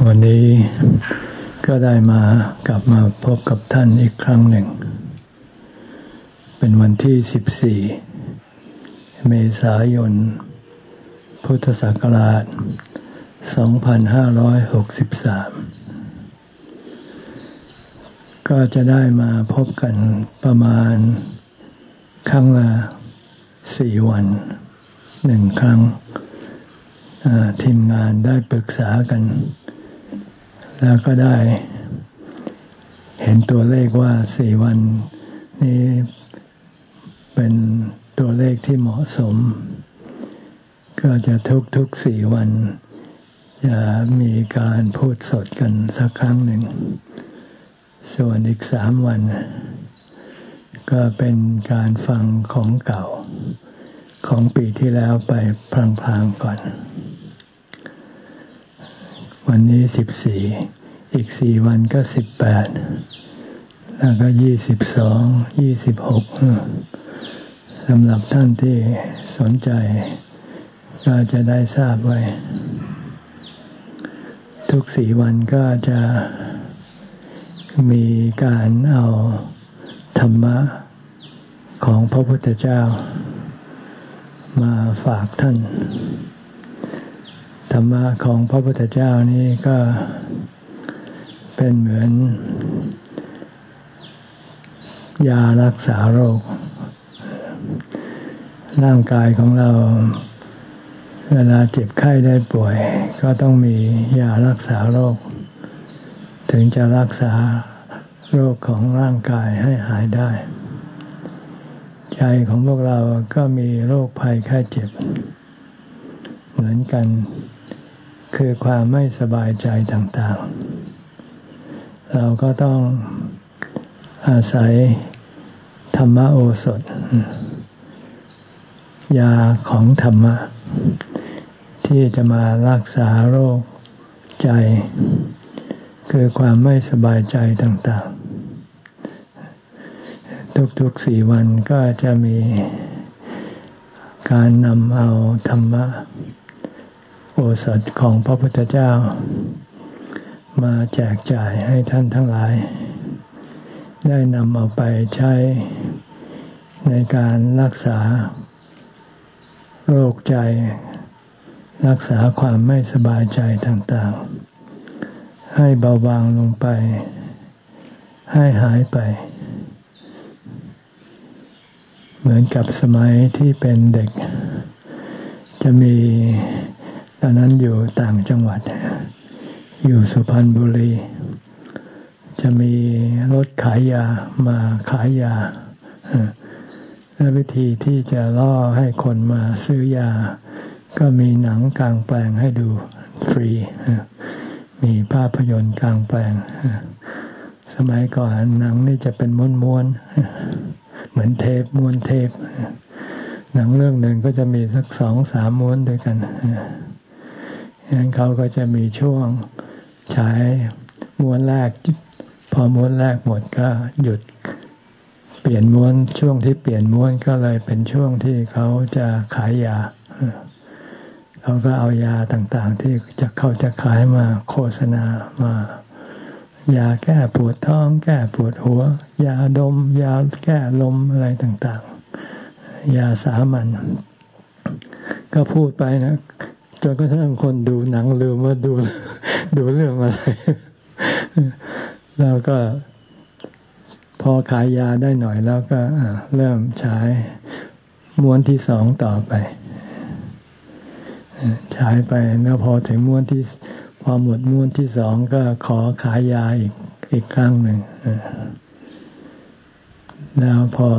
วันนี้ก็ได้มากลับมาพบกับท่านอีกครั้งหนึ่ง เป็นวันที่ 14 เมษายน พุทธศักราช 2563 ก็จะได้มาพบกันประมาณครั้งละสี่วันหนึ่งครั้งทีมงานได้ปรึกษากัน แล้วก็ได้ เห็นตัวเลขว่าสี่วันนี้เป็นตัวเลขที่เหมาะสม ก็จะทุกทุกสี่วัน จะมีการพูดสดกันสักครั้งหนึ่ง ส่วนอีกสามวัน ก็เป็นการฟังของเก่าของปีที่แล้วไปพลางๆก่อน วันนี้สิบสี่อีกสี่วันก็สิบแปดแล้วก็ยี่สิบสองยี่สิบหกสำหรับท่านที่สนใจ ก็จะได้ทราบไว้ ทุกสี่วันก็จะมีการเอาธรรมะของพระพุทธเจ้ามาฝากท่าน ธรรมะของพระพุทธเจ้านี่ก็เป็นเหมือน ยารักษาโรค ร่างกายของเรา เวลาเจ็บไข้ได้ป่วย ก็ต้องมียารักษาโรค ถึงจะรักษาโรคของร่างกายให้หายได้ ใจของพวกเราก็มีโรคภัยไข้เจ็บ เหมือนกัน คือความไม่สบายใจต่างๆ เราก็ต้องอาศัยธรรมโอสถ ยาของธรรมะ ที่จะมารักษาโรคใจ คือความไม่สบายใจต่างๆ ทุกๆสี่วันก็จะมีการนำเอาธรรมะ โอสถของพระพุทธเจ้า มาแจกจ่ายให้ท่านทั้งหลาย ได้นำเอาไปใช้ในการรักษา โรคใจ รักษาความไม่สบายใจต่างๆ ให้เบาบางลงไป ให้หายไป เหมือนกับสมัยที่เป็นเด็ก จะมี ตอนนั้นอยู่ต่างจังหวัด อยู่สุพรรณบุรี จะมีรถขายยามาขายยาและวิธีที่จะล่อให้คนมาซื้อยา ก็มีหนังกลางแปลงให้ดูฟรี มีภาพยนตร์กลางแปลง สมัยก่อนหนังนี่จะเป็นม้วนๆ เหมือนเทปม้วนเทป หนังเรื่องหนึ่งก็จะมีสักสองสามม้วนด้วยกัน งั้นเขาก็จะมีช่วงฉายม้วนแรก พอม้วนแรกหมดก็หยุดเปลี่ยนม้วนช่วงที่เปลี่ยนม้วนก็เลยเป็นช่วงที่เขาจะขายยาเขาก็เอายาต่างๆ ที่จะเขาจะขายมาโฆษณามายาแก้ปวดท้อง แก้ปวดหัว ยาดม ยาแก้ลมอะไรต่างๆ ยาสามัญก็พูดไปนะ จนกระทั่งคนดูหนังลืมว่าดูดูเรื่องอะไร แล้วก็พอขายยาได้หน่อยแล้วก็เริ่มใช้ม้วนที่สองต่อไปใช้ไปแล้วพอถึงม้วนที่พอหมดม้วนที่สองก็ขอขายยาอีกอีกครั้งหนึ่งแล้วพอ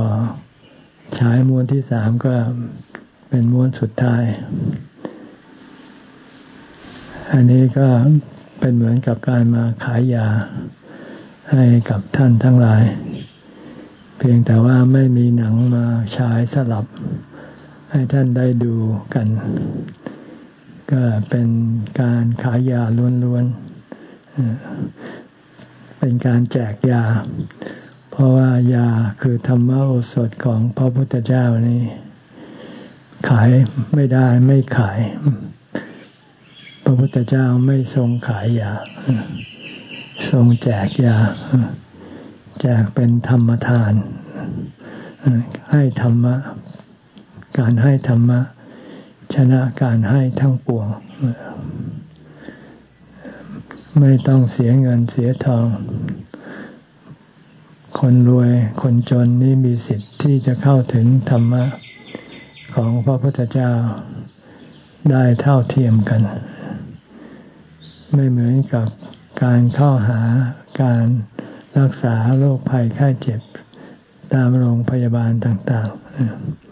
ใช้ม้วนที่สามก็เป็นม้วนสุดท้าย อันนี้ก็เป็นเหมือนกับการมาขายยาให้กับท่านทั้งหลาย เพียงแต่ว่าไม่มีหนังมาฉายสลับ ให้ท่านได้ดูกัน ก็เป็นการขายยาล้วนๆเป็นการแจกยา เพราะว่ายาคือธรรมโอสถของพระพุทธเจ้านี่ขายไม่ได้ไม่ขาย พระพุทธเจ้าไม่ทรงขายยา ทรงแจกยา แจกเป็นธรรมทาน ให้ธรรมะ การให้ธรรมะ ชนะการให้ทั้งปวง ไม่ต้องเสียเงินเสียทอง คนรวยคนจนนี่มีสิทธิ์ที่จะเข้าถึงธรรมะของพระพุทธเจ้าได้เท่าเทียมกัน ไม่เหมือนกับการเข้าหาการรักษาโรคภัยไข้เจ็บ ตามโรงพยาบาลต่าง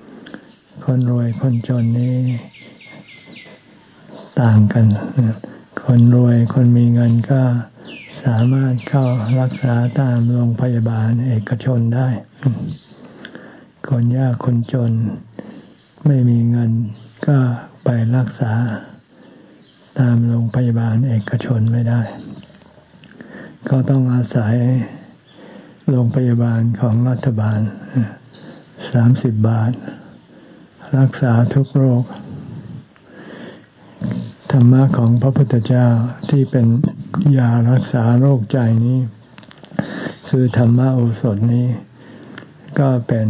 ๆ คนรวยคนจนนี้ต่างกัน คนรวยคนมีเงินก็สามารถเข้ารักษาตามโรงพยาบาลเอกชนได้ คนยากคนจนไม่มีเงินก็ไปรักษา ตามโรงพยาบาลเอกชนไม่ได้ ก็ต้องอาศัยโรงพยาบาลของรัฐบาลสามสิบบาท รักษาทุกโรค ธรรมะของพระพุทธเจ้าที่เป็นยารักษาโรคใจนี้ คือธรรมะโอสถนี้ ก็เป็น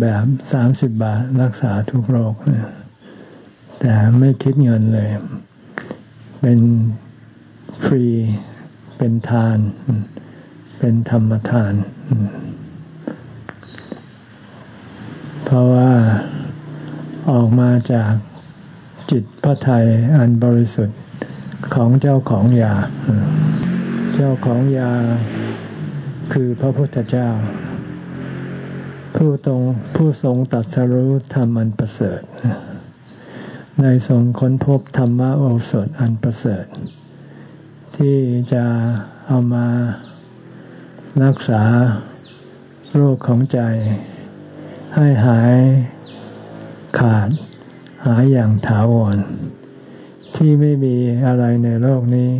แบบสามสิบบาทรักษาทุกโรค แต่ไม่คิดเงินเลย เป็นฟรี เป็นทาน เป็นธรรมทาน เพราะว่าออกมาจากจิตพระไทยอันบริสุทธิ์ของเจ้าของยา เจ้าของยาคือพระพุทธเจ้า ผู้ตรงผู้ทรงตัดสรู้ธรรมันประเสริฐ ในทรงค้นพบธรรมะโอสถอันประเสริฐ ที่จะเอามารักษาโรคของใจ ให้หายขาด หายอย่างถาวร ที่ไม่มีอะไรในโลกนี้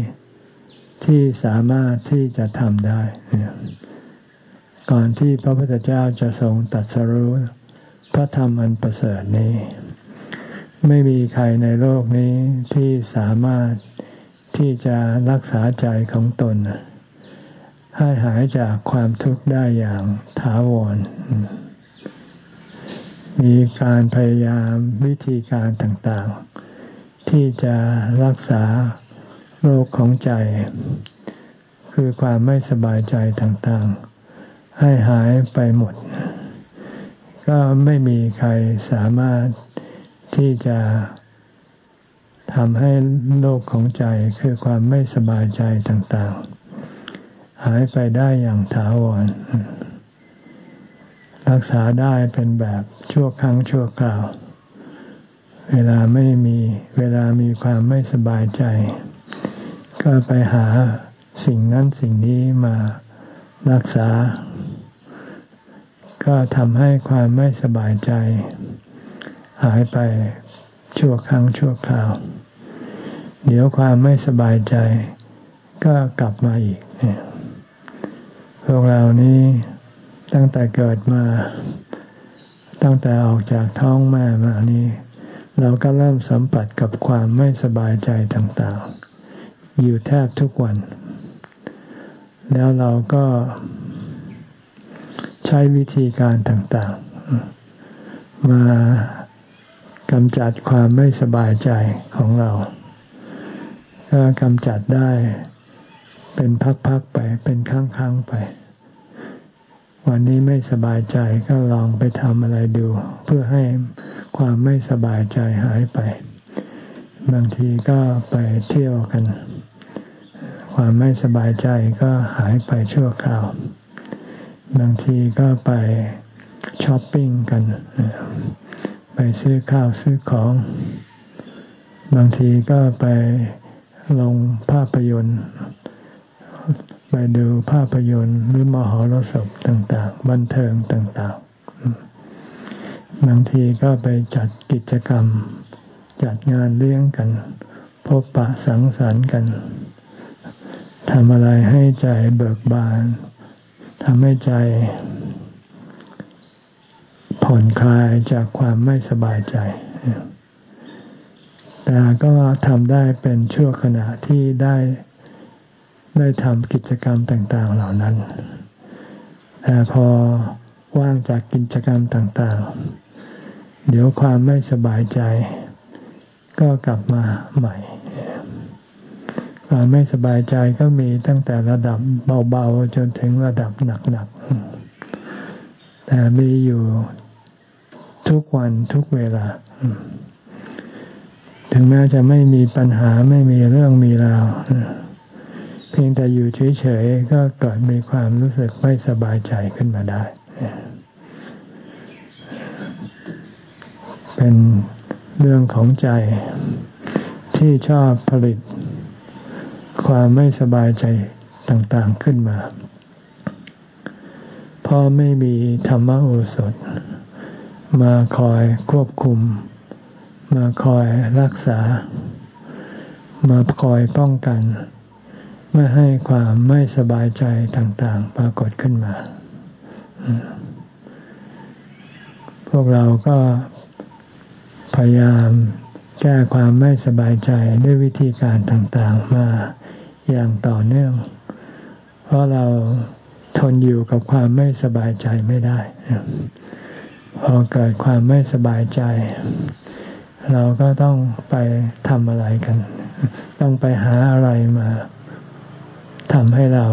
ที่สามารถที่จะทำได้ ก่อนที่พระพุทธเจ้าจะทรงตัดสรู้พระธรรมอันประเสริฐนี้ ไม่มีใครในโลกนี้ที่สามารถที่จะรักษาใจของตน ให้หายจากความทุกข์ได้อย่างถาวร มีการพยายามวิธีการต่างๆ ที่จะรักษาโรคของใจ คือความไม่สบายใจต่างๆ ให้หายไปหมด ก็ไม่มีใครสามารถ ที่จะทำให้โลกของใจคือความไม่สบายใจต่างๆ หายไปได้อย่างถาวร รักษาได้เป็นแบบชั่วครั้งชั่วคราว เวลาไม่มีเวลามีความไม่สบายใจ ก็ไปหาสิ่งนั้นสิ่งนี้มารักษา ก็ทำให้ความไม่สบายใจ หายไปชั่วครั้งชั่วคราว เดี๋ยวความไม่สบายใจก็กลับมาอีกพวกเรานี้ตั้งแต่เกิดมา ตั้งแต่ออกจากท้องแม่มานี้ เราก็เริ่มสัมผัสกับความไม่สบายใจต่างๆ อยู่แทบทุกวัน แล้วเราก็ใช้วิธีการต่างๆ มา กำจัดความไม่สบายใจของเรา ถ้ากำจัดได้เป็นพักๆไปเป็นครั้งๆไป วันนี้ไม่สบายใจก็ลองไปทำอะไรดู เพื่อให้ความไม่สบายใจหายไป บางทีก็ไปเที่ยวกัน ความไม่สบายใจก็หายไปชั่วคราว บางทีก็ไปช้อปปิ้งกัน ไปซื้อข้าวซื้อของ บางทีก็ไปลงภาพยนตร์ ไปดูภาพยนตร์หรือมหรสพต่าง ๆ บันเทิงต่าง ๆ บางทีก็ไปจัดกิจกรรม จัดงานเลี้ยงกัน พบปะสังสรรค์กันทำอะไรให้ใจเบิกบานทำให้ใจ ผ่อนคลายจากความไม่สบายใจ แต่ก็ทำได้เป็นชั่วขณะที่ได้ได้ทำกิจกรรมต่าง ๆ เหล่านั้น แต่พอว่างจากกิจกรรมต่าง ๆ เดี๋ยวความไม่สบายใจ ก็กลับมาใหม่ ความไม่สบายใจก็มีตั้งแต่ระดับเบา ๆ จนถึงระดับหนัก ๆ แต่มีอยู่ ทุกวันทุกเวลา ถึงแม้จะไม่มีปัญหาไม่มีเรื่องมีราวเพียงแต่อยู่เฉยๆก็เกิดมีความรู้สึกไม่สบายใจขึ้นมาได้ เป็นเรื่องของใจที่ชอบผลิต ความไม่สบายใจต่างๆขึ้นมา เพราะไม่มีธรรมโอสถ มาคอยควบคุม มาคอยรักษา มาคอยป้องกัน ไม่ให้ความไม่สบายใจต่างๆ ปรากฏขึ้นมา พวกเราก็พยายามแก้ความไม่สบายใจด้วยวิธีการต่างๆ มาอย่างต่อเนื่อง เพราะเราทนอยู่กับความไม่สบายใจไม่ได้ พอเกิดความไม่สบายใจ เราก็ต้องไปทำอะไรกัน ต้องไปหาอะไรมาทำให้เรา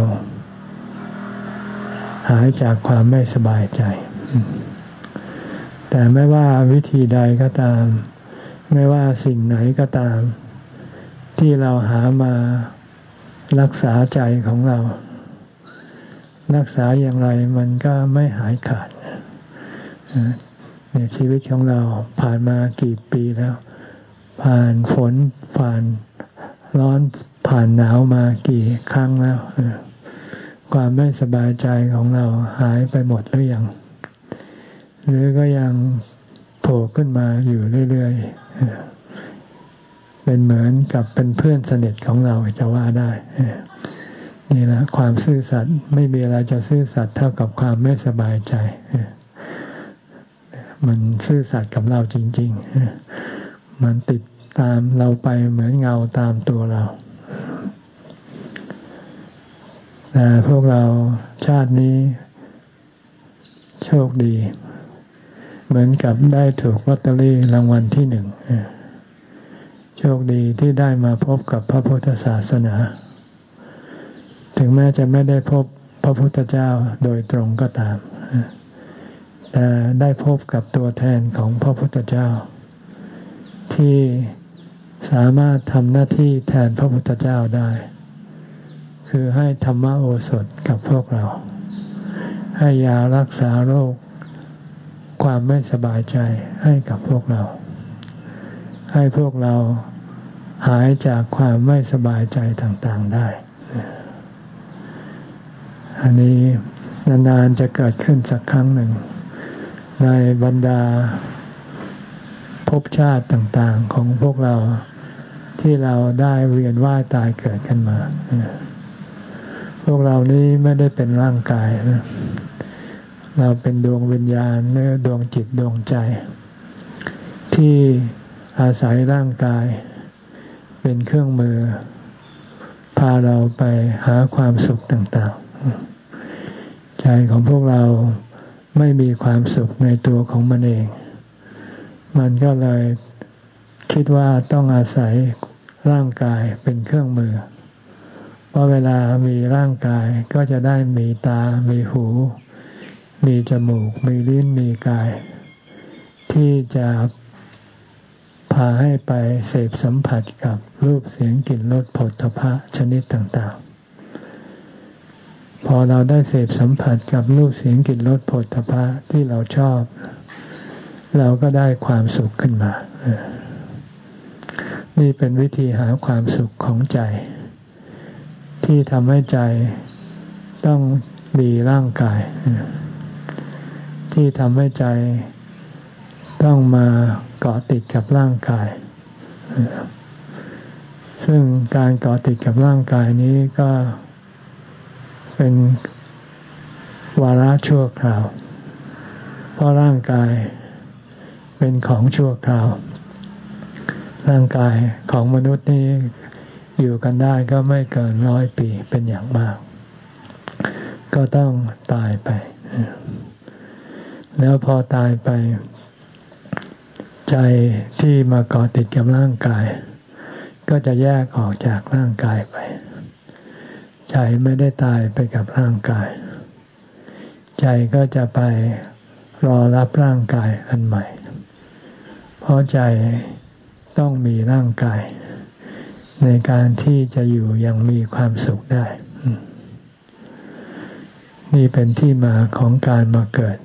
หายจากความไม่สบายใจ แต่ไม่ว่าวิธีใดก็ตาม ไม่ว่าสิ่งไหนก็ตาม ที่เราหามารักษาใจของเรา รักษาอย่างไรมันก็ไม่หายขาด ในชีวิตของเราผ่านมากี่ปีแล้ว ผ่านฝนผ่านร้อนผ่านหนาวมากี่ครั้งแล้วความไม่สบายใจของเราหายไปหมดหรือยังหรือก็ยังโผล่ขึ้นมาอยู่เรื่อยๆเป็นเหมือนกับเป็นเพื่อนสนิทของเราจะว่าได้นี่แหละความซื่อสัตย์ไม่มีอะไรจะซื่อสัตย์เท่ากับความไม่สบายใจ มันซื่อสัตย์กับเราจริง ๆ มันติดตามเราไปเหมือนเงาตามตัวเราแต่พวกเราชาตินี้โชคดี เหมือนกับได้ถูกลอตเตอรี่รางวัลที่หนึ่งโชคดีที่ได้มาพบกับพระพุทธศาสนา ถึงแม้จะไม่ได้พบพระพุทธเจ้าโดยตรงก็ตาม แต่ได้พบกับตัวแทนของพระพุทธเจ้า ที่สามารถทำหน้าที่แทนพระพุทธเจ้าได้ คือให้ธรรมโอสถกับพวกเรา ให้ยารักษาโรค ความไม่สบายใจให้กับพวกเรา ให้พวกเราหายจากความไม่สบายใจต่างๆได้ อันนี้นานๆจะเกิดขึ้นสักครั้งหนึ่ง ในบรรดาภพชาติต่างๆของพวกเราที่เราได้เวียนว่ายตายเกิดกันมา พวกเรานี้ไม่ได้เป็นร่างกายนะเราเป็นดวงวิญญาณหรือดวงจิตดวงใจ ที่อาศัยร่างกาย เป็นเครื่องมือ พาเราไปหาความสุขต่างๆ ใจของพวกเรา ไม่มีความสุขในตัวของมันเอง มันก็เลยคิดว่าต้องอาศัยร่างกายเป็นเครื่องมือ เพราะเวลามีร่างกายก็จะได้มีตา มีหู มีจมูก มีลิ้น มีกาย ที่จะพาให้ไปเสพสัมผัสกับรูปเสียงกลิ่นรสผลทพะชนิดต่างๆ พอเราได้เสพสัมผัสกับรูปเสียงกลิ่นรสผลทพะที่เราชอบ เราก็ได้ความสุขขึ้นมา นี่เป็นวิธีหาความสุขของใจ ที่ทำให้ใจต้องมีร่างกาย ที่ทำให้ใจต้องมาเกาะติดกับร่างกาย ซึ่งการเกาะติดกับร่างกายนี้ก็เป็นวาระชั่วคราว เพราะร่างกายเป็นของชั่วคราว ร่างกายของมนุษย์นี่อยู่กันได้ก็ไม่เกินร้อยปีเป็นอย่างมาก ก็ต้องตายไป แล้วพอตายไป ใจที่มาเกาะติดกับร่างกาย ก็จะแยกออกจากร่างกายไป ใจไม่ได้ตายไปกับร่างกาย ใจก็จะไปรอรับร่างกายอันใหม่ เพราะใจต้องมีร่างกาย ในการที่จะอยู่อย่างมีความสุขได้ นี่เป็นที่มาของการมาเกิด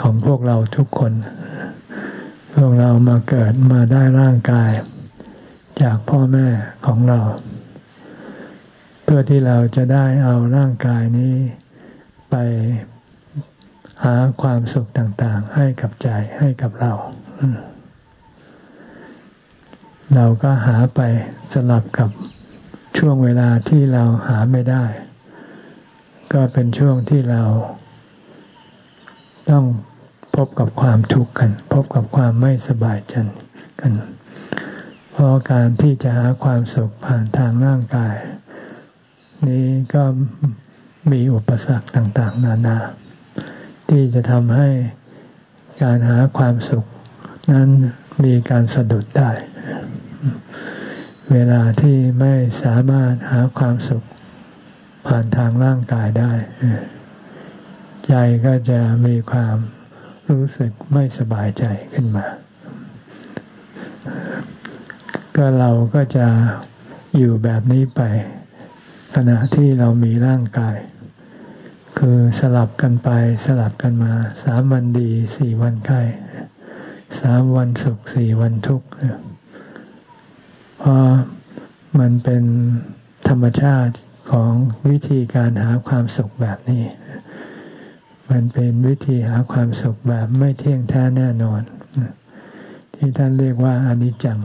ของพวกเราทุกคน พวกเรามาเกิดมาได้ร่างกาย จากพ่อแม่ของเรา พื่อที่เราจะได้เอาร่างกายนี้ไปหาความสุขต่างๆ ให้กับใจให้กับเรา เราก็หาไปสลับกับช่วงเวลาที่เราหาไม่ได้ ก็เป็นช่วงที่เรา ต้องพบกับความทุกข์กัน พบกับความไม่สบายใจกัน เพราะการที่จะหาความสุขผ่านทางร่างกาย นี้ก็มีอุปสรรคต่าง ๆ นานา ที่จะทำให้การหาความสุข นั้นมีการสะดุดได้ เวลาที่ไม่สามารถหาความสุขผ่านทางร่างกายได้ ใจก็จะมีความรู้สึกไม่สบายใจขึ้นมา ก็เราก็จะอยู่แบบนี้ไป ขณะที่เรามีร่างกาย คือสลับกันไปสลับกันมาสามวันดีสี่วันไข้สามวันสุขสี่วันทุกข์เพราะมันเป็นธรรมชาติของวิธีการหาความสุขแบบนี้ มันเป็นวิธีหาความสุขแบบไม่เที่ยงแท้แน่นอน ที่ท่านเรียกว่าอนิจจัง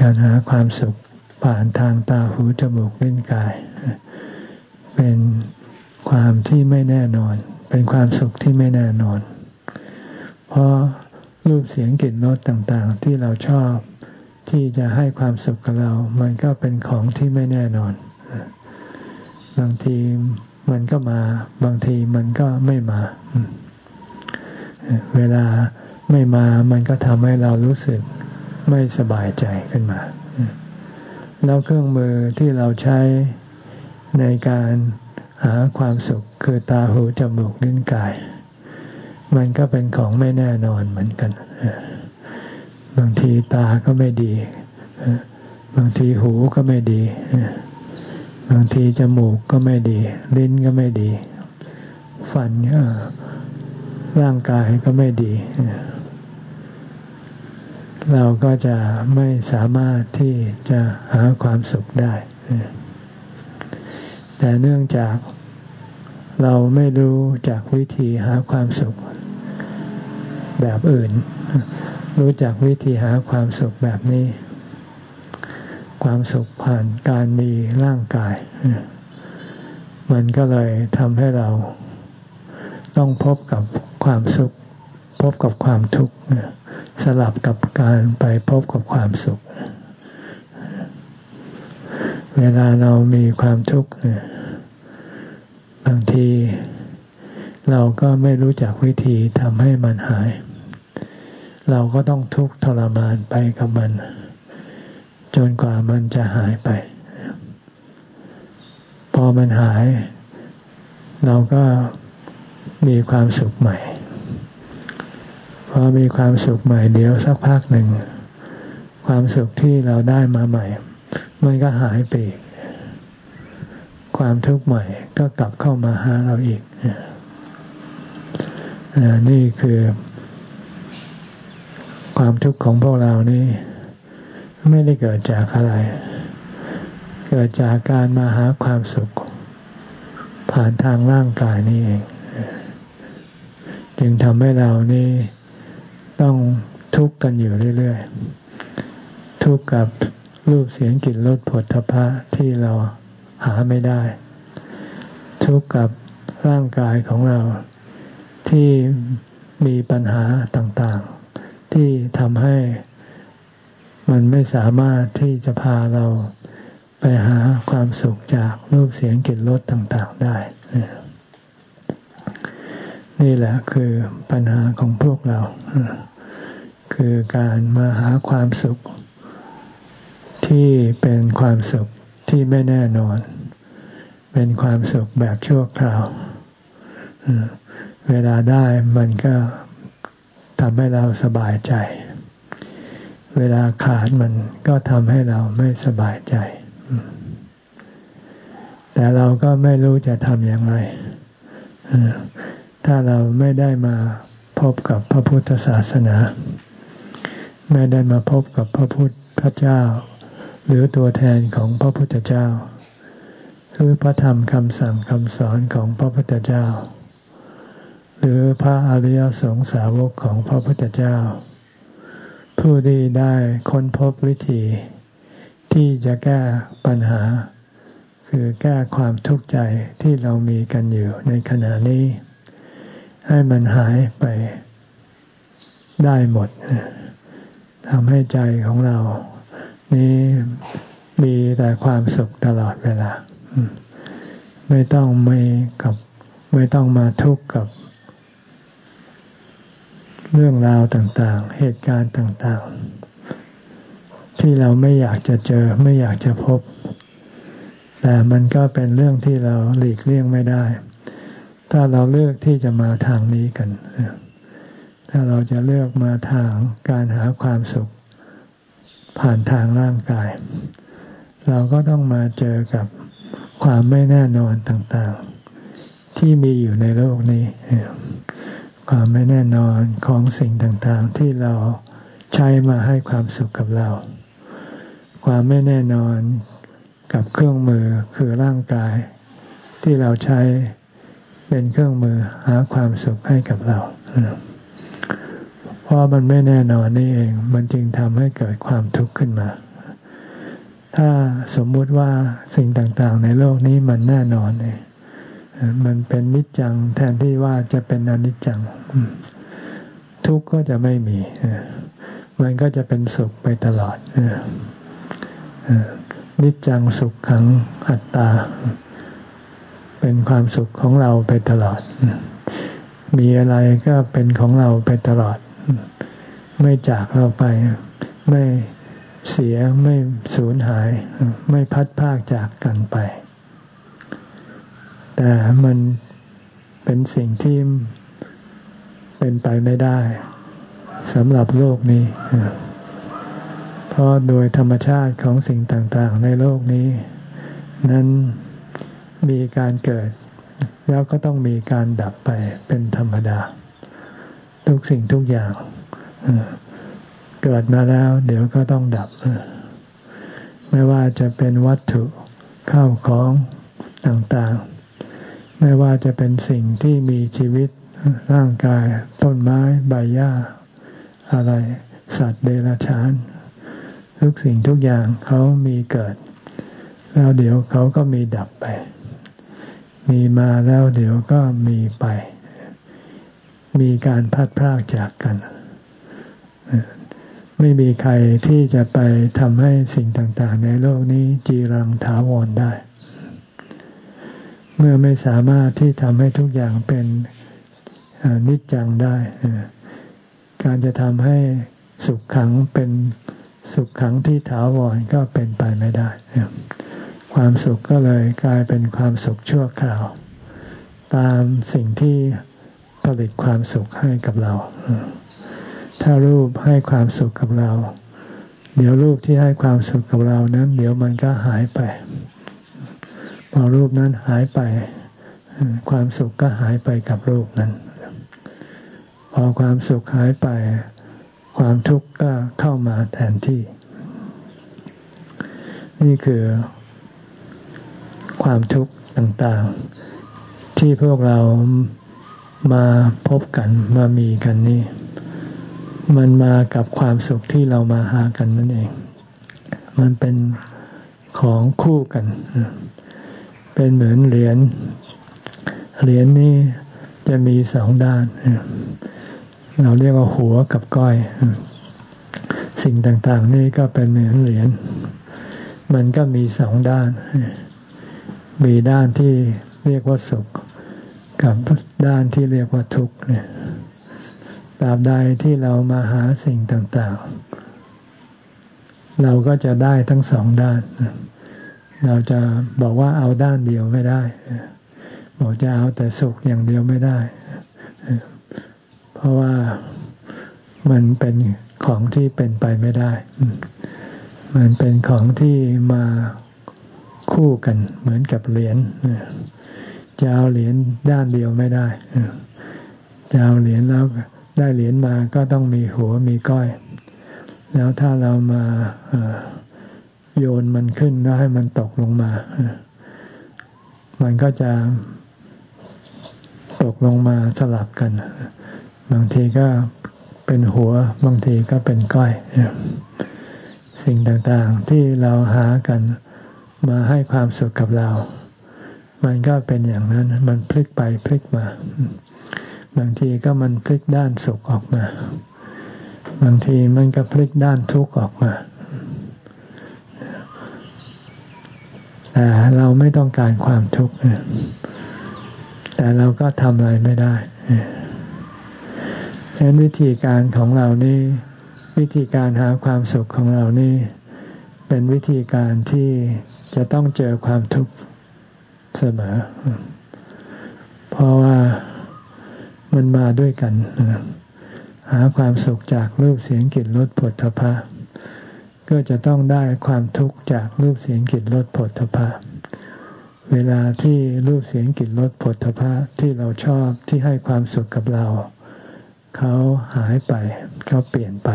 การหาความสุข ผ่านทางตาหูจมูกลิ้นกาย เป็นความที่ไม่แน่นอน เป็นความสุขที่ไม่แน่นอน เพราะรูปเสียงกลิ่นรสต่างๆ ที่เราชอบที่จะให้ความสุขกับเรา มันก็เป็นของที่ไม่แน่นอน บางทีมันก็มา บางทีมันก็ไม่มา เวลาไม่มา มันก็ทำให้เรารู้สึกไม่สบายใจขึ้นมา แล้วเครื่องมือที่เราใช้ในการหาความสุขคือตาหูจมูกลิ้นกาย มันก็เป็นของไม่แน่นอนเหมือนกัน บางทีตาก็ไม่ดี บางทีหูก็ไม่ดี บางทีจมูกก็ไม่ดี ลิ้นก็ไม่ดี ฟันร่างกายก็ไม่ดี เราก็จะไม่สามารถที่จะหาความสุขได้ แต่เนื่องจากเราไม่รู้จากวิธีหาความสุขแบบอื่น รู้จักวิธีหาความสุขแบบนี้ ความสุขผ่านการมีร่างกาย มันก็เลยทำให้เราต้องพบกับความสุข พบกับความทุกข์ สลับกับการไปพบกับความสุข เวลาเรามีความทุกข์บางที เราก็ไม่รู้จักวิธีทำให้มันหาย เราก็ต้องทุกข์ทรมานไปกับมัน จนกว่ามันจะหายไป พอมันหาย เราก็มีความสุขใหม่ พอมีความสุขใหม่เดี๋ยวสักพักหนึ่ง ความสุขที่เราได้มาใหม่ มันก็หายไปอีก ความทุกข์ใหม่ก็กลับเข้ามาหาเราอีก นี่คือ ความทุกข์ของพวกเรานี่ไม่ได้เกิดจากอะไร เกิดจากการมาหาความสุข ผ่านทางร่างกายนี่เอง จึงทำให้เรานี่ ต้องทุกข์กันอยู่เรื่อยๆ ทุกข์กับรูปเสียงกลิ่นรสผลทพะที่เราหาไม่ได้ ทุกข์กับร่างกายของเราที่มีปัญหาต่างๆ ที่ทำให้มันไม่สามารถที่จะพาเราไปหาความสุขจากรูปเสียงกลิ่นรสต่างๆได้ นี่แหละคือปัญหาของพวกเรา คือการมาหาความสุข ที่เป็นความสุขที่ไม่แน่นอน เป็นความสุขแบบชั่วคราว เวลาได้มันก็ทำให้เราสบายใจ เวลาขาดมันก็ทำให้เราไม่สบายใจ แต่เราก็ไม่รู้จะทำอย่างไร ถ้าเราไม่ได้มาพบกับพระพุทธศาสนา ไม่ได้มาพบกับพระพุทธเจ้า หรือตัวแทนของพระพุทธเจ้า คือพระธรรมคำสั่งคำสอนของพระพุทธเจ้า หรือพระอริยสงสาวกของพระพุทธเจ้า ผู้ที่ได้ค้นพบวิธี ที่จะแก้ปัญหา คือแก้ความทุกข์ใจที่เรามีกันอยู่ในขณะนี้ ให้มันหายไปได้หมด ทำให้ใจของเรา นี้มีแต่ความสุขตลอดเวลา ไม่ต้องไม่กับ ไม่ต้องมาทุกข์กับ เรื่องราวต่างๆ เหตุการณ์ต่างๆ ที่เราไม่อยากจะเจอไม่อยากจะพบ แต่มันก็เป็นเรื่องที่เราหลีกเลี่ยงไม่ได้ ถ้าเราเลือกที่จะมาทางนี้กัน ถ้าเราจะเลือกมาทางการหาความสุขผ่านทางร่างกาย เราก็ต้องมาเจอกับความไม่แน่นอนต่างๆ ที่มีอยู่ในโลกนี้ ความไม่แน่นอนของสิ่งต่างๆ ที่เราใช้มาให้ความสุขกับเรา ความไม่แน่นอนกับเครื่องมือคือร่างกาย ที่เราใช้เป็นเครื่องมือหาความสุขให้กับเรา เพราะมันไม่แน่นอนนี่เอง มันจึงทำให้เกิดความทุกข์ขึ้นมา ถ้าสมมุติว่าสิ่งต่างๆ ในโลกนี้มันแน่นอนเนี่ยมันเป็นนิจจังแทนที่ว่าจะเป็นอนิจจัง ทุกข์ก็จะไม่มี มันก็จะเป็นสุขไปตลอดนิจจังสุขขังอัตตา เป็นความสุขของเราไปตลอด มีอะไรก็เป็นของเราไปตลอด ไม่จากเราไป ไม่เสียไม่สูญหาย ไม่พัดพากจากกันไป แต่มันเป็นสิ่งที่เป็นไปไม่ได้สำหรับโลกนี้ เพราะโดยธรรมชาติของสิ่งต่าง ๆ ในโลกนี้ นั้นมีการเกิด แล้วก็ต้องมีการดับไปเป็นธรรมดา ทุกสิ่งทุกอย่างเกิดมาแล้ว เดี๋ยวก็ต้องดับ ไม่ว่าจะเป็นวัตถุข้าวของต่างๆ ไม่ว่าจะเป็นสิ่งที่มีชีวิตร่างกาย ต้นไม้ใบหญ้า อะไร สัตว์เดรัจฉาน ทุกสิ่งทุกอย่างเขามีเกิด แล้วเดี๋ยวเขาก็มีดับไป มีมาแล้วเดี๋ยวก็มีไป มีการพัดพรากจากกัน ไม่มีใครที่จะไปทำให้สิ่งต่างๆ ในโลกนี้จีรังถาวรได้ เมื่อไม่สามารถที่ทำให้ทุกอย่างเป็นนิจจังได้ การจะทำให้สุขขังเป็นสุขขังที่ถาวรก็เป็นไปไม่ได้ ความสุขก็เลยกลายเป็นความสุขชั่วคราว ตามสิ่งที่ ผลิตความสุขให้กับเรา ถ้ารูปให้ความสุขกับเรา เดี๋ยวรูปที่ให้ความสุขกับเรานั้น เดี๋ยวมันก็หายไป พอรูปนั้นหายไป ความสุขก็หายไปกับรูปนั้น พอความสุขหายไป ความทุกข์ก็เข้ามาแทนที่ นี่คือความทุกข์ต่างๆ ที่พวกเรา มาพบกันมามีกันนี่ มันมากับความสุขที่เรามาหากันนั่นเอง มันเป็นของคู่กัน เป็นเหมือนเหรียญ เหรียญนี้จะมีสองด้าน เราเรียกว่าหัวกับก้อย สิ่งต่างๆ นี่ก็เป็นเหมือนเหรียญ มันก็มีสองด้าน มีด้านที่เรียกว่าสุข กับด้านที่เรียกว่าทุกข์เนี่ยตราบใดที่เรามาหาสิ่งต่างๆ เราก็จะได้ทั้งสองด้าน เราจะบอกว่าเอาด้านเดียวไม่ได้ บอกจะเอาแต่สุขอย่างเดียวไม่ได้ เพราะว่ามันเป็นของที่เป็นไปไม่ได้ มันเป็นของที่มาคู่กันเหมือนกับเหรียญ จะเอาเหรียญด้านเดียวไม่ได้จะเอาเหรียญแล้วได้เหรียญมาก็ต้องมีหัวมีก้อย แล้วถ้าเรามาโยนมันขึ้นแล้วให้มันตกลงมา มันก็จะตกลงมาสลับกัน บางทีก็เป็นหัว บางทีก็เป็นก้อย สิ่งต่างๆที่เราหากันมาให้ความสุขกับเรา มันก็เป็นอย่างนั้น มันพลิกไปพลิกมา บางทีก็มันพลิกด้านสุขออกมา บางทีมันก็พลิกด้านทุกข์ออกมา แต่เราไม่ต้องการความทุกข์แต่เราก็ทำอะไรไม่ได้ฉะนั้นวิธีการของเรานี่วิธีการหาความสุขของเรานี่ เป็นวิธีการที่จะต้องเจอความทุกข์ เสมอ เพราะว่ามันมาด้วยกัน หาความสุขจากรูปเสียงกลิ่นรสผลทพะ ก็จะต้องได้ความทุกข์จากรูปเสียงกลิ่นรสผลทพะ เวลาที่รูปเสียงกลิ่นรสผลทพะที่เราชอบที่ให้ความสุขกับเรา เขาหายไปเขาเปลี่ยนไป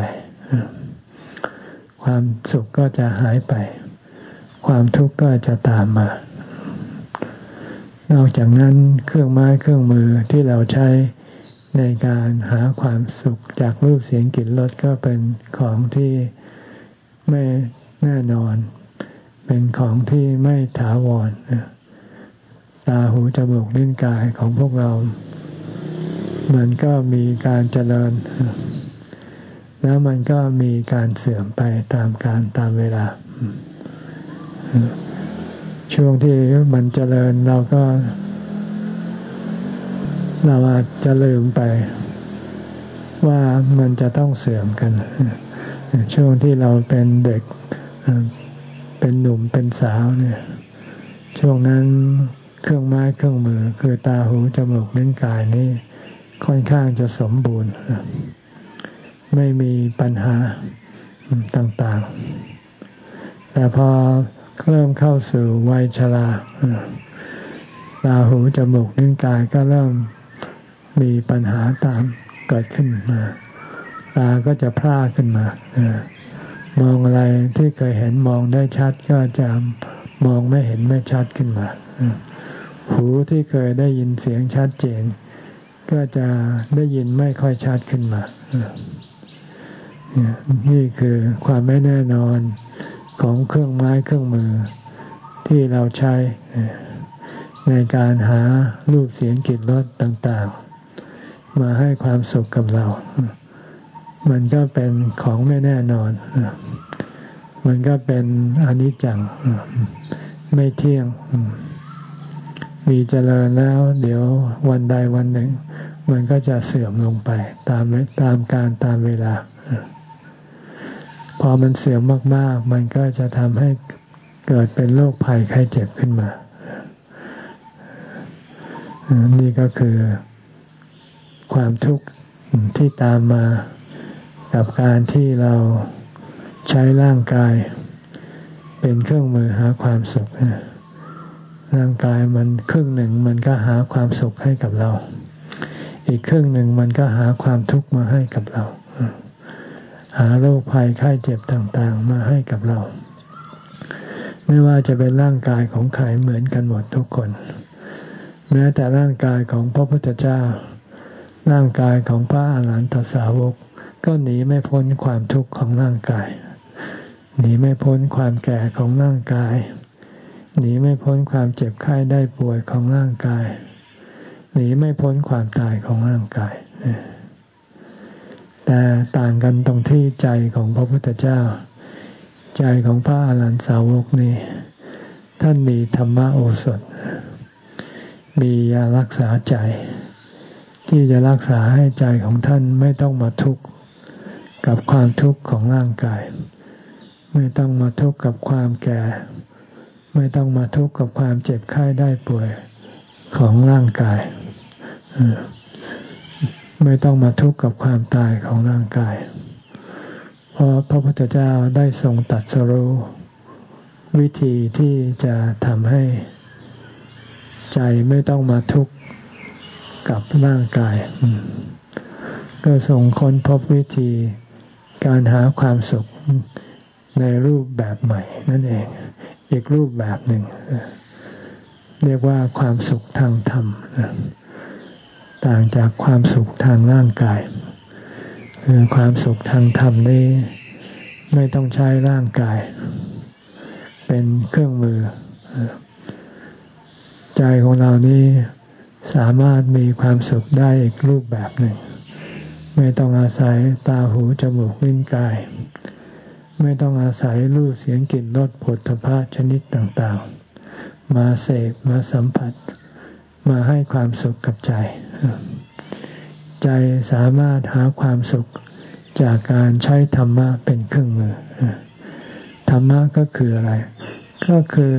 ความสุขก็จะหายไป ความทุกข์ก็จะตามมา นอกจากนั้นเครื่องไม้เครื่องมือที่เราใช้ในการหาความสุขจากรูปเสียงกลิ่นรสก็เป็นของที่ไม่แน่นอน เป็นของที่ไม่ถาวรตาหูจมูกลิ้นกายของพวกเรา มันก็มีการเจริญ แล้วมันก็มีการเสื่อมไปตามการตามเวลา ช่วงที่มันเจริญเราก็ เราอาจจะลืมไป ว่ามันจะต้องเสื่อมกัน ช่วงที่เราเป็นเด็กเป็นหนุ่มเป็นสาวเนี่ย ช่วงนั้นเครื่องไม้เครื่องมือ คือตาหูจมูกนิ้นกายนี่ค่อนข้างจะสมบูรณ์ ไม่มีปัญหาต่างๆ แต่พอ เริ่มเข้าสู่วัยชราตาหูจมูกนิ้วกายก็เริ่มมีปัญหาตามเกิดขึ้นมาตาก็จะพร่าขึ้นมามองอะไรที่เคยเห็นมองได้ชัดก็จะมองไม่เห็นไม่ชัดขึ้นมาหูที่เคยได้ยินเสียงชัดเจน ก็จะได้ยินไม่ค่อยชัดขึ้นมานี่คือความไม่แน่นอน ของเครื่องไม้เครื่องมือ ที่เราใช้ในการหารูปเสียงกลิ่นรสต่างๆ มาให้ความสุขกับเรา มันก็เป็นของไม่แน่นอน มันก็เป็นอนิจจัง ไม่เที่ยง มีเจริญแล้ว เดี๋ยววันใดวันหนึ่ง มันก็จะเสื่อมลงไปตามตามการตามเวลา พอมันเสื่อมมาก ๆ มันก็จะทำให้เกิดเป็นโรคภัยไข้เจ็บขึ้นมา นี่ก็คือความทุกข์ที่ตามมากับการที่เราใช้ร่างกาย เป็นเครื่องมือหาความสุข ร่างกายมันครึ่งหนึ่งมันก็หาความสุขให้กับเรา อีกครึ่งหนึ่งมันก็หาความทุกข์มาให้กับเรา หาโรคภัยไข้เจ็บต่างๆ มาให้กับเรา ไม่ว่าจะเป็นร่างกายของใครเหมือนกันหมดทุกคน แม้แต่ร่างกายของพระพุทธเจ้า ร่างกายของพระอาหารหันตสาวก ก็หนีไม่พ้นความทุกข์ของร่างกาย หนีไม่พ้นความแก่ของร่างกาย หนีไม่พ้นความเจ็บไข้ได้ป่วยของร่างกาย หนีไม่พ้นความตายของร่างกาย แต่ต่างกันตรงที่ใจของพระพุทธเจ้า ใจของพระอรหันตสาวกนี่ท่านมีธรรมโอสถ มียารักษาใจ ที่จะรักษาให้ใจของท่านไม่ต้องมาทุกข์กับความทุกข์ของร่างกาย ไม่ต้องมาทุกข์กับความแก่ ไม่ต้องมาทุกข์กับความเจ็บไข้ได้ป่วยของร่างกาย ไม่ต้องมาทุกข์กับความตายของร่างกาย เพราะพระพุทธเจ้าได้ทรงตัดสรู้วิธีที่จะทำให้ใจไม่ต้องมาทุกข์กับร่างกาย ก็ทรงค้นพบวิธีการหาความสุขในรูปแบบใหม่ นั่นเอง อีกรูปแบบหนึ่ง เรียกว่าความสุขทางธรรม ต่างจากความสุขทางร่างกาย คือความสุขทางธรรมนี้ ไม่ต้องใช้ร่างกาย เป็นเครื่องมือ ใจของเรานี้สามารถมีความสุขได้อีกรูปแบบหนึ่ง ไม่ต้องอาศัยตาหูจมูกลิ้นกาย ไม่ต้องอาศัยรูปเสียงกลิ่นรสผลพภะชนิดต่างๆ มาเสกมาสัมผัส มาให้ความสุขกับใจ ใจสามารถหาความสุขจากการใช้ธรรมะเป็นเครื่องมือธรรมะก็คืออะไร ก็คือ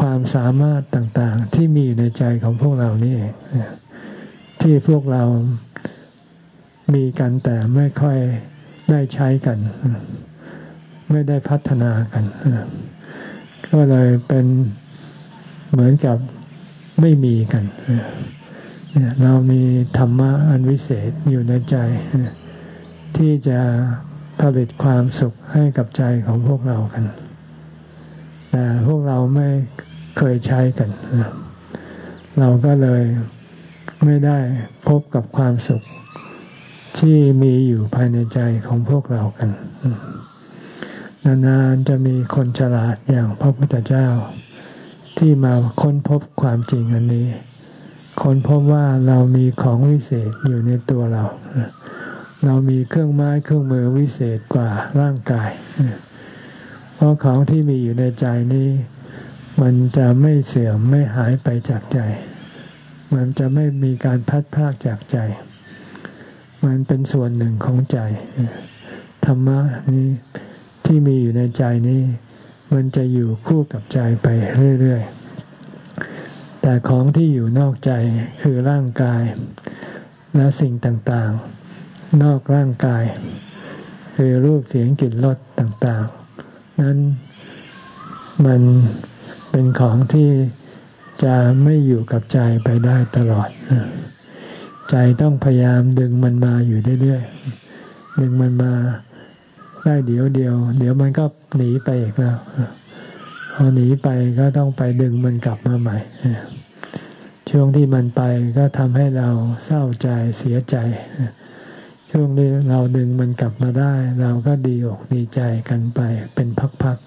ความสามารถต่างๆ ที่มีในใจของพวกเรานี่เองที่พวกเรามีกันแต่ไม่ค่อยได้ใช้กัน ไม่ได้พัฒนากัน ก็เลยเป็นเหมือนกับไม่มีกัน เรามีธรรมะอันวิเศษอยู่ในใจ ที่จะผลิตความสุขให้กับใจของพวกเรากัน แต่พวกเราไม่เคยใช้กัน เราก็เลยไม่ได้พบกับความสุขที่มีอยู่ภายในใจของพวกเรากัน นานๆจะมีคนฉลาดอย่างพระพุทธเจ้าที่มาค้นพบความจริงอันนี้ ค้นพบว่าเรามีของวิเศษอยู่ในตัวเรา เรามีเครื่องไม้เครื่องมือวิเศษกว่าร่างกาย เพราะของที่มีอยู่ในใจนี้ มันจะไม่เสื่อมไม่หายไปจากใจ มันจะไม่มีการพัดพากจากใจ มันเป็นส่วนหนึ่งของใจ ธรรมะนี้ที่มีอยู่ในใจนี้ มันจะอยู่คู่กับใจไปเรื่อย ๆ แต่ของที่อยู่นอกใจคือร่างกาย และสิ่งต่างๆ นอกร่างกาย คือรูปเสียงกลิ่นรสต่างๆ นั้นมันเป็นของที่จะไม่อยู่กับใจไปได้ตลอด ใจต้องพยายามดึงมันมาอยู่เรื่อยๆดึงมันมาได้เดี๋ยวเดียว เดี๋ยวมันก็หนีไปอีกแล้ว อหนีไปก็ต้องไปดึงมันกลับมาใหม่ ช่วงที่มันไปก็ทำให้เราเศร้าใจเสียใจ ช่วงที่เราดึงมันกลับมาได้ เราก็ดีอกดีใจกันไป เป็นพัก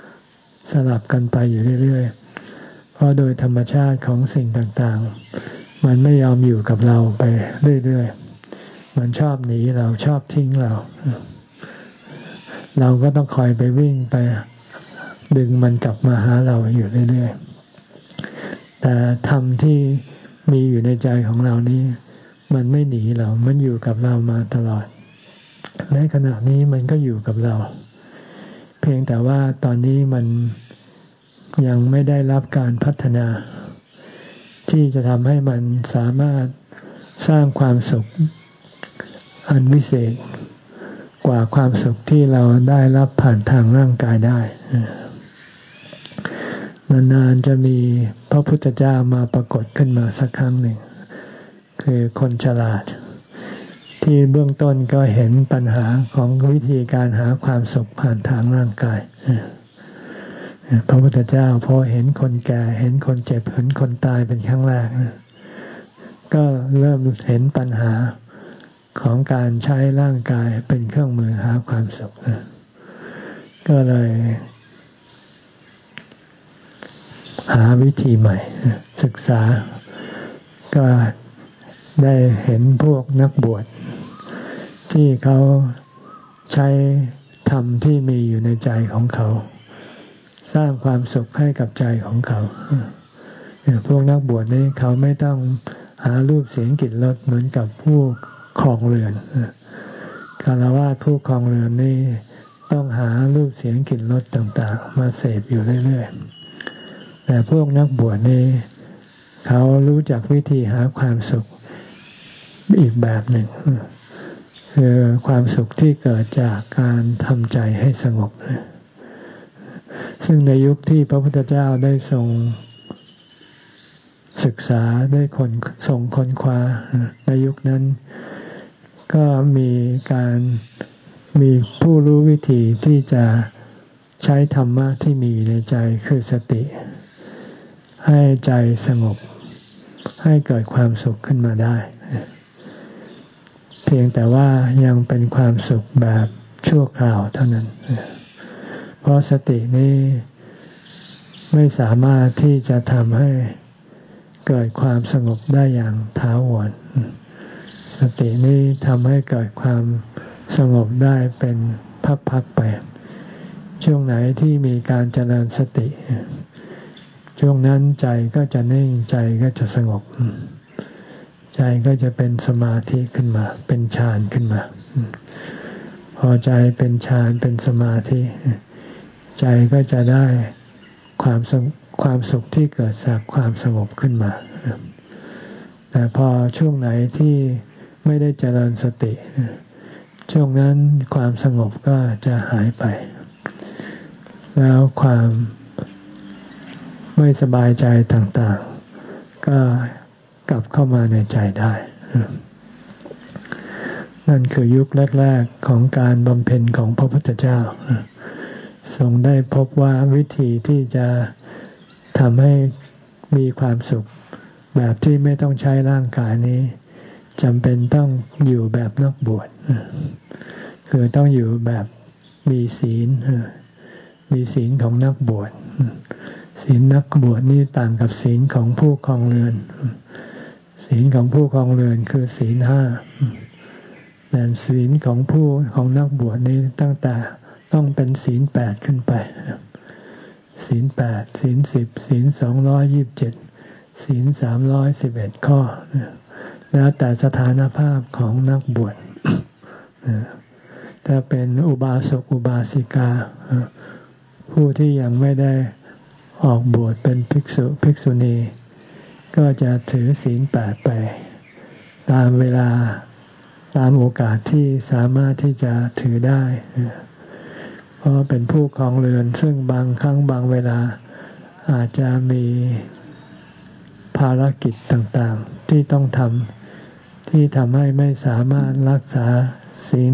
ๆสลับกันไปอยู่เรื่อยๆ เพราะโดยธรรมชาติของสิ่งต่างๆ มันไม่ยอมอยู่กับเราไปเรื่อยๆ มันชอบหนีเราชอบทิ้งเรา เราก็ต้องคอยไปวิ่งไป ดึงมันกลับมาหาเราอยู่เรื่อยๆ แต่ธรรมที่มีอยู่ในใจของเรานี้มันไม่หนีเรา มันอยู่กับเรามาตลอด ในขณะนี้มันก็อยู่กับเรา เพียงแต่ว่าตอนนี้มันยังไม่ได้รับการพัฒนา ที่จะทำให้มันสามารถสร้างความสุขอันวิเศษกว่าความสุขที่เราได้รับผ่านทางร่างกายได้ นานๆจะมีพระพุทธเจ้ามาปรากฏขึ้นมาสักครั้งหนึ่ง คือคนฉลาด ที่เบื้องต้นก็เห็นปัญหาของวิธีการหาความสุขผ่านทางร่างกายพระพุทธเจ้าพอเห็นคนแก่เห็นคนเจ็บเห็นคนตายเป็นครั้งแรกก็เริ่มเห็นปัญหาของการใช้ร่างกายเป็นเครื่องมือหาความสุขก็เลย หาวิธีใหม่ ศึกษา ก็ได้เห็นพวกนักบวช ที่เขาใช้ธรรมที่มีอยู่ในใจของเขา สร้างความสุขให้กับใจของเขาพวกนักบวชนี่เขาไม่ต้องหารูปเสียงกลิ่นรสเหมือนกับผู้ครองเรือนคารวะผู้ครองเรือนนี่ต้องหารูปเสียงกลิ่นรสต่าง ๆ มาเสพอยู่เรื่อย ๆ แต่พวกนักบวชนี่เขารู้จักวิธีหาความสุขอีกแบบหนึ่ง คือความสุขที่เกิดจากการทำใจให้สงบ ซึ่งในยุคที่พระพุทธเจ้าได้ทรงศึกษาได้คนส่งคนคว้าในยุคนั้น ก็มีการมีผู้รู้วิธีที่จะใช้ธรรมะที่มีในใจคือสติ ให้ใจสงบ ให้เกิดความสุขขึ้นมาได้ เพียงแต่ว่ายังเป็นความสุขแบบชั่วคราวเท่านั้น เพราะสตินี้ไม่สามารถที่จะทำให้เกิดความสงบได้อย่างถาวร สตินี้ทำให้เกิดความสงบได้เป็นพักๆไป ช่วงไหนที่มีการเจริญสติ ช่วงนั้นใจก็จะนิ่งใจก็จะสงบ ใจก็จะเป็นสมาธิขึ้นมา เป็นฌานขึ้นมา พอใจเป็นฌานเป็นสมาธิ ใจก็จะได้ความสความสุขที่เกิดจากความสงบขึ้นมา แต่พอช่วงไหนที่ไม่ได้เจริญสติ ช่วงนั้นความสงบก็จะหายไป แล้วความ ไม่สบายใจต่างๆ ก็กลับเข้ามาในใจได้ นั่นคือยุคแรก ๆของการบำเพ็ญของพระพุทธเจ้าทรงได้พบว่าวิธีที่จะทำให้มีความสุขแบบที่ไม่ต้องใช้ร่างกายนี้จำเป็นต้องอยู่แบบนักบวชคือต้องอยู่แบบมีศีลมีศีลของนักบวช ศีลนักบวชนี่ต่างกับศีลของผู้ครองเรือน ศีลของผู้ครองเรือนคือศีลห้าแต่ศีลของผู้ของนักบวชนี้ตั้งแต่ต้องเป็นศีลแปดขึ้นไป ศีลแปดศีลสิบศีลสองร้อยยิบเจ็ดศีลสามร้อยสิบเอ็ดข้อ แล้วแต่สถานภาพของนักบวชถ้าเป็นอุบาสกอุบาสิกา ผู้ที่ยังไม่ได้ ออกบวชเป็นภิกษุภิกษุณี ก็จะถือศีลแปดไป ตามเวลาตามโอกาสที่สามารถที่จะถือได้ เพราะเป็นผู้ครองเรือนซึ่งบางครั้งบางเวลาอาจจะมีภารกิจต่างๆ ที่ต้องทำที่ทำให้ไม่สามารถรักษาศีล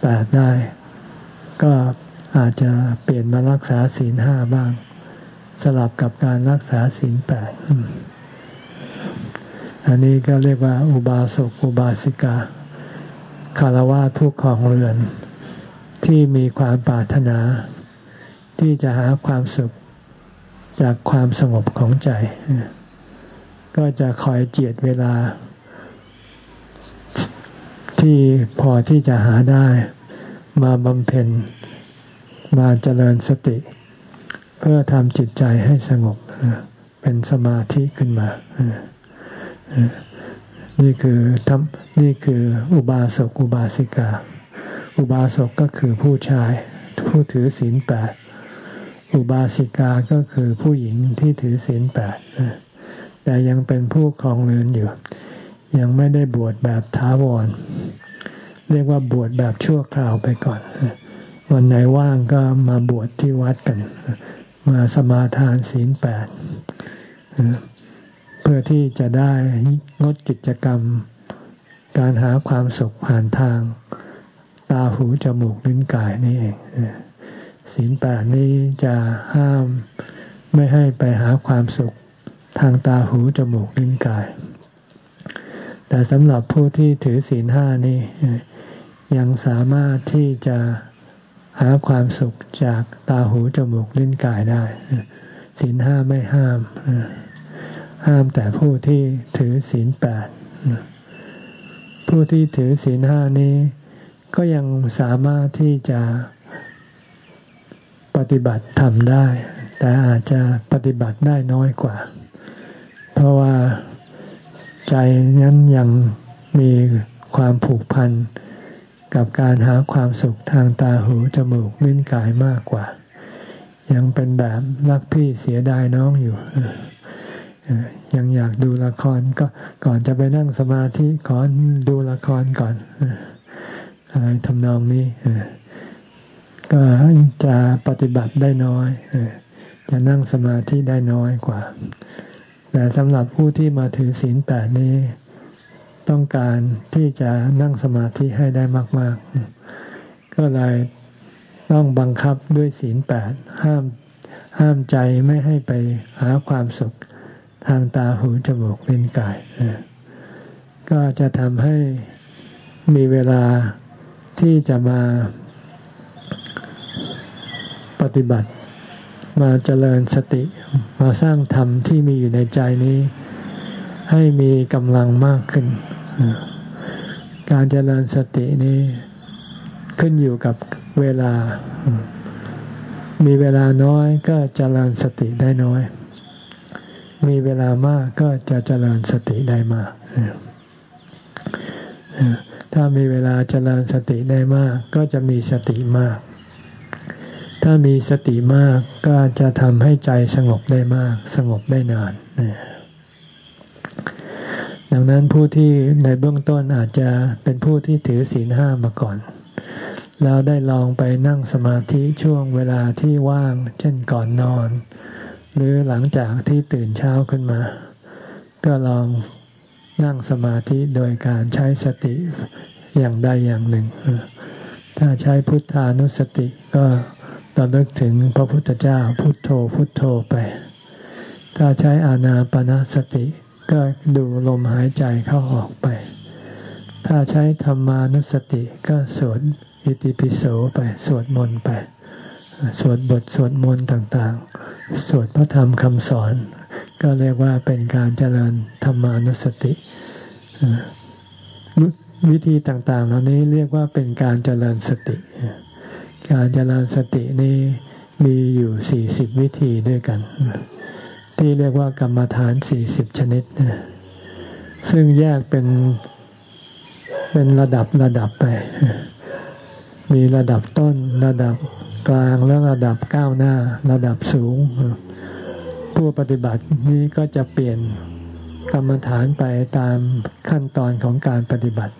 แปดได้ ก็อาจจะเปลี่ยนมารักษาศีลห้าบ้าง สลับกับการรักษาศีลแปดอันนี้ก็เรียกว่า อุบาสกอุบาสิกาคารวะผู้ครองเรือน ที่มีความปรารถนา ที่จะหาความสุขจากความสงบของใจ ก็จะคอยเจียดเวลา ที่พอที่จะหาได้ มาบำเพ็ญมาเจริญสติ เพื่อทำจิตใจให้สงบเป็นสมาธิขึ้นมา นี่คือทำนี่คืออุบาสกอุบาสิกา อุบาสกก็คือผู้ชาย ผู้ถือศีลแปดอุบาสิกาก็คือผู้หญิงที่ถือศีลแปดแต่ยังเป็นผู้ครองเรือนอยู่ ยังไม่ได้บวชแบบท้าวร เรียกว่าบวชแบบชั่วคราวไปก่อนวันไหนว่างก็มาบวชที่วัดกัน มาสมาทานศีลแปดเพื่อที่จะได้งดกิจกรรม การหาความสุขผ่านทาง ตาหูจมูกลิ้นกายนี่เองศีลแปดนี้จะห้ามไม่ให้ไปหาความสุขทางตาหูจมูกลิ้นกาย แต่สำหรับผู้ที่ถือศีลห้านี่ยังสามารถที่จะ หาความสุขจากตาหูจมูกลิ้นกายได้ศีลห้าไม่ห้าม ห้ามแต่ผู้ที่ถือศีลแปดผู้ที่ถือศีลห้านี้ ก็ยังสามารถที่จะปฏิบัติทำได้ แต่อาจจะปฏิบัติได้น้อยกว่า เพราะว่าใจนั้นยังมีความผูกพัน กับการหาความสุขทางตาหูจมูกลิ้นกายมากกว่า ยังเป็นแบบรักพี่เสียดายน้องอยู่ยังอยากดูละครก็ก่อนจะไปนั่งสมาธิขอดูละครก่อนอะไรทำนองนี้ก็จะปฏิบัติได้น้อยจะนั่งสมาธิได้น้อยกว่า แต่สำหรับผู้ที่มาถือศีลแปดนี้ ต้องการที่จะนั่งสมาธิให้ได้มาก ๆ ก็เลยต้องบังคับด้วยศีลแปดห้ามห้ามใจไม่ให้ไปหาความสุขทางตาหูจมูกลิ้นกาย ก็จะทำให้มีเวลาที่จะมาปฏิบัติ มาเจริญสติมาสร้างธรรมที่มีอยู่ในใจนี้ ให้มีกำลังมากขึ้น การเจริญสตินี้ขึ้นอยู่กับเวลา มีเวลาน้อยก็เจริญสติได้น้อย มีเวลามากก็จะเจริญสติได้มาก ถ้ามีเวลาเจริญสติได้มาก ก็จะมีสติมาก ถ้ามีสติมากก็จะทำให้ใจสงบได้มาก สงบได้นาน ดังนั้นผู้ที่ในเบื้องต้นอาจจะเป็นผู้ที่ถือศีลห้ามาก่อน แล้วได้ลองไปนั่งสมาธิช่วงเวลาที่ว่าง เช่นก่อนนอน หรือหลังจากที่ตื่นเช้าขึ้นมา ก็ลองนั่งสมาธิโดยการใช้สติอย่างใดอย่างหนึ่ง ถ้าใช้พุทธานุสติก็ตระลึกถึงพระพุทธเจ้าพุทโธพุทโธไป ถ้าใช้อานาปนาสติ ก็ดูลมหายใจเข้าออกไป ถ้าใช้ธรรมานุสติก็สวดอิติปิโสไปสวดมนต์ไป สวดบทสวดมนต์ต่างๆ สวดพระธรรมคำสอน ก็เรียกว่าเป็นการเจริญธรรมานุสติวิธีต่างๆ เหล่านี้เรียกว่าเป็นการเจริญสติ การเจริญสตินี้มีอยู่สี่สิบวิธีด้วยกัน ที่เรียกว่ากรรมฐานสี่สิบชนิด ซึ่งแยกเป็นเป็นระดับระดับไป มีระดับต้น ระดับกลางและระดับก้าวหน้า ระดับสูง ผู้ปฏิบัตินี้ก็จะเปลี่ยนกรรมฐานไปตามขั้นตอนของการปฏิบัติ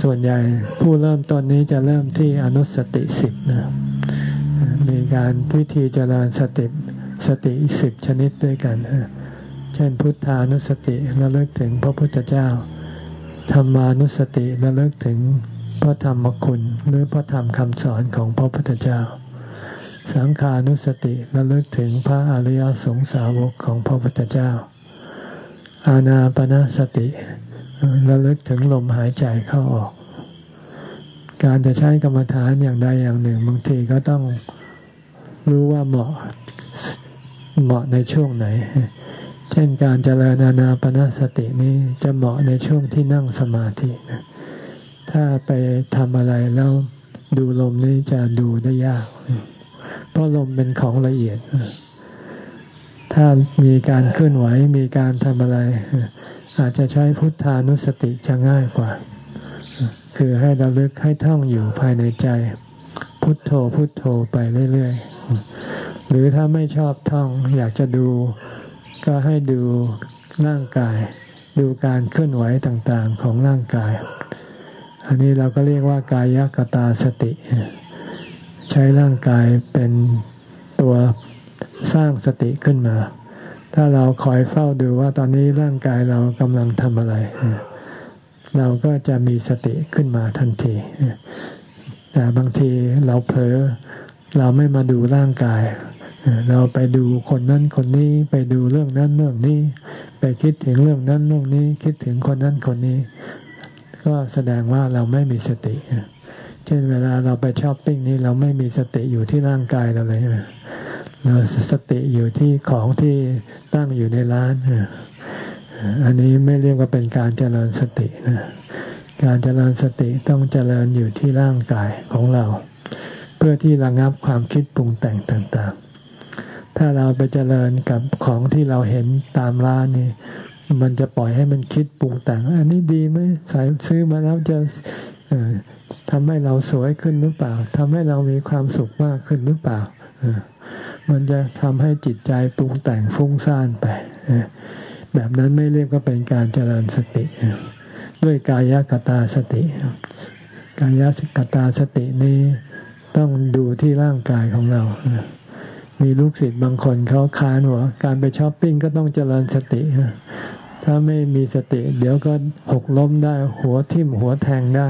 ส่วนใหญ่ผู้เริ่มต้นนี้จะเริ่มที่อนุสติสิบนะมีการวิธีเจริญสติ สติสิบชนิดด้วยกัน เช่นพุทธานุสติระลึกถึงพระพุทธเจ้า ธรรมานุสติระลึกถึงพระธรรมคุณหรือพระธรรมคำสอนของพระพุทธเจ้า สังขานุสติระลึกถึงพระอริยสงสาวกของพระพุทธเจ้า อาณาปณะสติระลึกถึงลมหายใจเข้าออก การจะใช้กรรมฐานอย่างใดอย่างหนึ่งบางทีก็ต้องรู้ว่าเหมาะ เหมาะในช่วงไหน เช่นการเจริญอานาปณะสตินี้จะเหมาะในช่วงที่นั่งสมาธินะถ้าไปทำอะไรแล้วดูลมนี่จะดูได้ยาก เพราะลมเป็นของละเอียด ถ้ามีการเคลื่อนไหวมีการทำอะไร อาจจะใช้พุทธานุสติจะง่ายกว่า คือให้ระลึกให้ท่องอยู่ภายในใจ พุทโธพุทโธไปเรื่อยๆ หรือถ้าไม่ชอบท่องอยากจะดูก็ให้ดูร่างกาย ดูการเคลื่อนไหวต่างๆของร่างกาย อันนี้เราก็เรียกว่ากายกตาสติ ใช้ร่างกายเป็นตัวสร้างสติขึ้นมา ถ้าเราคอยเฝ้าดูว่าตอนนี้ร่างกายเรากำลังทำอะไร เราก็จะมีสติขึ้นมาทันที แต่บางทีเราเผลอเราไม่มาดูร่างกาย เราไปดูคนนั้นคนนี้ไปดูเรื่องนั้นเรื่องนี้ ไปคิดถึงเรื่องนั้นเรื่องนี้ คิดถึงคนนั้นคนนี้ ก็แสดงว่าเราไม่มีสติเช่นเวลาเราไปช้อปปิ้งนี่เราไม่มีสติอยู่ที่ร่างกายเราเลยเราสติอยู่ที่ของที่ตั้งอยู่ในร้านอันนี้ไม่เรียกว่าเป็นการเจริญสตินะการเจริญสติต้องเจริญอยู่ที่ร่างกายของเรา เพื่อที่ระงับความคิดปรุงแต่งต่างๆ ถ้าเราไปเจริญกับของที่เราเห็นตามร้านนี่มันจะปล่อยให้มันคิดปรุงแต่ง อันนี้ดีไหมใส่ซื้อมาแล้วจะทำให้เราสวยขึ้นหรือเปล่าทำให้เรามีความสุขมากขึ้นหรือเปล่ามันจะทำให้จิตใจปรุงแต่งฟุ้งซ่านไปแบบนั้นไม่เรียกว่าเป็นการเจริญสติด้วยกายกตาสติ กายกตาสตินี้ต้องดูที่ร่างกายของเรา มีลูกศิษย์บางคนเขาค้านหัวการไปช้อปปิ้งก็ต้องเจริญสติถ้าไม่มีสติ เดี๋ยวก็หกล้มได้หัวทิ่มหัวแทงได้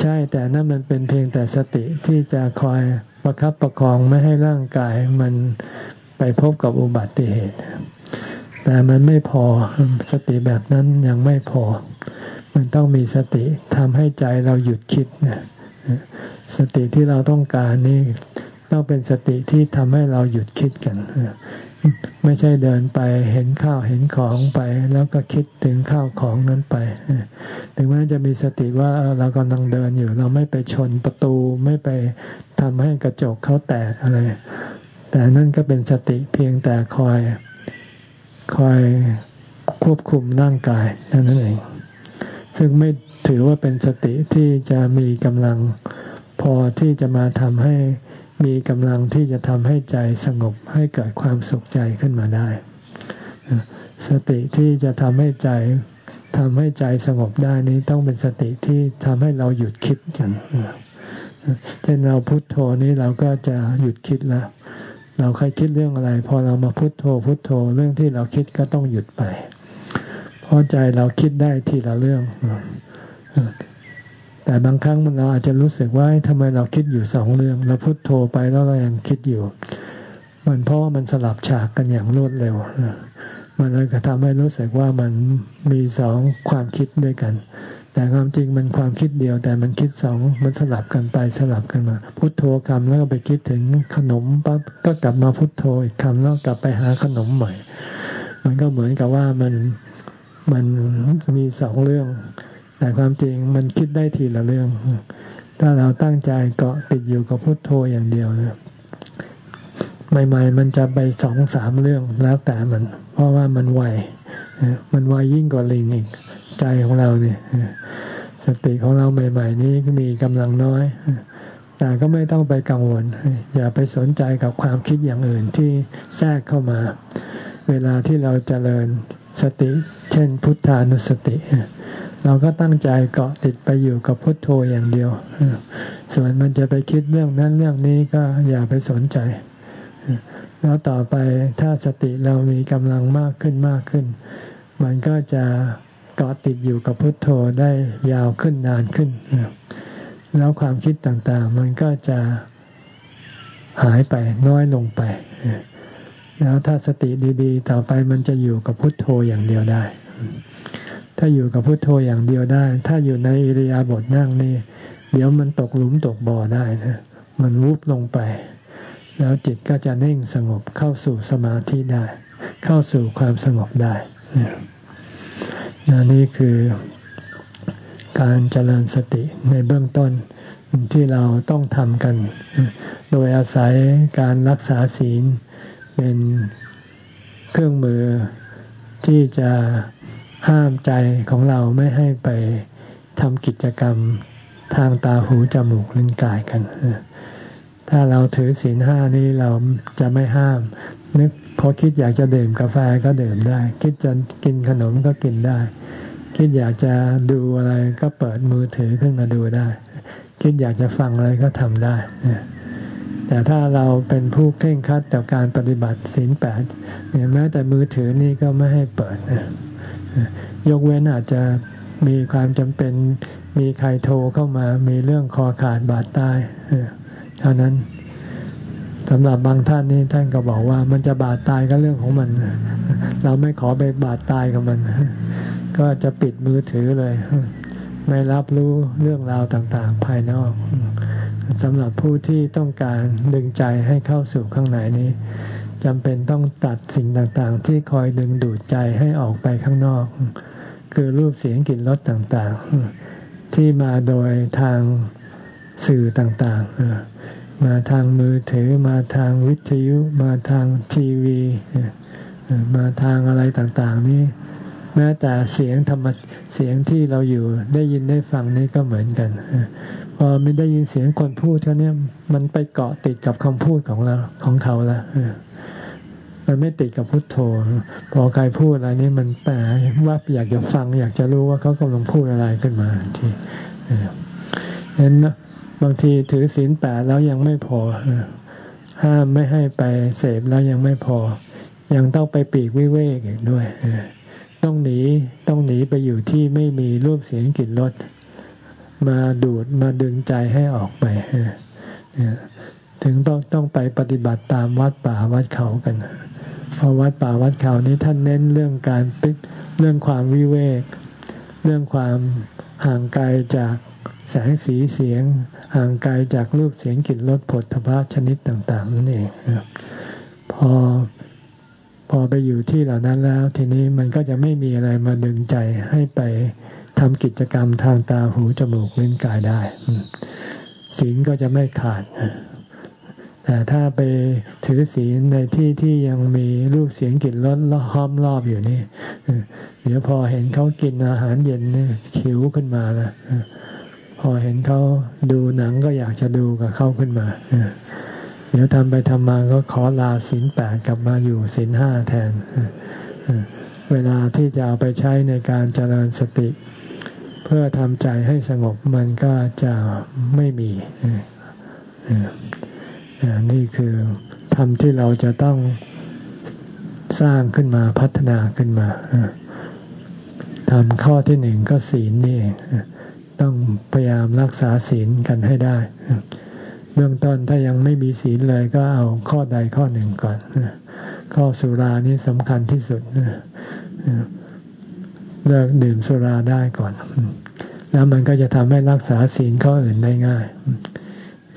ใช่แต่นั่นมันเป็นเพียงแต่สติที่จะคอยประครับประคองไม่ให้ร่างกายมันไปพบกับอุบัติเหตุ แต่มันไม่พอสติแบบนั้นยังไม่พอ มันต้องมีสติทำให้ใจเราหยุดคิดสติที่เราต้องการนี่ ต้องเป็นสติที่ทำให้เราหยุดคิดกัน ไม่ใช่เดินไปเห็นข้าวเห็นของไป แล้วก็คิดถึงข้าวของนั้นไป ถึงแม้จะมีสติว่าเรากำลังเดินอยู่ เราไม่ไปชนประตูไม่ไปทำให้กระจกเขาแตกอะไร แต่นั่นก็เป็นสติเพียงแต่คอยคอยควบคุมร่างกายนั้นเอง ซึ่งไม่ถือว่าเป็นสติที่จะมีกำลังพอที่จะมาทำให้ มีกำลังที่จะทำให้ใจสงบให้เกิดความสุขใจขึ้นมาได้ สติที่จะทำให้ใจทำให้ใจสงบได้นี้ต้องเป็นสติที่ทำให้เราหยุดคิดกันเช่นเราพุโทโธนี้เราก็จะหยุดคิดแล้ว เราเคยคิดเรื่องอะไร พอเรามาพุโทโธ พุโทโธเรื่องที่เราคิดก็ต้องหยุดไป เพราะใจเราคิดได้ทีละเรื่อง แต่บางครั้งมันเราอาจจะรู้สึกว่าทำไมเราคิดอยู่สองเรื่องเราพุโทโธไปแล้วเรายังคิดอยู่ มันเพราะมันสลับฉากกันอย่างรวดเร็วมันเลยก็ทำให้รู้สึกว่ามันมีสองความคิดด้วยกัน แต่ความจริงมันความคิดเดียว แต่มันคิดสองมันสลับกันไปสลับกันมา พุทโธคำแล้วก็ไปคิดถึงขนมปั๊บก็กลับมาพุทโธอีกคำแล้วกลับไปหาขนมใหม่ มันก็เหมือนกับว่ามันมันมีสองเรื่อง แต่ความจริงมันคิดได้ทีละเรื่อง ถ้าเราตั้งใจเกาะติดอยู่กับพุทโธอย่างเดียวนะใหม่ๆ มันจะไปสองสามเรื่องแล้วแต่มัน เพราะว่ามันไวมันไวยิ่งกว่าลิงอีกใจของเราเนี่ยสติของเราใหม่ ๆ นี้มีกำลังน้อย แต่ก็ไม่ต้องไปกังวล อย่าไปสนใจกับความคิดอย่างอื่นที่แทรกเข้ามา เวลาที่เราจเจริญสติ เช่น พุทธานุสติเเราก็ตั้งใจเกาะติดไปอยู่กับพุทโธอย่างเดียว ส่วนมันจะไปคิดเรื่องนั้นเรื่องนี้ก็อย่าไปสนใจ แล้วต่อไปถ้าสติเรามีกำลังมากขึ้นมากขึ้น มันก็จะเกาะติดอยู่กับพุทโธได้ยาวขึ้นนานขึ้น แล้วความคิดต่างๆ มันก็จะหายไปน้อยลงไป แล้วถ้าสติดี ๆ ต่อไปมันจะอยู่กับพุทโธอย่างเดียวได้ ถ้าอยู่กับพุทโธอย่างเดียวได้ ถ้าอยู่ในอิริยาบถนั่งนี่ เดี๋ยวมันตกหลุมตกบ่อได้นะ มันวุบลงไป แล้วจิตก็จะนิ่งสงบเข้าสู่สมาธิได้ เข้าสู่ความสงบได้นนี่คือการเจริญสติในเบื้องต้นที่เราต้องทำกัน โดยอาศัยการรักษาศีลเป็นเครื่องมือที่จะ ห้ามใจของเราไม่ให้ไปทำกิจกรรมทางตาหูจมูกลิ้นกายกัน ถ้าเราถือศีลห้านี้เราจะไม่ห้าม นึกพอคิดอยากจะดื่มกาแฟก็ดื่มได้ คิดจะกินขนมก็กินได้ คิดอยากจะดูอะไรก็เปิดมือถือขึ้นมาดูได้ คิดอยากจะฟังอะไรก็ทำได้ แต่ถ้าเราเป็นผู้เคร่งครัดต่อการปฏิบัติศีลแปดแม้แต่มือถือนี่ก็ไม่ให้เปิด ยกเว้นอาจจะมีความจำเป็นมีใครโทรเข้ามา มีเรื่องคอขาดบาดตายเท่านั้นสำหรับบางท่านนี่ท่านก็บอกว่ามันจะบาดตายก็เรื่องของมัน เราไม่ขอไปบาดตายกับมัน ก็จะปิดมือถือเลย ไม่รับรู้เรื่องราวต่างๆ ภายนอกสำหรับผู้ที่ต้องการดึงใจให้เข้าสู่ข้างในนี้ จำเป็นต้องตัดสิ่งต่างๆ ที่คอยดึงดูดใจให้ออกไปข้างนอก คือรูปเสียงกลิ่นรสต่างๆ ที่มาโดยทางสื่อต่างๆ มาทางมือถือมาทางวิทยุ มาทางทีวี มาทางอะไรต่างๆ นี้แม้แต่เสียงธรรมเสียงที่เราอยู่ได้ยินได้ฟังนี่ก็เหมือนกันพอไม่ได้ยินเสียงคนพูดเขานี่ยมันไปเกาะติดกับคำพูดของเราของเขาแล้ว มันไม่ติดกับพุทโธ พอใครพูดอะไรนี่มันแปลว่าอยากจะฟัง อยากจะรู้ว่าเขากำลังพูดอะไรขึ้นมาทีเห็นนะบางทีถือศีลแปดแล้วยังไม่พอ ห้ามไม่ให้ไปเสพแล้วยังไม่พอ ยังต้องไปปีกวิเวกอีกด้วยต้องหนีต้องหนีไปอยู่ที่ไม่มีรูปเสียงกลิ่นรสมาดูดมาดึงใจให้ออกไปถึงต้องต้องไปปฏิบัติตามวัดป่าวัดเขากัน เพราะวัดป่าวัดเขานี้ท่านเน้นเรื่องการปิดเรื่องความวิเวก เรื่องความห่างไกลจากแสงสีเสียง ห่างไกลจากรูปเสียงกลิ่นรสผลทพะชนิดต่าง ๆ นั่นเองพอพอไปอยู่ที่เหล่านั้นแล้ว ทีนี้มันก็จะไม่มีอะไรมาดึงใจให้ไปทำกิจกรรมทางตาหูจมูกลิ้นกายได้ศีลก็จะไม่ขาด แต่ถ้าไปถือศีลในที่ที่ยังมีรูปเสียงกลิ่นรสห้อมรอบอยู่นี่เดี๋ยวพอเห็นเขากินอาหารเย็นนี่ขิวขึ้นมาแล้วพอเห็นเขาดูหนังก็อยากจะดูกับเขาขึ้นมาเดี๋ยวทำไปทำมาก็ขอลาศีลแปดกลับมาอยู่ศีลห้าแทนเวลาที่จะเอาไปใช้ในการเจริญสติ เพื่อทำใจให้สงบมันก็จะไม่มี นี่คือทำที่เราจะต้องสร้างขึ้นมาพัฒนาขึ้นมาทำข้อที่หนึ่งก็ศีลนี่ต้องพยายามรักษาศีลกันให้ได้ เบื้องต้นถ้ายังไม่มีศีลเลยก็เอาข้อใดข้อหนึ่งก่อนข้อสุรานี่สำคัญที่สุดเลิกดื่มสุราได้ก่อน แล้วมันก็จะทำให้รักษาศีลข้ออื่นได้ง่าย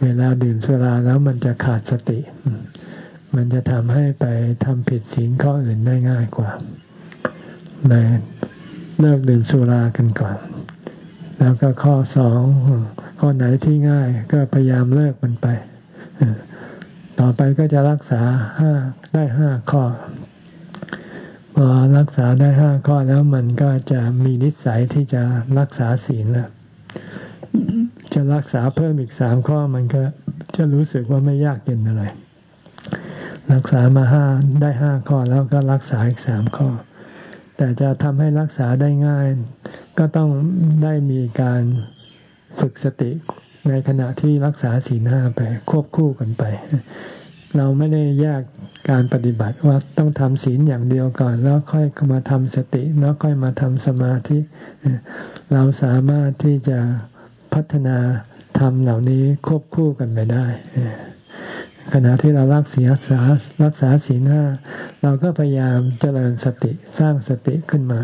เวลาดื่มสุราแล้วมันจะขาดสติ มันจะทำให้ไปทำผิดศีลข้ออื่นได้ง่ายกว่าเลยเลิกดื่มสุรากันก่อน แล้วก็ข้อสองข้อไหนที่ง่ายก็พยายามเลิกมันไป ต่อไปก็จะรักษาห้าได้ห้าข้อ พอรักษาได้ห้าข้อแล้วมันก็จะมีนิสัยที่จะรักษาศีลแล้ว จะรักษาเพิ่มอีกสามข้อมันก็จะรู้สึกว่าไม่ยากเย็นอะไร รักษามาห้าได้ห้าข้อแล้วก็รักษาอีกสามข้อ แต่จะทำให้รักษาได้ง่าย ก็ต้องได้มีการฝึกสติในขณะที่รักษาศีลห้าไปควบคู่กันไป เราไม่ได้แยกการปฏิบัติว่าต้องทำศีลอย่างเดียวก่อน แล้วค่อยมาทำสติ แล้วค่อยมาทำสมาธิ เราสามารถที่จะ พัฒนาทำเหล่านี้ควบคู่กันไปได้ขณะที่เรารักษารักษาศีลห้าเราก็พยายามเจริญสติสร้างสติขึ้นมา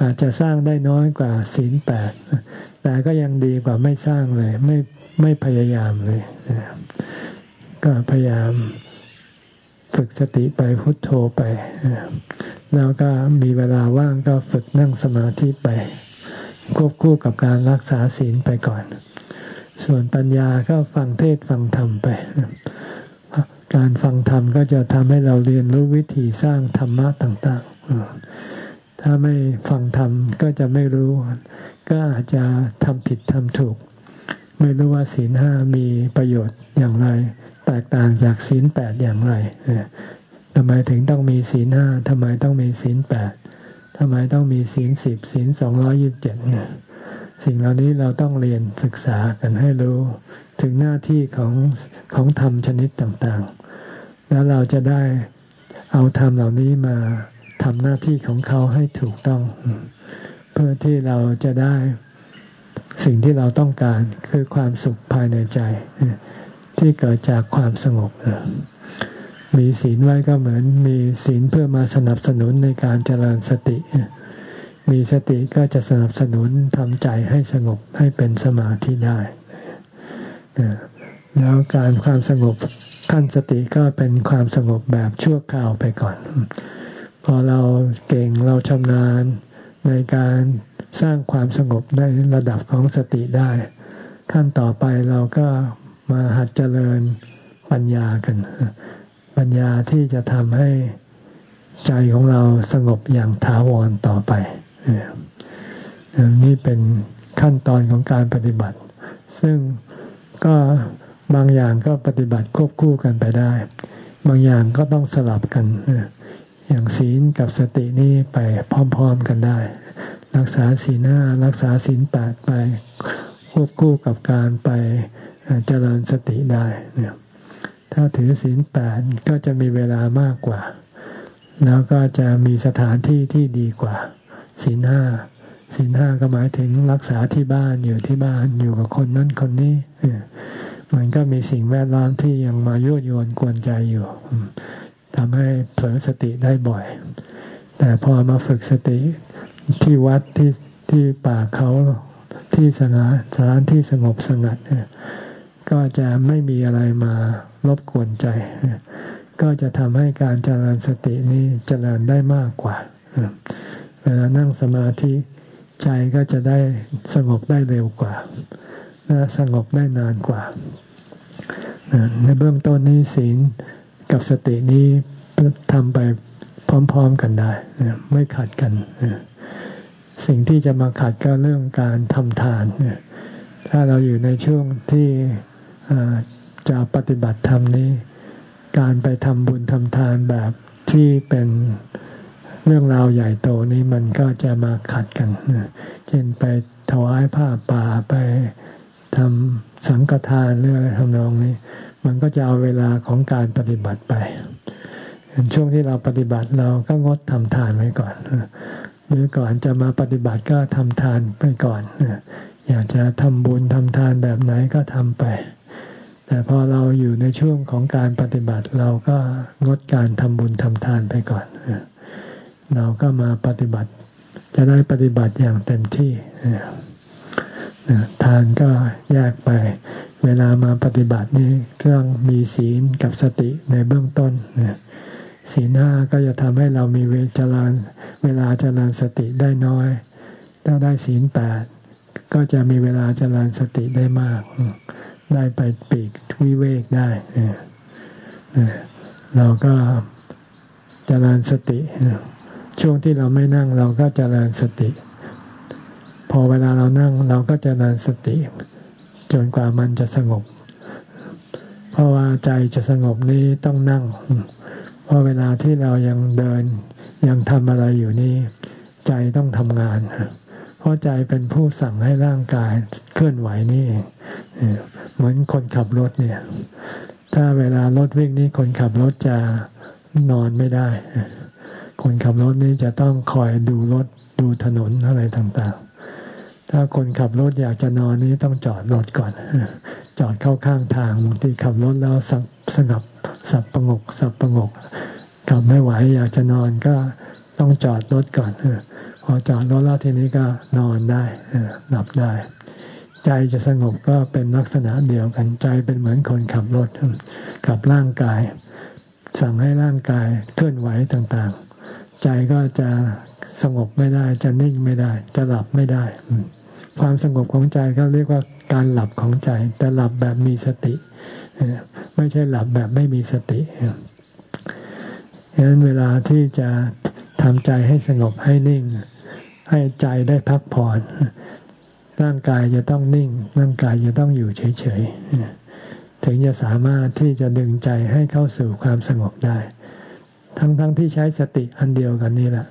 อาจจะสร้างได้น้อยกว่าศีลแปดแต่ก็ยังดีกว่าไม่สร้างเลย ไม่ไม่พยายามเลย ก็พยายามฝึกสติไปพุทโธไปแล้วก็มีเวลาว่างก็ฝึกนั่งสมาธิไป ควบคู่กับการรักษาศีลไปก่อน ส่วนปัญญาก็ฟังเทศฟังธรรมไป การฟังธรรมก็จะทำให้เราเรียนรู้วิธีสร้างธรรมะต่าง ๆ ถ้าไม่ฟังธรรมก็จะไม่รู้ ก็อาจจะทำผิดทำถูก ไม่รู้ว่าศีลห้ามีประโยชน์อย่างไร แตกต่างจากศีลแปดอย่างไรทำไมถึงต้องมีศีลห้าทำไมต้องมีศีลแปด ทำไมต้องมีศีลสิบศีลสองร้อยิบเจ็ดเนี่ยสิ่งเหล่านี้เราต้องเรียนศึกษากันให้รู้ถึงหน้าที่ของของธรรมชนิดต่างๆ แล้วเราจะได้เอาธรรมเหล่านี้มาทำหน้าที่ของเขาให้ถูกต้อง เพื่อที่เราจะได้สิ่งที่เราต้องการคือความสุขภายในใจ ที่เกิดจากความสงบ มีศีลไว้ก็เหมือนมีศีลเพื่อมาสนับสนุนในการเจริญสติ มีสติก็จะสนับสนุนทำใจให้สงบให้เป็นสมาธิได้แล้วการความสงบขั้นสติก็เป็นความสงบแบบชั่วคราวไปก่อน พอเราเก่งเราชำนาญในการสร้างความสงบในระดับของสติได้ ขั้นต่อไปเราก็มาหัดเจริญปัญญากัน ปัญญาที่จะทำให้ใจของเราสงบอย่างถาวรต่อไป นี่เป็นขั้นตอนของการปฏิบัติ ซึ่งก็บางอย่างก็ปฏิบัติควบคู่กันไปได้ บางอย่างก็ต้องสลับกัน อย่างศีลกับสตินี่ไปพร้อมๆกันได้ รักษาศีลห้ารักษาศีลแปดไปควบคู่กับการไปเจริญสติได้เนี่ย ถ้าถือศีลแปดก็จะมีเวลามากกว่า แล้วก็จะมีสถานที่ที่ดีกว่าศีลห้าศีลห้าก็หมายถึงรักษาที่บ้านอยู่ที่บ้านอยู่กับคนนั้นคนนี้มันก็มีสิ่งแวดล้อมที่ยังมายั่วยวนกวนใจอยู่ทำให้เผลอสติได้บ่อย แต่พอมาฝึกสติที่วัดที่ที่ป่าเขาที่สงบสถานที่สงบสงัด ก็จะไม่มีอะไรมารบกวนใจ ก็จะทำให้การเจริญสตินี้เจริญได้มากกว่า เวลานั่งสมาธิใจก็จะได้สงบได้เร็วกว่า และสงบได้นานกว่า ในเบื้องต้นนี้ศีลกับสตินี้ทำไปพร้อม ๆกันได้ ไม่ขัดกัน สิ่งที่จะมาขัดก็เรื่องการทำทาน ถ้าเราอยู่ในช่วงที่ จะปฏิบัติธรรมนี้ การไปทำบุญทำทานแบบที่เป็นเรื่องราวใหญ่โตนี้มันก็จะมาขัดกัน เช่นไปถวายผ้าป่าไปทำสังฆทานเรื่องอะไรทำนองนี้ มันก็จะเอาเวลาของการปฏิบัติไปช่วงที่เราปฏิบัติเราก็งดทำทานไว้ก่อนหรือก่อนจะมาปฏิบัติก็ทำทานไปก่อนอยากจะทำบุญทำทานแบบไหนก็ทำไป แต่พอเราอยู่ในช่วงของการปฏิบัติเราก็งดการทำบุญทำทานไปก่อน เราก็มาปฏิบัติ จะได้ปฏิบัติอย่างเต็มที่ทานก็แยกไป เวลามาปฏิบัตินี้เครื่องมีศีลกับสติในเบื้องต้นศีลห้าก็จะทำให้เรามีเวจรานเวลาเจริญสติได้น้อยถ้าได้ศีลแปดก็จะมีเวลาเจริญสติได้มาก ได้ไปปีกวิเวกได้เราก็เจริญสติ ช่วงที่เราไม่นั่งเราก็เจริญสติ พอเวลาเรานั่งเราก็เจริญสติ จนกว่ามันจะสงบ เพราะว่าใจจะสงบนี้ต้องนั่ง เพราะเวลาที่เรายังเดินยังทำอะไรอยู่นี่ ใจต้องทำงาน เพราะใจเป็นผู้สั่งให้ร่างกายเคลื่อนไหวนี่เหมือนคนขับรถเนี่ย ถ้าเวลารถวิ่งนี่คนขับรถจะนอนไม่ได้ คนขับรถนี้จะต้องคอยดูรถดูถนนอะไรต่างๆ ถ้าคนขับรถอยากจะนอนนี้ต้องจอดรถก่อน จอดเข้าข้างทางบางทีขับรถแล้วสับสงับสับประงก สับประงกขับไม่ไหวอยากจะนอนก็ต้องจอดรถก่อน พอจอดรถแล้วทีนี้ก็นอนได้หลับได้ ใจจะสงบก็เป็นลักษณะเดียวกันใจเป็นเหมือนคนขับรถขับร่างกาย สั่งให้ร่างกายเคลื่อนไหวต่างๆ ใจก็จะสงบไม่ได้ จะนิ่งไม่ได้ จะหลับไม่ได้ ความสงบของใจก็เรียกว่าการหลับของใจ แต่หลับแบบมีสติไม่ใช่หลับแบบไม่มีสติฉะนั้นเวลาที่จะทำใจให้สงบให้นิ่ง ให้ใจได้พักผ่อนร่างกายจะต้องนิ่ง ร่างกายจะต้องอยู่เฉยๆ ถึงจะสามารถที่จะดึงใจให้เข้าสู่ความสงบได้ ทั้งๆทที่ใช้สติอันเดียวกันนี่แหละ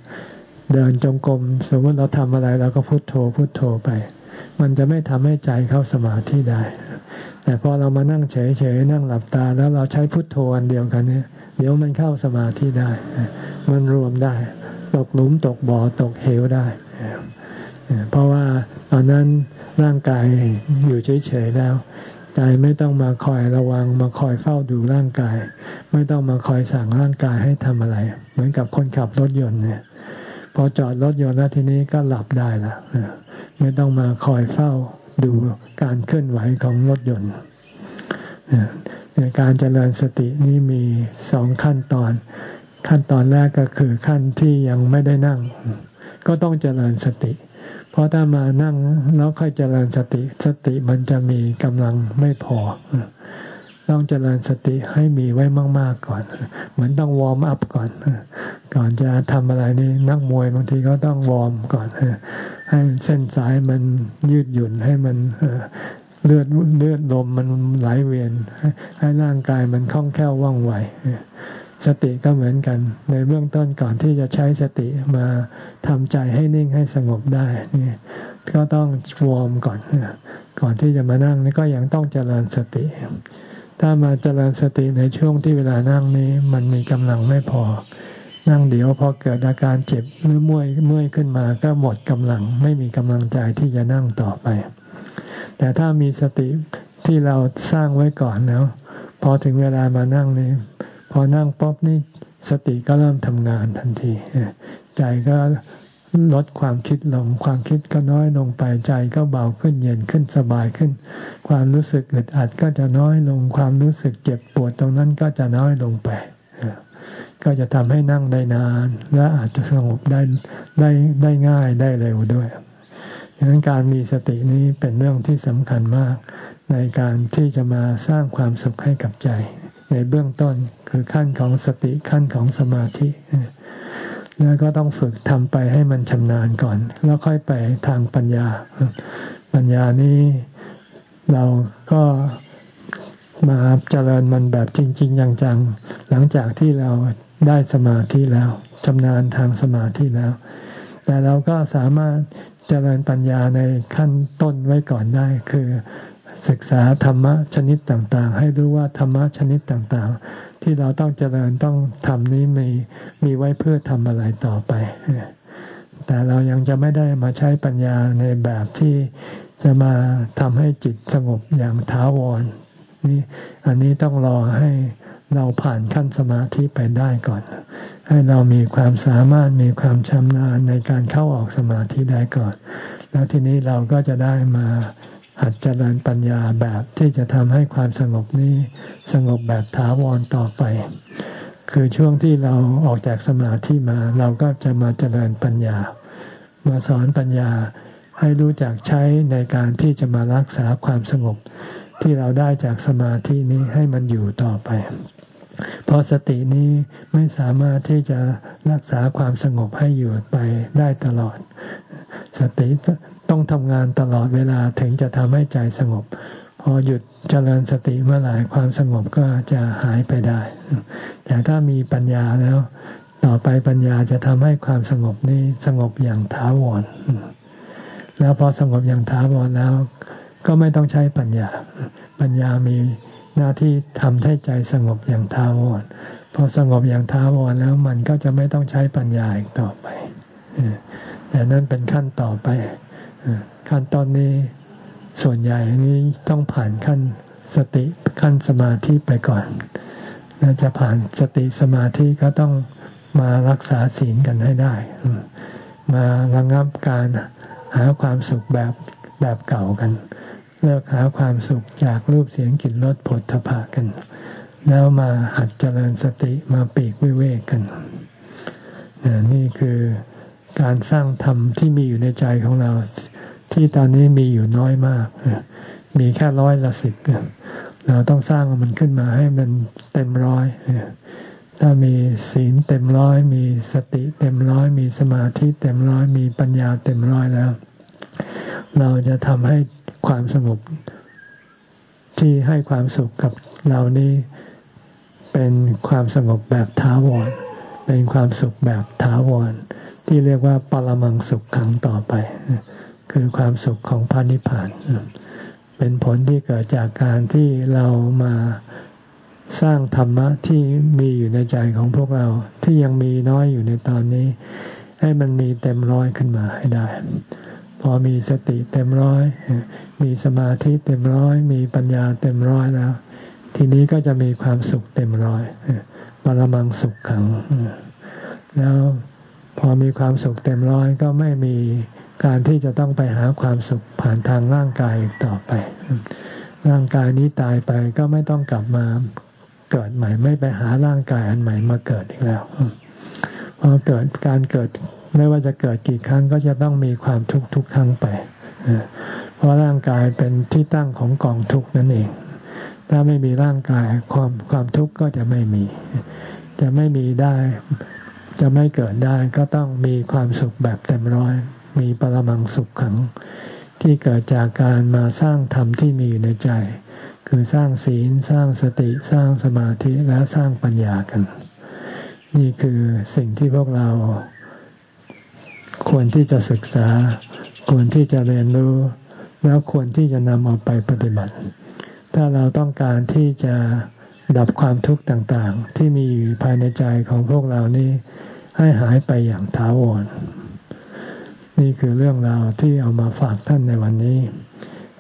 เดินจงกรมสมมติเราทำอะไรเราก็พุโทโธพุโทโธไป มันจะไม่ทำให้ใจเข้าสมาธิได้ แต่พอเรามานั่งเฉยๆนั่งหลับตา แล้วเราใช้พุโทโธอันเดียวกันเนี่ย เดี๋ยวมันเข้าสมาธิได้ มันรวมได้ ตกหลุมตกบ่อตกเหวได้ เพราะว่าตอนนั้นร่างกายอยู่เฉยๆแล้วใจไม่ต้องมาคอยระวังมาคอยเฝ้าดูร่างกาย ไม่ต้องมาคอยสั่งร่างกายให้ทำอะไร เหมือนกับคนขับรถยนต์เนี่ยพอจอดรถยนต์แล้วทีนี้ก็หลับได้ละไม่ต้องมาคอยเฝ้าดูการเคลื่อนไหวของรถยนต์ในการเจริญสตินี้มีสองขั้นตอน ขั้นตอนแรกก็คือขั้นที่ยังไม่ได้นั่ง ก็ต้องเจริญสติ เพราะถ้ามานั่งแล้วค่อยเจริญสติ สติมันจะมีกำลังไม่พอ ต้องเจริญสติให้มีไว้มาก ๆก่อน เหมือนต้อง warm up ก่อน ก่อนจะทำอะไรนี่นักมวยบางทีก็ต้อง warm ก่อน ให้เส้นสายมันยืดหยุ่นให้มันเลือดเลือดลมมันไหลเวียน ให้ร่างกายมันคล่องแคล่วว่องไว สติก็เหมือนกัน ในเบื้องต้นก่อนที่จะใช้สติมาทำใจให้นิ่งให้สงบได้นี่ก็ต้องวอร์มก่อนก่อนที่จะมานั่งนี่ก็ยังต้องเจริญสติ ถ้ามาเจริญสติในช่วงที่เวลานั่งนี้ มันมีกำลังไม่พอ นั่งเดี๋ยวพอเกิดอาการเจ็บหรือเมื่อยเมื่อยขึ้นมาก็หมดกำลัง ไม่มีกำลังใจที่จะนั่งต่อไป แต่ถ้ามีสติที่เราสร้างไว้ก่อนแล้วพอถึงเวลามานั่งนี้ พอนั่งป๊บนี่สติก็เริ่มทำงานทันที ใจก็ลดความคิดลง ความคิดก็น้อยลงไปใจก็เบาขึ้นเย็นขึ้นสบายขึ้น ความรู้สึกอึดอัดก็จะน้อยลง ความรู้สึกเจ็บปวดตรงนั้นก็จะน้อยลงไป ก็จะทำให้นั่งได้นาน และอาจจะสงบได้ได้ได้ง่ายได้เร็วด้วยดังนั้นการมีสตินี้เป็นเรื่องที่สำคัญมาก ในการที่จะมาสร้างความสุขให้กับใจ ในเบื้องต้นคือขั้นของสติขั้นของสมาธิแล้วก็ต้องฝึกทำไปให้มันชำนาญก่อน แล้วค่อยไปทางปัญญา ปัญญานี้เราก็มาเจริญมันแบบจริงๆจังๆหลังจากที่เราได้สมาธิแล้วชำนาญทางสมาธิแล้ว แต่เราก็สามารถเจริญปัญญาในขั้นต้นไว้ก่อนได้ คือ ศึกษาธรรมะชนิดต่างๆ ให้รู้ว่าธรรมะชนิดต่างๆ ที่เราต้องเจริญต้องทำนี้มีมีไว้เพื่อทำอะไรต่อไป แต่เรายังจะไม่ได้มาใช้ปัญญาในแบบที่จะมาทำให้จิตสงบอย่างถาวรนี่อันนี้ต้องรอให้เราผ่านขั้นสมาธิไปได้ก่อน ให้เรามีความสามารถมีความชำนาญในการเข้าออกสมาธิได้ก่อน แล้วทีนี้เราก็จะได้มา หัดเจริญปัญญาแบบที่จะทำให้ความสงบนี้สงบแบบถาวรต่อไป คือช่วงที่เราออกจากสมาธิมาเราก็จะมาเจริญปัญญา มาสอนปัญญาให้รู้จักใช้ในการที่จะมารักษาความสงบ ที่เราได้จากสมาธินี้ให้มันอยู่ต่อไป เพราะสตินี้ไม่สามารถที่จะรักษาความสงบให้อยู่ไปได้ตลอด สติต้องทำงานตลอดเวลาถึงจะทำให้ใจสงบ พอหยุดเจริญสติเมื่อไหร่ความสงบก็จะหายไปได้ แต่ถ้ามีปัญญาแล้ว ต่อไปปัญญาจะทำให้ความสงบนี้สงบอย่างถาวรแล้วพอสงบอย่างถาวรแล้ว ก็ไม่ต้องใช้ปัญญา ปัญญามีหน้าที่ทำให้ใจสงบอย่างถาวรพอสงบอย่างถาวรแล้วมันก็จะไม่ต้องใช้ปัญญาอีกต่อไป แต่นั่นเป็นขั้นต่อไป ขั้นตอนนี้ส่วนใหญ่นี้ต้องผ่านขั้นสติขั้นสมาธิไปก่อนแล้วจะผ่านสติสมาธิก็ต้องมารักษาศีลกันให้ได้ มาระงับการหาความสุขแบบแบบเก่ากัน เลิกหาความสุขจากรูปเสียงกลิ่นรสผลทพะกัน แล้วมาหัดเจริญสติมาปีกวิเวกกัน นี่คือ การสร้างธรรมที่มีอยู่ในใจของเรา ที่ตอนนี้มีอยู่น้อยมาก มีแค่ร้อยละสิบเราต้องสร้างมันขึ้นมาให้มันเต็มร้อยถ้ามีศีลเต็มร้อย มีสติเต็มร้อย มีสมาธิเต็มร้อย มีปัญญาเต็มร้อยแล้ว เราจะทำให้ความสงบที่ให้ความสุขกับเรานี้เป็นความสงบแบบท้าวร เป็นความสุขแบบท้าวร ที่เรียกว่าปรมังสุขขังต่อไป คือความสุขของพระนิพพาน เป็นผลที่เกิดจากการที่เรามาสร้างธรรมะที่มีอยู่ในใจของพวกเราที่ยังมีน้อยอยู่ในตอนนี้ ให้มันมีเต็มร้อยขึ้นมาให้ได้ พอมีสติเต็มร้อย มีสมาธิเต็มร้อย มีปัญญาเต็มร้อยแล้ว ทีนี้ก็จะมีความสุขเต็มร้อยปรมังสุขขังแล้ว พอมีความสุขเต็มร้อยก็ไม่มีการที่จะต้องไปหาความสุขผ่านทางร่างกายต่อไป ร่างกายนี้ตายไปก็ไม่ต้องกลับมาเกิดใหม่ ไม่ไปหาร่างกายอันใหม่มาเกิดอีกแล้วพอเกิดการเกิดไม่ว่าจะเกิดกี่ครั้งก็จะต้องมีความทุกข์ทุกครั้งไปเพราะร่างกายเป็นที่ตั้งของกองทุกข์นั่นเอง ถ้าไม่มีร่างกายความความทุกข์ก็จะไม่มี จะไม่มีได้ จะไม่เกิดได้ก็ต้องมีความสุขแบบเต็มร้อย มีปรมังสุขขัง ที่เกิดจากการมาสร้างธรรมที่มีอยู่ในใจ คือสร้างศีลสร้างสติสร้างสมาธิและสร้างปัญญากัน นี่คือสิ่งที่พวกเรา ควรที่จะศึกษา ควรที่จะเรียนรู้ แล้วควรที่จะนำเอาไปปฏิบัติ ถ้าเราต้องการที่จะ ดับความทุกข์ต่างๆ ที่มีอยู่ภายในใจของพวกเรานี้ ให้หายไปอย่างถาวร นี่คือเรื่องราวที่เอามาฝากท่านในวันนี้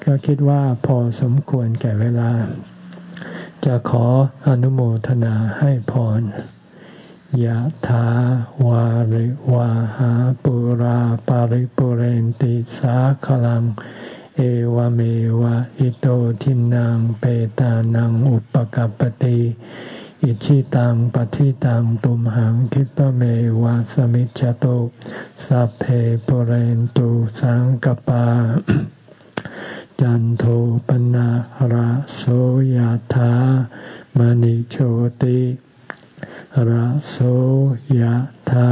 ก็คิดว่าพอสมควรแก่เวลา จะขออนุโมทนาให้พรยะถาวาริวะหาปูราปะริปูเรนติสาคะรัง เอวะเมวะอิโตทินนังเปตานังอุปะกัปปะติอิจฉิตังปัตถิตังตุมหัง ขิปปะเมวะ สะมิชฌะตุ สัพเพ ปูเรนตุสังกัปปา จันโทปนะระโสยธามณิโชติระโสยธา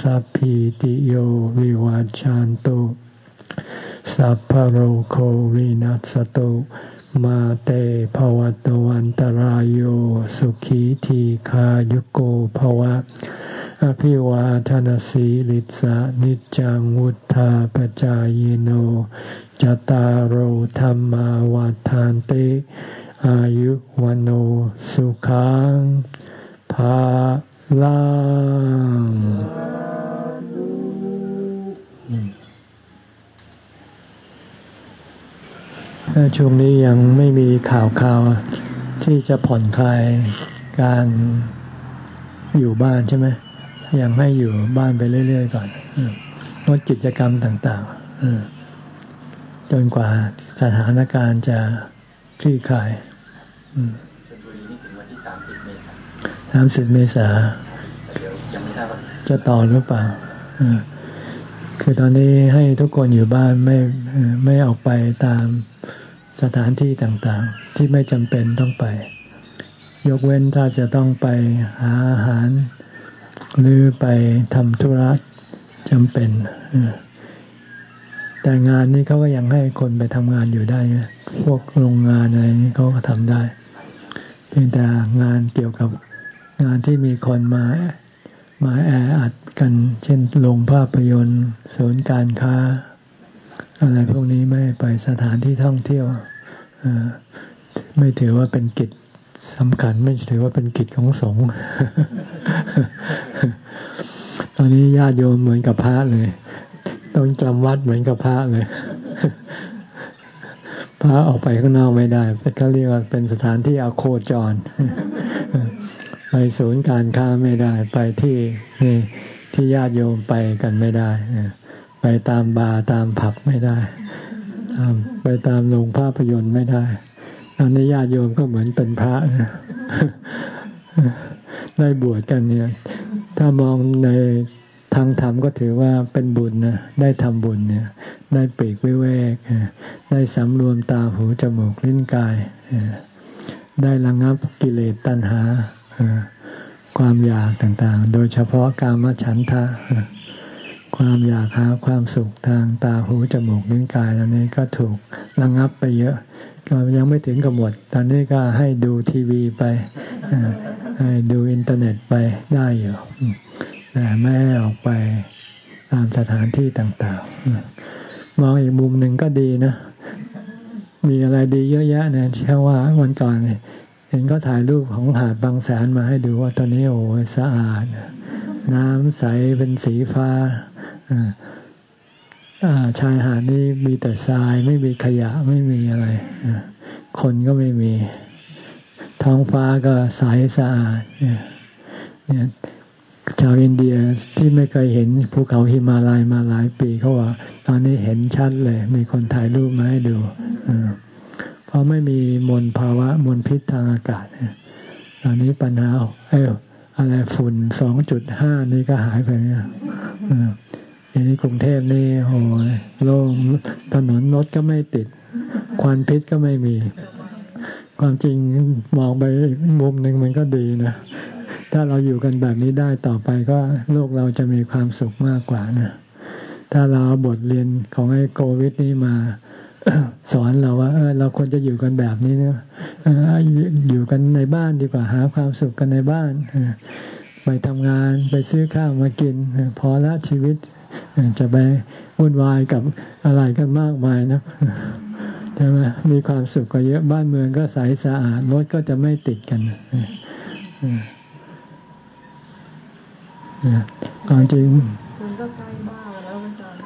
สัพพิติโยวิวัจจันตุ สัพพโรโควินัสตุมาเตภวัตวันตารโยสุขีทีขายุโกภวะ อภิวาทนสีลิสานิจังวุธาปจายโน จตารโหธรรมาวาทานติ อายุวันโอสุขังภาลัง ช่วงนี้ยังไม่มีข่าวข่าวที่จะผ่อนคลายการอยู่บ้านใช่ไหมยังให้อยู่บ้านไปเรื่อย ๆ ก่อนงดกิจกรรมต่างๆจนกว่าสถานการณ์จะคลี่คลายสามสิบเมษาจะต่อหรือเปล่าคือตอนนี้ให้ทุกคนอยู่บ้านไม่ไม่ออกไปตาม สถานที่ต่างๆ ที่ไม่จำเป็นต้องไป ยกเว้นถ้าจะต้องไปหาอาหาร หรือไปทำธุระจำเป็น แต่งานนี้เขาก็ยังให้คนไปทำงานอยู่ได้พวกโรงงานอะไรนี้เขาก็ทำได้ เพียงแต่งานเกี่ยวกับงานที่มีคนมามาแออัดกัน เช่นโรงภาพยนตร์ศูนย์การค้า อะไรพวกนี้ไม่ไปสถานที่ท่องเที่ยว ไม่ถือว่าเป็นกิจสำคัญ ไม่ถือว่าเป็นกิจของสงฆ์ตอนนี้ญาติโยมเหมือนกับพระเลย ต้องจำวัดเหมือนกับพระเลย พระออกไปข้างนอกไม่ได้ก็เรียกว่าเป็นสถานที่อาโคจร ไปศูนย์การค้าไม่ได้ ไปที่นี่ที่ญาติโยมไปกันไม่ได้ ไปตามบาร์ตามผับไม่ได้ ไปตามโรงภาพยนตร์ไม่ได้ตอนนี้ญาติโยมก็เหมือนเป็นพระได้บวชกันเนี่ย ถ้ามองในทางธรรมก็ถือว่าเป็นบุญนะได้ทำบุญเนี่ย ได้ปีกวิเวกได้สำรวมตาหูจมูกลิ้นกายได้ระงงับกิเลสตัณหาความอยากต่างๆ โดยเฉพาะกามฉันทะ ความอยากหาความสุขทางตาหูจมูกลิ้นกายอันนี้ก็ถูกระงับไปเยอะก็ยังไม่ถึงกับหมด ตอนนี้ก็ให้ดูทีวีไปให้ดูอินเทอร์เน็ตไปได้อยู่แต่ไม่ออกไปตามสถานที่ต่างๆ มองอีกมุมหนึ่งก็ดีนะ มีอะไรดีเยอะแยะเนี่ยเชื่อว่าวันก่อนเห็นก็ถ่ายรูปของหาดบางแสนมาให้ดูว่าตอนนี้โอ้สะอาด น้ำใสเป็นสีฟ้า ชายหาดนี่มีแต่ทรายไม่มีขยะไม่มีอะไร คนก็ไม่มี ท้องฟ้าก็ใสสะอาดเนี่ยชาวอินเดียที่ไม่เคยเห็นภูเขาหิมาลัยมาหลายปีเขาว่า ตอนนี้เห็นชัดเลย มีคนถ่ายรูปมาให้ดูเพราะไม่มีมลภาวะมลพิษทางอากาศตอนนี้ปัญหาเอออะไรฝุ่นสองจุดห้านี่ก็หายไป เนี่ยอันนี้กรุงเทพนี่โอ้ยโล่งถนนรถก็ไม่ติด ควันพิษก็ไม่มี ความจริงมองไปมุมหนึ่งมันก็ดีนะ ถ้าเราอยู่กันแบบนี้ได้ต่อไปก็โลกเราจะมีความสุขมากกว่านะถ้าเราบทเรียนของไอ้โควิดนี้มาสอนเราว่าเออเราควรจะอยู่กันแบบนี้นะอยู่กันในบ้านดีกว่าหาความสุขกันในบ้าน ไปทำงานไปซื้อข้าวมากิน พอละชีวิต จะไปวุ่นวายกับอะไรกันมากมายนะใช่ไหมมีความสุขก็เยอะบ้านเมืองก็ใสสะอาดรถก็จะไม่ติดกันความจริงมันก็ใกล้บ้าแล้วอาจารย์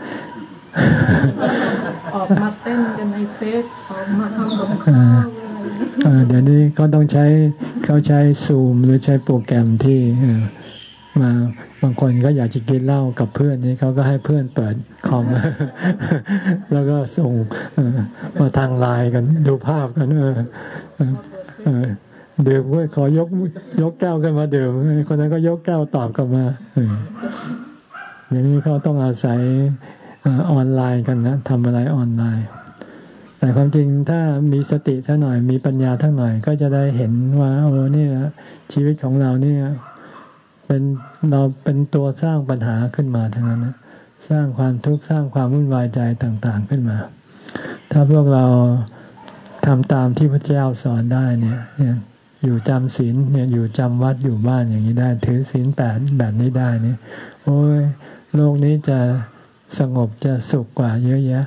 ออกมาเต้นกันในเฟซออกมาทำกับข้าวเดี๋ยวนี้เขาต้องใช้เขาใช้ซูมหรือใช้โปรแกรมที่ มาบางคนก็อยากจะกินเหล้ากับเพื่อนนี่เขาก็ให้เพื่อนเปิดคอมแล้วก็ส่งมาทางไลน์กันดูภาพกัน เออเดื่มเว้ยขอยกยกแก้วขึ้นมาเดื่มคนนั้นก็ยกแก้วตอบกลับมาอย่างนี้เขาต้องอาศัยออนไลน์กันนะทำอะไรออนไลน์ แต่ความจริงถ้ามีสติสักหน่อยมีปัญญาทั้งหน่อย ก็จะได้เห็นว่าโอ้เนี่ยชีวิตของเราเนี่ย เป็นเราเป็นตัวสร้างปัญหาขึ้นมาทั้งนั้นนะสร้างความทุกข์สร้างความวุ่นวายใจต่างๆขึ้นมา ถ้าพวกเราทำตามที่พระเจ้าสอนได้เนี่ยเนี่ยอยู่จำศีลเนี่ยอยู่จำวัดอยู่บ้านอย่างนี้ได้ ถือศีลแปดแบบนี้ได้เนี่ยโอ้ยโลกนี้จะสงบจะสุขกว่าเยอะแยะ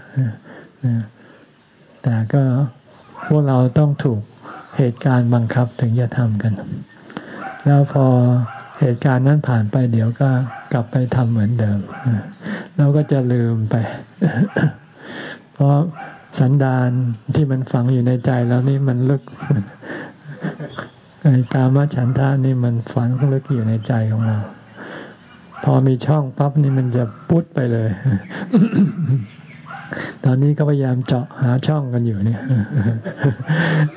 แต่ก็พวกเราต้องถูกเหตุการณ์บังคับถึงจะทำกัน แล้วพอ เหตุการณ์นั้นผ่านไปเดี๋ยวก็กลับไปทำเหมือนเดิมแล้วก็จะลืมไป เพราะสันดานที่มันฝังอยู่ในใจแล้วนี่มันลึกไอ้กามฉันทานี่มันฝังลึกอยู่ในใจของเรา พอมีช่องปั๊บนี่มันจะปุ๊ดไปเลย ตอนนี้ก็พยายามเจาะหาช่องกันอยู่เนี่ย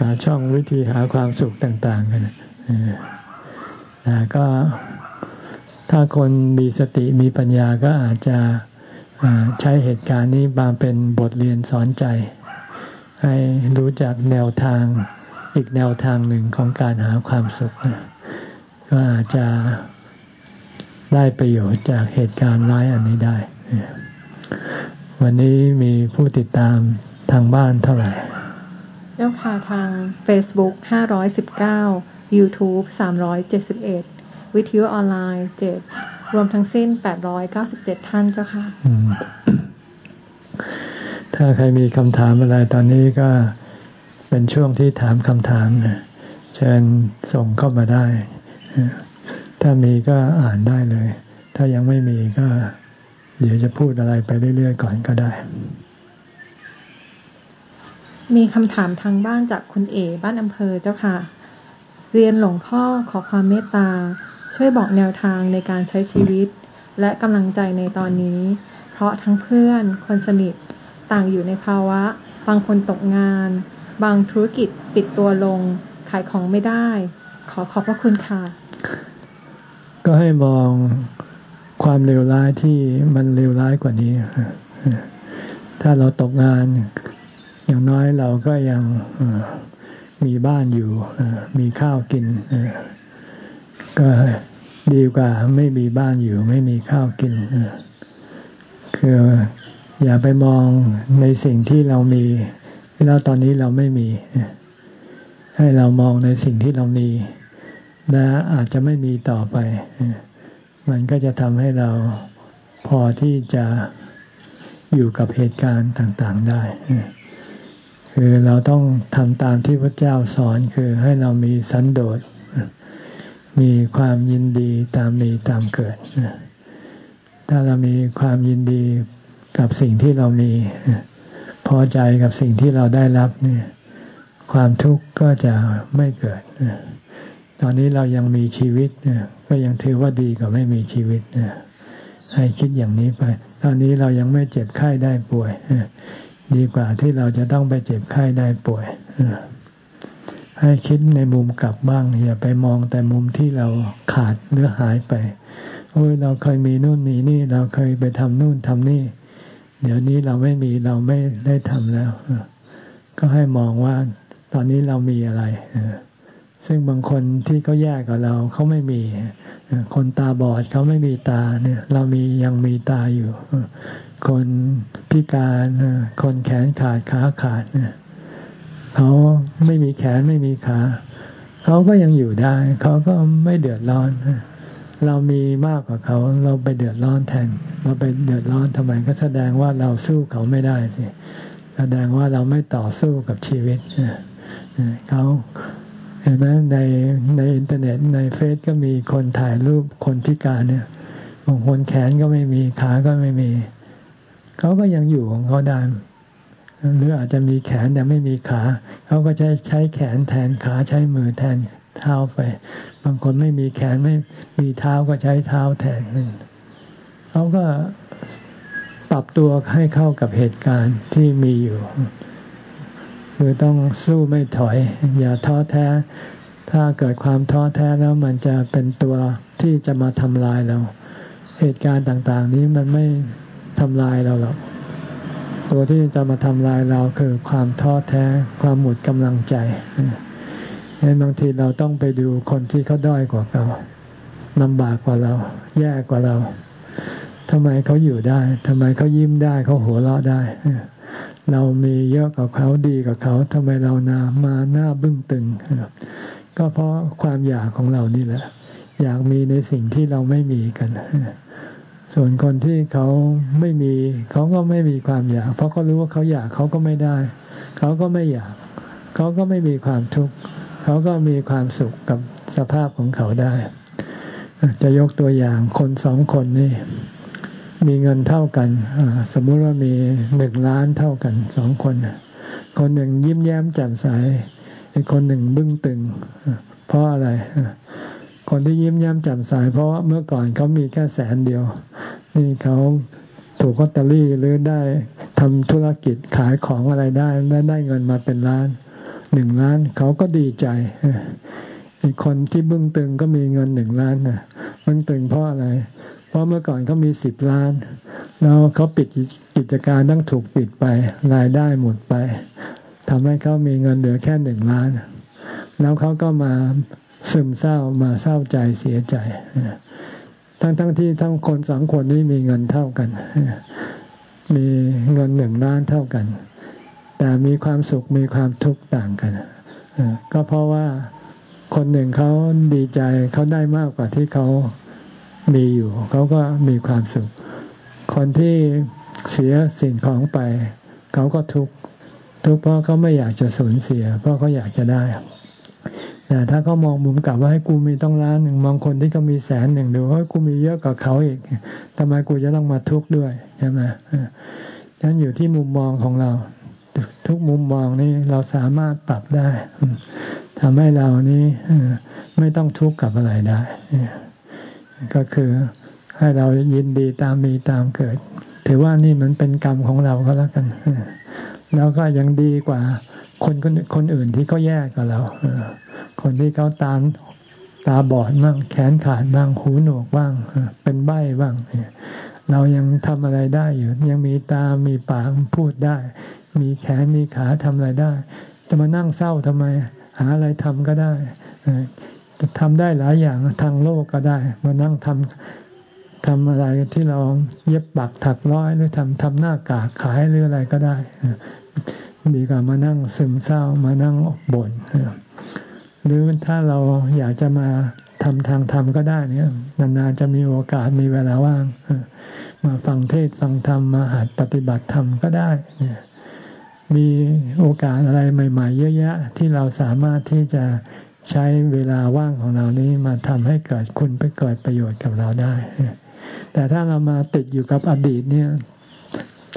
หาช่องวิธีหาความสุขต่าง ๆ กันแต่ ก็ถ้าคนมีสติมีปัญญาก็อาจจะใช้เหตุการณ์นี้มาเป็นบทเรียนสอนใจ ให้รู้จักแนวทางอีกแนวทางหนึ่งของการหาความสุข ก็อาจจะได้ประโยชน์จากเหตุการณ์ร้ายอันนี้ได้ วันนี้มีผู้ติดตามทางบ้านเท่าไหร่ เจ้าค่ะทาง Facebook 519 YouTube 371 วิทยุออนไลน์7รวมทั้งสิ้น 897 ท่านเจ้าค่ะ ถ้าใครมีคำถามอะไรตอนนี้ก็เป็นช่วงที่ถามคำถามนะเชิญส่งเข้ามาได้ ถ้ามีก็อ่านได้เลย ถ้ายังไม่มีก็ เดี๋ยวจะพูดอะไรไปเรื่อยๆก่อนก็ได้มีคำถามทางบ้านจากคุณเอบ้านอำเภอเจ้าค่ะ เรียนหลวงพ่อขอความเมตตา ช่วยบอกแนวทางในการใช้ชีวิต และกำลังใจในตอนนี้ เพราะทั้งเพื่อนคนสนิทต่างอยู่ในภาวะ บางคนตกงาน บางธุรกิจปิดตัวลง ขายของไม่ได้ ขอขอบพระคุณค่ะ ก็ให้มองความเลวร้ายที่มันเลวร้ายกว่านี้ ถ้าเราตกงาน อย่างน้อยเราก็ยัง มีบ้านอยู่มีข้าวกินก็ดีกว่าไม่มีบ้านอยู่ ไม่มีข้าวกินคืออย่าไปมองในสิ่งที่เรามีแล้วตอนนี้เราไม่มี ให้เรามองในสิ่งที่เรามีและอาจจะไม่มีต่อไป มันก็จะทำให้เราพอที่จะอยู่กับเหตุการณ์ต่าง ๆ ได้ คือเราต้องทำตามที่พระเจ้าสอนคือให้เรามีสันโดษ มีความยินดีตามมีตามเกิด ถ้าเรามีความยินดีกับสิ่งที่เรามี พอใจกับสิ่งที่เราได้รับเนี่ยความทุกข์ก็จะไม่เกิด ตอนนี้เรายังมีชีวิตก็ยังถือว่าดีกว่าไม่มีชีวิตให้คิดอย่างนี้ไป ตอนนี้เรายังไม่เจ็บไข้ได้ป่วย ดีกว่าที่เราจะต้องไปเจ็บไข้ได้ป่วยให้คิดในมุมกลับบ้างอย่าไปมองแต่มุมที่เราขาดหรือหายไปโอ้ยเราเคยมีนู่นมีนี่ เราเคยไปทำนู่นทำนี่ เดี๋ยวนี้เราไม่มีเราไม่ได้ทำแล้วก็ให้มองว่าตอนนี้เรามีอะไรซึ่งบางคนที่เขาแยกกับเราเขาไม่มีคนตาบอดเขาไม่มีตาเนี่ย เรามียังมีตาอยู่ คนพิการคนแขนขาดขาขาดเนี่ยเขาไม่มีแขนไม่มีขาเขาก็ยังอยู่ได้ เขาก็ไม่เดือดร้อน เรามีมากกว่าเขาเราไปเดือดร้อนแทน เราไปเดือดร้อนทำไมก็แสดงว่าเราสู้เขาไม่ได้สิแสดงว่าเราไม่ต่อสู้กับชีวิตเขาเห็นไหมในในอินเทอร์เน็ตในเฟซก็มีคนถ่ายรูปคนพิการเนี่ยบางคนแขนก็ไม่มีขาก็ไม่มี เขาก็ยังอยู่ของเขาได้หรืออาจจะมีแขนแต่ไม่มีขา เขาก็ใช้ใช้แขนแทนขาใช้มือแทนเท้าไป บางคนไม่มีแขนไม่มีเท้าก็ใช้เท้าแทนนั่นเขาก็ปรับตัวให้เข้ากับเหตุการณ์ที่มีอยู่ คือต้องสู้ไม่ถอย อย่าท้อแท้ ถ้าเกิดความท้อแท้แล้วมันจะเป็นตัวที่จะมาทำลายเรา เหตุการณ์ต่าง ๆ นี้มันไม่ ทำลายเราหรอก ตัวที่จะมาทำลายเราคือความท้อแท้ ความหมดกำลังใจเห็นบางทีเราต้องไปดูคนที่เขาด้อยกว่าเราลำบากกว่าเรา แย่กว่าเราทำไมเขาอยู่ได้ทำไมเขายิ้มได้เขาหัวเราะได้ เรามีเยอะกับเขาดีกับเขาทำไมเรานามาหน้าบึ้งตึง ก็เพราะความอยากของเรานี่แหละ อยากมีในสิ่งที่เราไม่มีกัน ส่วนคนที่เขาไม่มีเขาก็ไม่มีความอยาก เพราะเขารู้ว่าเขาอยากเขาก็ไม่ได้ เขาก็ไม่อยาก เขาก็ไม่มีความทุกข์เขาก็มีความสุขกับสภาพของเขาได้ จะยกตัวอย่างคนสองคนนี่ มีเงินเท่ากันสมมุติว่ามีหนึ่งล้านเท่ากันสองคน คนหนึ่งยิ้มแย้มแจ่มใสอีกคนหนึ่งบึ้งตึง เพราะอะไรคนที่ยิ้มแย้มแจ่มใสเพราะว่าเมื่อก่อนเขามีแค่แสนเดียว นี่เขาถูกคอตเตอรี่หรือได้ทำธุรกิจขายของอะไรได้และได้เงินมาเป็นล้านหนึ่งล้านเขาก็ดีใจอีกคนที่บึ้งตึงก็มีเงินหนึ่งล้านนะบึ้งตึงเพราะอะไร เพราะเมื่อก่อนเขามีสิบล้าน แล้วเขาปิดกิจการต้องถูกปิดไปรายได้หมดไปทำให้เขามีเงินเหลือแค่หนึ่งล้าน แล้วเขาก็มาซึมเศร้ามาเศร้าใจเสียใจ ทั้งทั้งที่ทั้งคนสองคนนี้มีเงินเท่ากัน มีเงินหนึ่งล้านเท่ากัน แต่มีความสุขมีความทุกข์ต่างกัน ก็เพราะว่าคนหนึ่งเขาดีใจเขาได้มากกว่าที่เขามีอยู่ เขาก็มีความสุข คนที่เสียสิ่งของไป เขาก็ทุกข์ทุกข์เพราะเขาไม่อยากจะสูญเสีย เพราะเขาอยากจะได้ แต่ถ้าเขามองมุมกลับว่าให้กูมีต้องล้านหนึ่งมองคนที่เขามีแสนหนึ่งดูว่ากูมีเยอะกว่าเขาอีกทำไมกูจะต้องมาทุกข์ด้วยใช่ไหมฉะนั้นอยู่ที่มุมมองของเรา ทุกมุมมองนี้เราสามารถปรับได้ทำให้เรานี้ไม่ต้องทุกข์กับอะไรได้ ก็คือให้เรายินดีตามมีตามเกิด ถือว่านี่มันเป็นกรรมของเราก็แล้วกันแล้วก็ยังดีกว่าคนคนคนอื่นที่เขาแย่กับเรา คนที่เขาตาตาบอดบ้างแขนขาดบ้างหูหนวกบ้างเป็นใบ้บ้างเรายังทำอะไรได้อยู่ ยังมีตา มีปากพูดได้ มีแขนมีขาทำอะไรได้ จะมานั่งเศร้าทำไม หาอะไรทำก็ได้ทำได้หลายอย่างทางโลกก็ได้ มานั่งทำทำอะไรที่เราเย็บปักถักร้อยหรือทำทำหน้ากากขายหรืออะไรก็ได้ดีกว่ามานั่งซึมเศร้ามานั่งบ่น หรือถ้าเราอยากจะมาทำทางธรรมก็ได้เนี่ยนานๆจะมีโอกาสมีเวลาว่าง มาฟังเทศฟังธรรมมาหัดปฏิบัติธรรมก็ได้เนี่ยมีโอกาสอะไรใหม่ ๆ เยอะแยะที่เราสามารถที่จะใช้เวลาว่างของเรานี้มาทำให้เกิดคุณไปเกิดประโยชน์กับเราได้ แต่ถ้าเรามาติดอยู่กับอดีตเนี่ย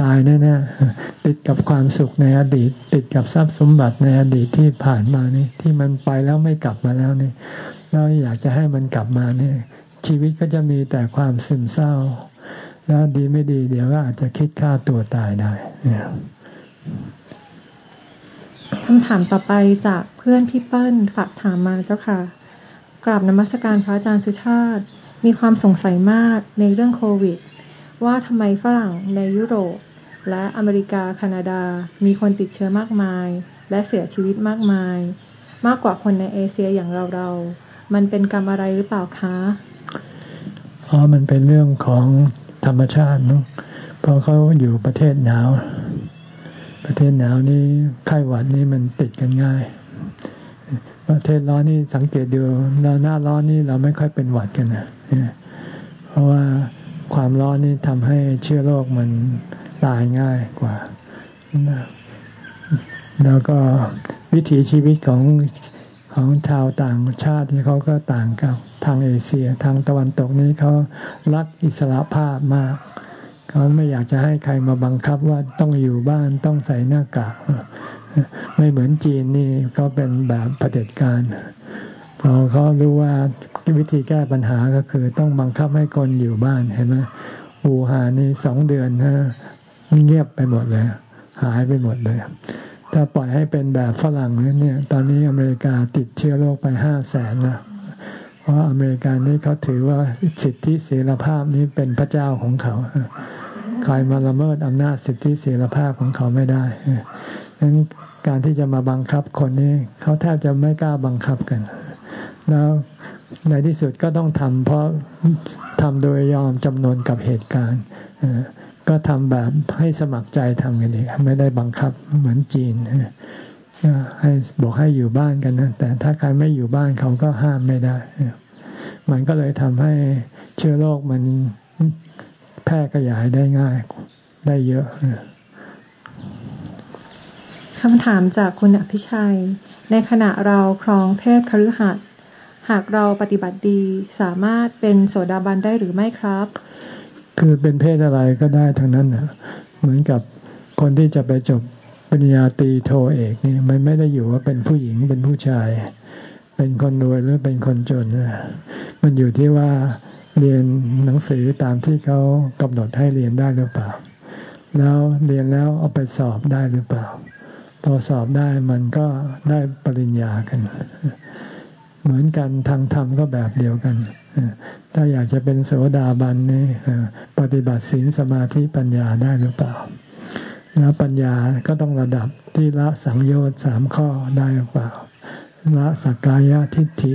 ตายแน่ๆติดกับความสุขในอดีต ติดกับทรัพย์สมบัติในอดีตที่ผ่านมานี่ ที่มันไปแล้วไม่กลับมาแล้วนี่เราอยากจะให้มันกลับมาเนี่ย ชีวิตก็จะมีแต่ความซึมเศร้า แล้วดีไม่ดี เดี๋ยวก็อาจจะคิดฆ่าตัวตายได้คำถามต่อไปจากเพื่อนพี่เปิ้ลฝากถามมาเจ้าค่ะกราบนมัสการพระอาจารย์สุชาติ มีความสงสัยมากในเรื่องโควิด ว่าทำไมฝรั่งในยุโรป และอเมริกาแคนาดา มีคนติดเชื้อมากมาย และเสียชีวิตมากมาย มากกว่าคนในเอเชียอย่างเราเรา มันเป็นกรรมอะไรหรือเปล่าคะอ๋อมันเป็นเรื่องของธรรมชาติเนาะเพราะเขาอยู่ประเทศหนาว ประเทศหนาวนี่ไข้หวัดนี่มันติดกันง่าย ประเทศร้อนนี่สังเกตดูเราหน้าร้อนนี่เราไม่ค่อยเป็นหวัดกันนะเพราะว่า ความร้อนนี่ทำให้เชื้อโรคมันตายง่ายกว่า แล้วก็วิถีชีวิตของของชาวต่างชาติที่เขาก็ต่างกับทางเอเชีย ทางตะวันตกนี้เขารักอิสระภาพมาก เขาไม่อยากจะให้ใครมาบังคับว่าต้องอยู่บ้านต้องใส่หน้ากากไม่เหมือนจีนนี่เขาเป็นแบบเผด็จการพอเขารู้ว่า วิธีแก้ปัญหาก็คือ ต้องบังคับให้คนอยู่บ้านเห็นไหมอูหานี่สองเดือนฮะเงียบไปหมดเลย หายไปหมดเลย ถ้าปล่อยให้เป็นแบบฝรั่งเนี่ย ตอนนี้อเมริกาติดเชื้อโรคไปห้าแสนนะเพราะอเมริกานี่เขาถือว่าสิทธิเสรีภาพนี้เป็นพระเจ้าของเขาใครมาละเมิดอำนาจสิทธิเสรีภาพของเขาไม่ได้ดังนั้นการที่จะมาบังคับคนนี้เขาแทบจะไม่กล้าบังคับกัน แล้ว ในที่สุดก็ต้องทำเพราะทำโดยยอมจำนวนกับเหตุการณ์ก็ทำแบบให้สมัครใจทำกันเองไม่ได้บังคับเหมือนจีนให้บอกให้อยู่บ้านกันนะแต่ถ้าใครไม่อยู่บ้านเขาก็ห้ามไม่ได้ มันก็เลยทำให้เชื้อโรคมันแพร่ขยายได้ง่าย ได้เยอะคำถามจากคุณอภิชัย ในขณะเราครองเพศคฤหัสถ์ หากเราปฏิบัติดีสามารถเป็นโสดาบันได้หรือไม่ครับ คือเป็นเพศอะไรก็ได้ทั้งนั้นนะเหมือนกับคนที่จะไปจบปริญญาตรีโทเอกนี่มันไม่ได้อยู่ว่าเป็นผู้หญิงเป็นผู้ชาย เป็นคนรวยหรือเป็นคนจนมันอยู่ที่ว่าเรียนหนังสือตามที่เขากำหนดให้เรียนได้หรือเปล่า แล้วเรียนแล้วเอาไปสอบได้หรือเปล่าพอสอบได้มันก็ได้ปริญญากัน เหมือนกันทางธรรมก็แบบเดียวกันถ้าอยากจะเป็นโสดาบันนี่ปฏิบัติศีลสมาธิปัญญาได้หรือเปล่า แล้วปัญญาก็ต้องระดับที่ละสังโยชน์สามข้อได้หรือเปล่า ละสักกายทิฏฐิ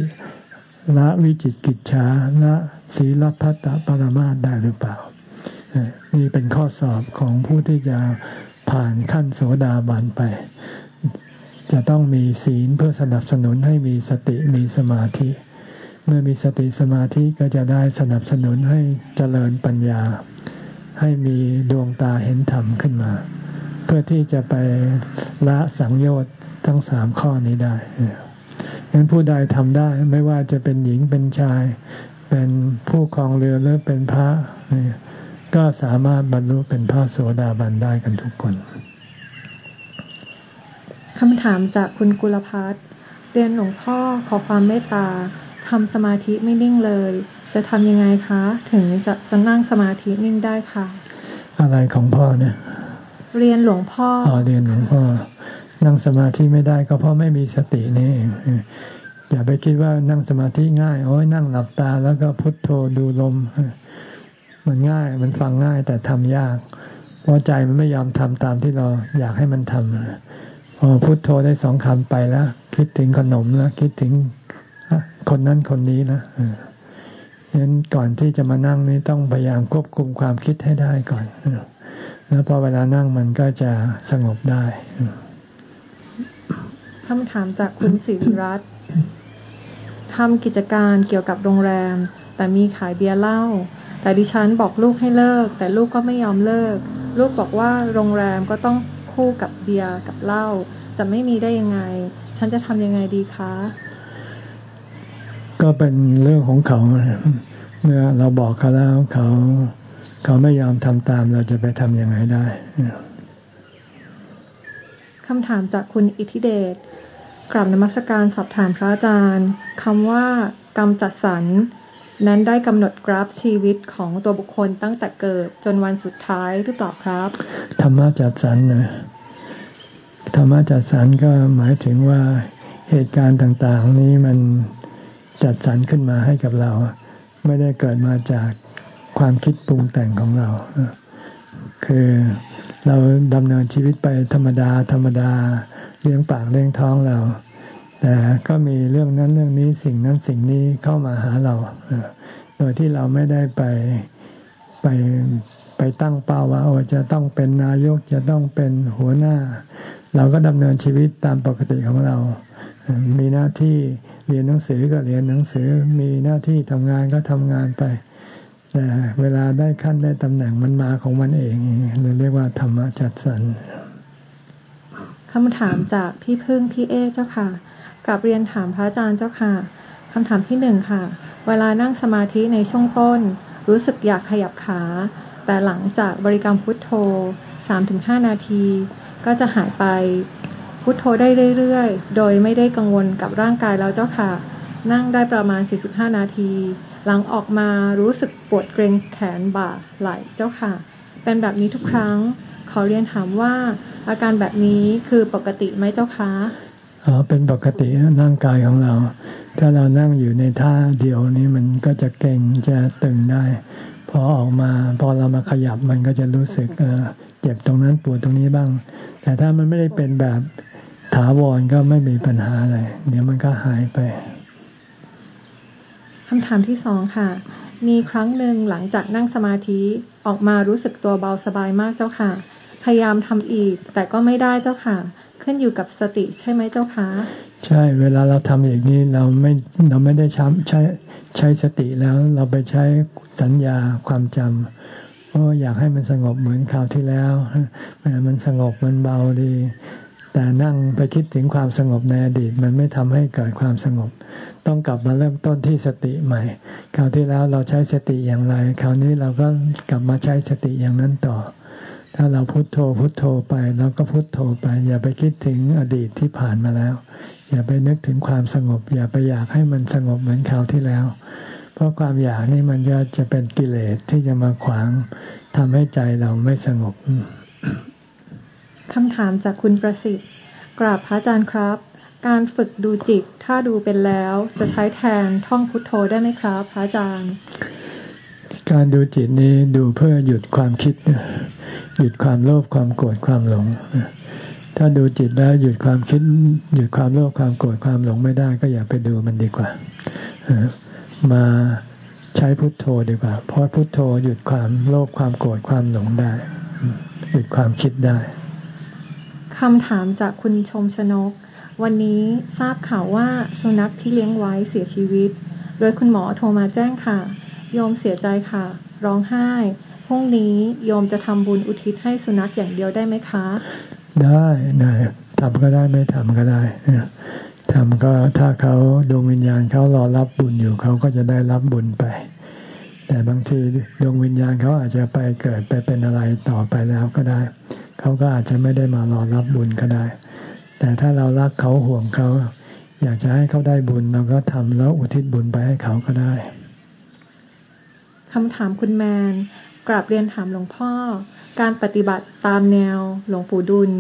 ละวิจิตกิจฉาละศีลพัตตปรมาตได้หรือเปล่า นี่เป็นข้อสอบของผู้ที่จะผ่านขั้นโสดาบันไป จะต้องมีศีลเพื่อสนับสนุนให้มีสติมีสมาธิ เมื่อมีสติสมาธิก็จะได้สนับสนุนให้เจริญปัญญา ให้มีดวงตาเห็นธรรมขึ้นมา เพื่อที่จะไปละสังโยชน์ทั้งสามข้อนี้ได้งั้นผู้ใดทำได้ไม่ว่าจะเป็นหญิงเป็นชาย เป็นผู้ครองเรือหรือเป็นพระก็สามารถบรรลุเป็นพระโสดาบันได้กันทุกคน คำถามจากคุณกุลพัฒน์เรียนหลวงพ่อขอความเมตตาทำสมาธิไม่นิ่งเลย จะทำยังไงคะ ถึงจะจะนั่งสมาธินิ่งได้ค่ะอะไรของพ่อเนี่ย เรียนหลวงพ่ออ๋อเรียนหลวงพ่อ นั่งสมาธิไม่ได้ก็เพราะไม่มีสตินี่เองอย่าไปคิดว่านั่งสมาธิง่ายโอ้ยนั่งหลับตาแล้วก็พุทโธดูลม มันง่ายมันฟังง่ายแต่ทำยาก เพราะใจมันไม่ยอมทำตามที่เราอยากให้มันทำ พอพุทโธได้สองคำไปแล้ว คิดถึงขนมแล้วคิดถึงคนนั้นคนนี้นะฉะนั้นก่อนที่จะมานั่งนี้ต้องพยายามควบคุมความคิดให้ได้ก่อนแล้วพอเวลานั่งมันก็จะสงบได้คำถามจากคุณสิริรัตน์ทำกิจการเกี่ยวกับโรงแรม แต่มีขายเบียร์เหล้าแต่ดิฉันบอกลูกให้เลิก แต่ลูกก็ไม่ยอมเลิก ลูกบอกว่าโรงแรมก็ต้อง คู่กับเบียร์กับเหล้าจะไม่มีได้ยังไง ฉันจะทำยังไงดีคะ ก็เป็นเรื่องของเขา เมื่อเราบอกเขาแล้วเขา เขาไม่ยอมทำตามเราจะไปทำยังไงได้คำถามจากคุณอิทธิเดชกลับนมัสการสอบถามพระอาจารย์คำว่ากรรมจัดสรร นั้นได้กำหนดกราฟชีวิตของตัวบุคคลตั้งแต่เกิดจนวันสุดท้ายหรือเปล่าครับ ธรรมะจัดสรรนะธรรมจัดสรรก็หมายถึงว่าเหตุการณ์ต่างๆ นี้มันจัดสรรขึ้นมาให้กับเรา ไม่ได้เกิดมาจากความคิดปรุงแต่งของเรา คือเราดำเนินชีวิตไปธรรมดา ธรรมดาเลี้ยงปากเลี้ยงท้องเรา แต่ก็มีเรื่องนั้นเรื่องนี้สิ่งนั้นสิ่งนี้เข้ามาหาเรา โดยที่เราไม่ได้ไปไปไปตั้งเป้าว่าจะต้องเป็นนายกจะต้องเป็นหัวหน้า เราก็ดำเนินชีวิตตามปกติของเรา มีหน้าที่เรียนหนังสือก็เรียนหนังสือ มีหน้าที่ทำงานก็ทำงานไป แต่เวลาได้ขั้นได้ตำแหน่งมันมาของมันเองเราเรียกว่าธรรมะจัดสรรคำถามจากพี่พึ่งพี่เอเจ้าค่ะ กับเรียนถามพระอาจารย์เจ้าค่ะคำถามที่หนึ่งค่ะ เวลานั่งสมาธิในช่วงต้น รู้สึกอยากขยับขา แต่หลังจากบริกรรมพุทโธ 3-5 นาที ก็จะหายไป พุทโธได้เรื่อยๆ โดยไม่ได้กังวลกับร่างกายแล้วเจ้าค่ะ นั่งได้ประมาณ 45 นาที หลังออกมารู้สึกปวดเกรงแขนบ่าไหล่เจ้าค่ะ เป็นแบบนี้ทุกครั้ง ขอเรียนถามว่าอาการแบบนี้คือปกติไหมเจ้าคะ เป็นปกติร่างกายของเรา ถ้าเรานั่งอยู่ในท่าเดียวนี้มันก็จะเก่งจะตึงได้ พอออกมาพอเรามาขยับมันก็จะรู้สึกเจ็บตรงนั้นปวดตรงนี้บ้าง แต่ถ้ามันไม่ได้เป็นแบบถาวรก็ไม่มีปัญหาอะไร เดี๋ยวมันก็หายไปคำถามที่สองค่ะ มีครั้งหนึ่งหลังจากนั่งสมาธิออกมารู้สึกตัวเบาสบายมากเจ้าค่ะ พยายามทำอีก แต่ก็ไม่ได้เจ้าค่ะ ขึ้นอยู่กับสติใช่ไหมเจ้าคะใช่เวลาเราทำอย่างนี้เราไม่เราไม่ได้ช้ใช้ใช้สติแล้วเราไปใช้สัญญาความจำเพราะอยากให้มันสงบเหมือนคราวที่แล้วมันสงบมันเบาดี แต่นั่งไปคิดถึงความสงบในอดีต มันไม่ทำให้เกิดความสงบ ต้องกลับมาเริ่มต้นที่สติใหม่ คราวที่แล้วเราใช้สติอย่างไร คราวนี้เราก็กลับมาใช้สติอย่างนั้นต่อ ถ้าเราพุโทโธพุโทโธไปเราก็พุโทโธไป อย่าไปคิดถึงอดีตที่ผ่านมาแล้ว อย่าไปนึกถึงความสงบ อย่าไปอยากให้มันสงบเหมือนคราวที่แล้ว เพราะความอยากนี่มันจะจะเป็นกิเลสที่จะมาขวางทำให้ใจเราไม่สงบคำถามจากคุณประสิทธิ์ กราบพระอาจารย์ครับ การฝึกดูจิตถ้าดูเป็นแล้ว จะใช้แทนท่องพุทโธได้ไหมครับ พระอาจารย์ การดูจิตนี้ดูเพื่อหยุดความคิด หยุดความโลภความโกรธความหลง ถ้าดูจิตแล้วหยุดความคิด หยุดความโลภความโกรธความหลงไม่ได้ ก็อย่าไปดูมันดีกว่ามาใช้พุทโธดีกว่า เพราะพุทโธหยุดความโลภความโกรธความหลงได้ หยุดความคิดได้คำถามจากคุณชมชนก วันนี้ทราบข่าวว่าสุนัขที่เลี้ยงไว้เสียชีวิต โดยคุณหมอโทรมาแจ้งค่ะ โยมเสียใจค่ะ ร้องไห้พรุ่งนี้โยมจะทำบุญอุทิศให้สุนัขอย่างเดียวได้ไหมคะ ได้ได้ทำก็ได้ไม่ทำก็ได้ทำก็ถ้าเขาดวงวิญญาณเขารอรับบุญอยู่เขาก็จะได้รับบุญไป แต่บางทีดวงวิญญาณเขาอาจจะไปเกิดไปเป็นอะไรต่อไปแล้วก็ได้ เขาก็อาจจะไม่ได้มารอรับบุญก็ได้ แต่ถ้าเรารักเขาห่วงเขา อยากจะให้เขาได้บุญเราก็ทำแล้วอุทิศบุญไปให้เขาก็ได้ คำถามคุณแมน กราบเรียนถามหลวงพ่อ การปฏิบัติตามแนวหลวงปู่ดุล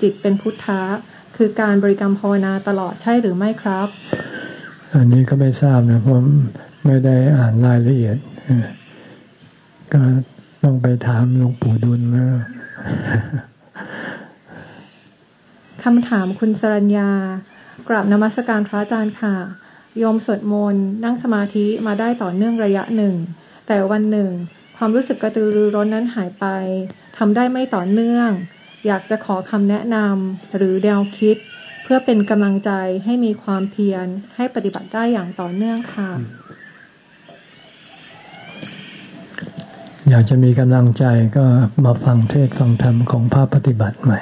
จิตเป็นพุทธะ คือการบริกรรมภาวนาตลอดใช่หรือไม่ครับ อันนี้ก็ไม่ทราบนะผมไม่ได้อ่านรายละเอียดก็ต้องไปถามหลวงปู่ดุลแล้วคำถามคุณสรัญญากราบนมัสการพระอาจารย์ค่ะ โยมสวดมนต์นั่งสมาธิมาได้ต่อเนื่องระยะหนึ่ง แต่วันหนึ่ง ความรู้สึกกระตือรือร้นนั้นหายไปทำได้ไม่ต่อเนื่อง อยากจะขอคำแนะนำหรือแนวคิด เพื่อเป็นกำลังใจให้มีความเพียรให้ปฏิบัติได้อย่างต่อเนื่องค่ะ อยากจะมีกำลังใจก็มาฟังเทศฟังธรรมของพระปฏิบัติใหม่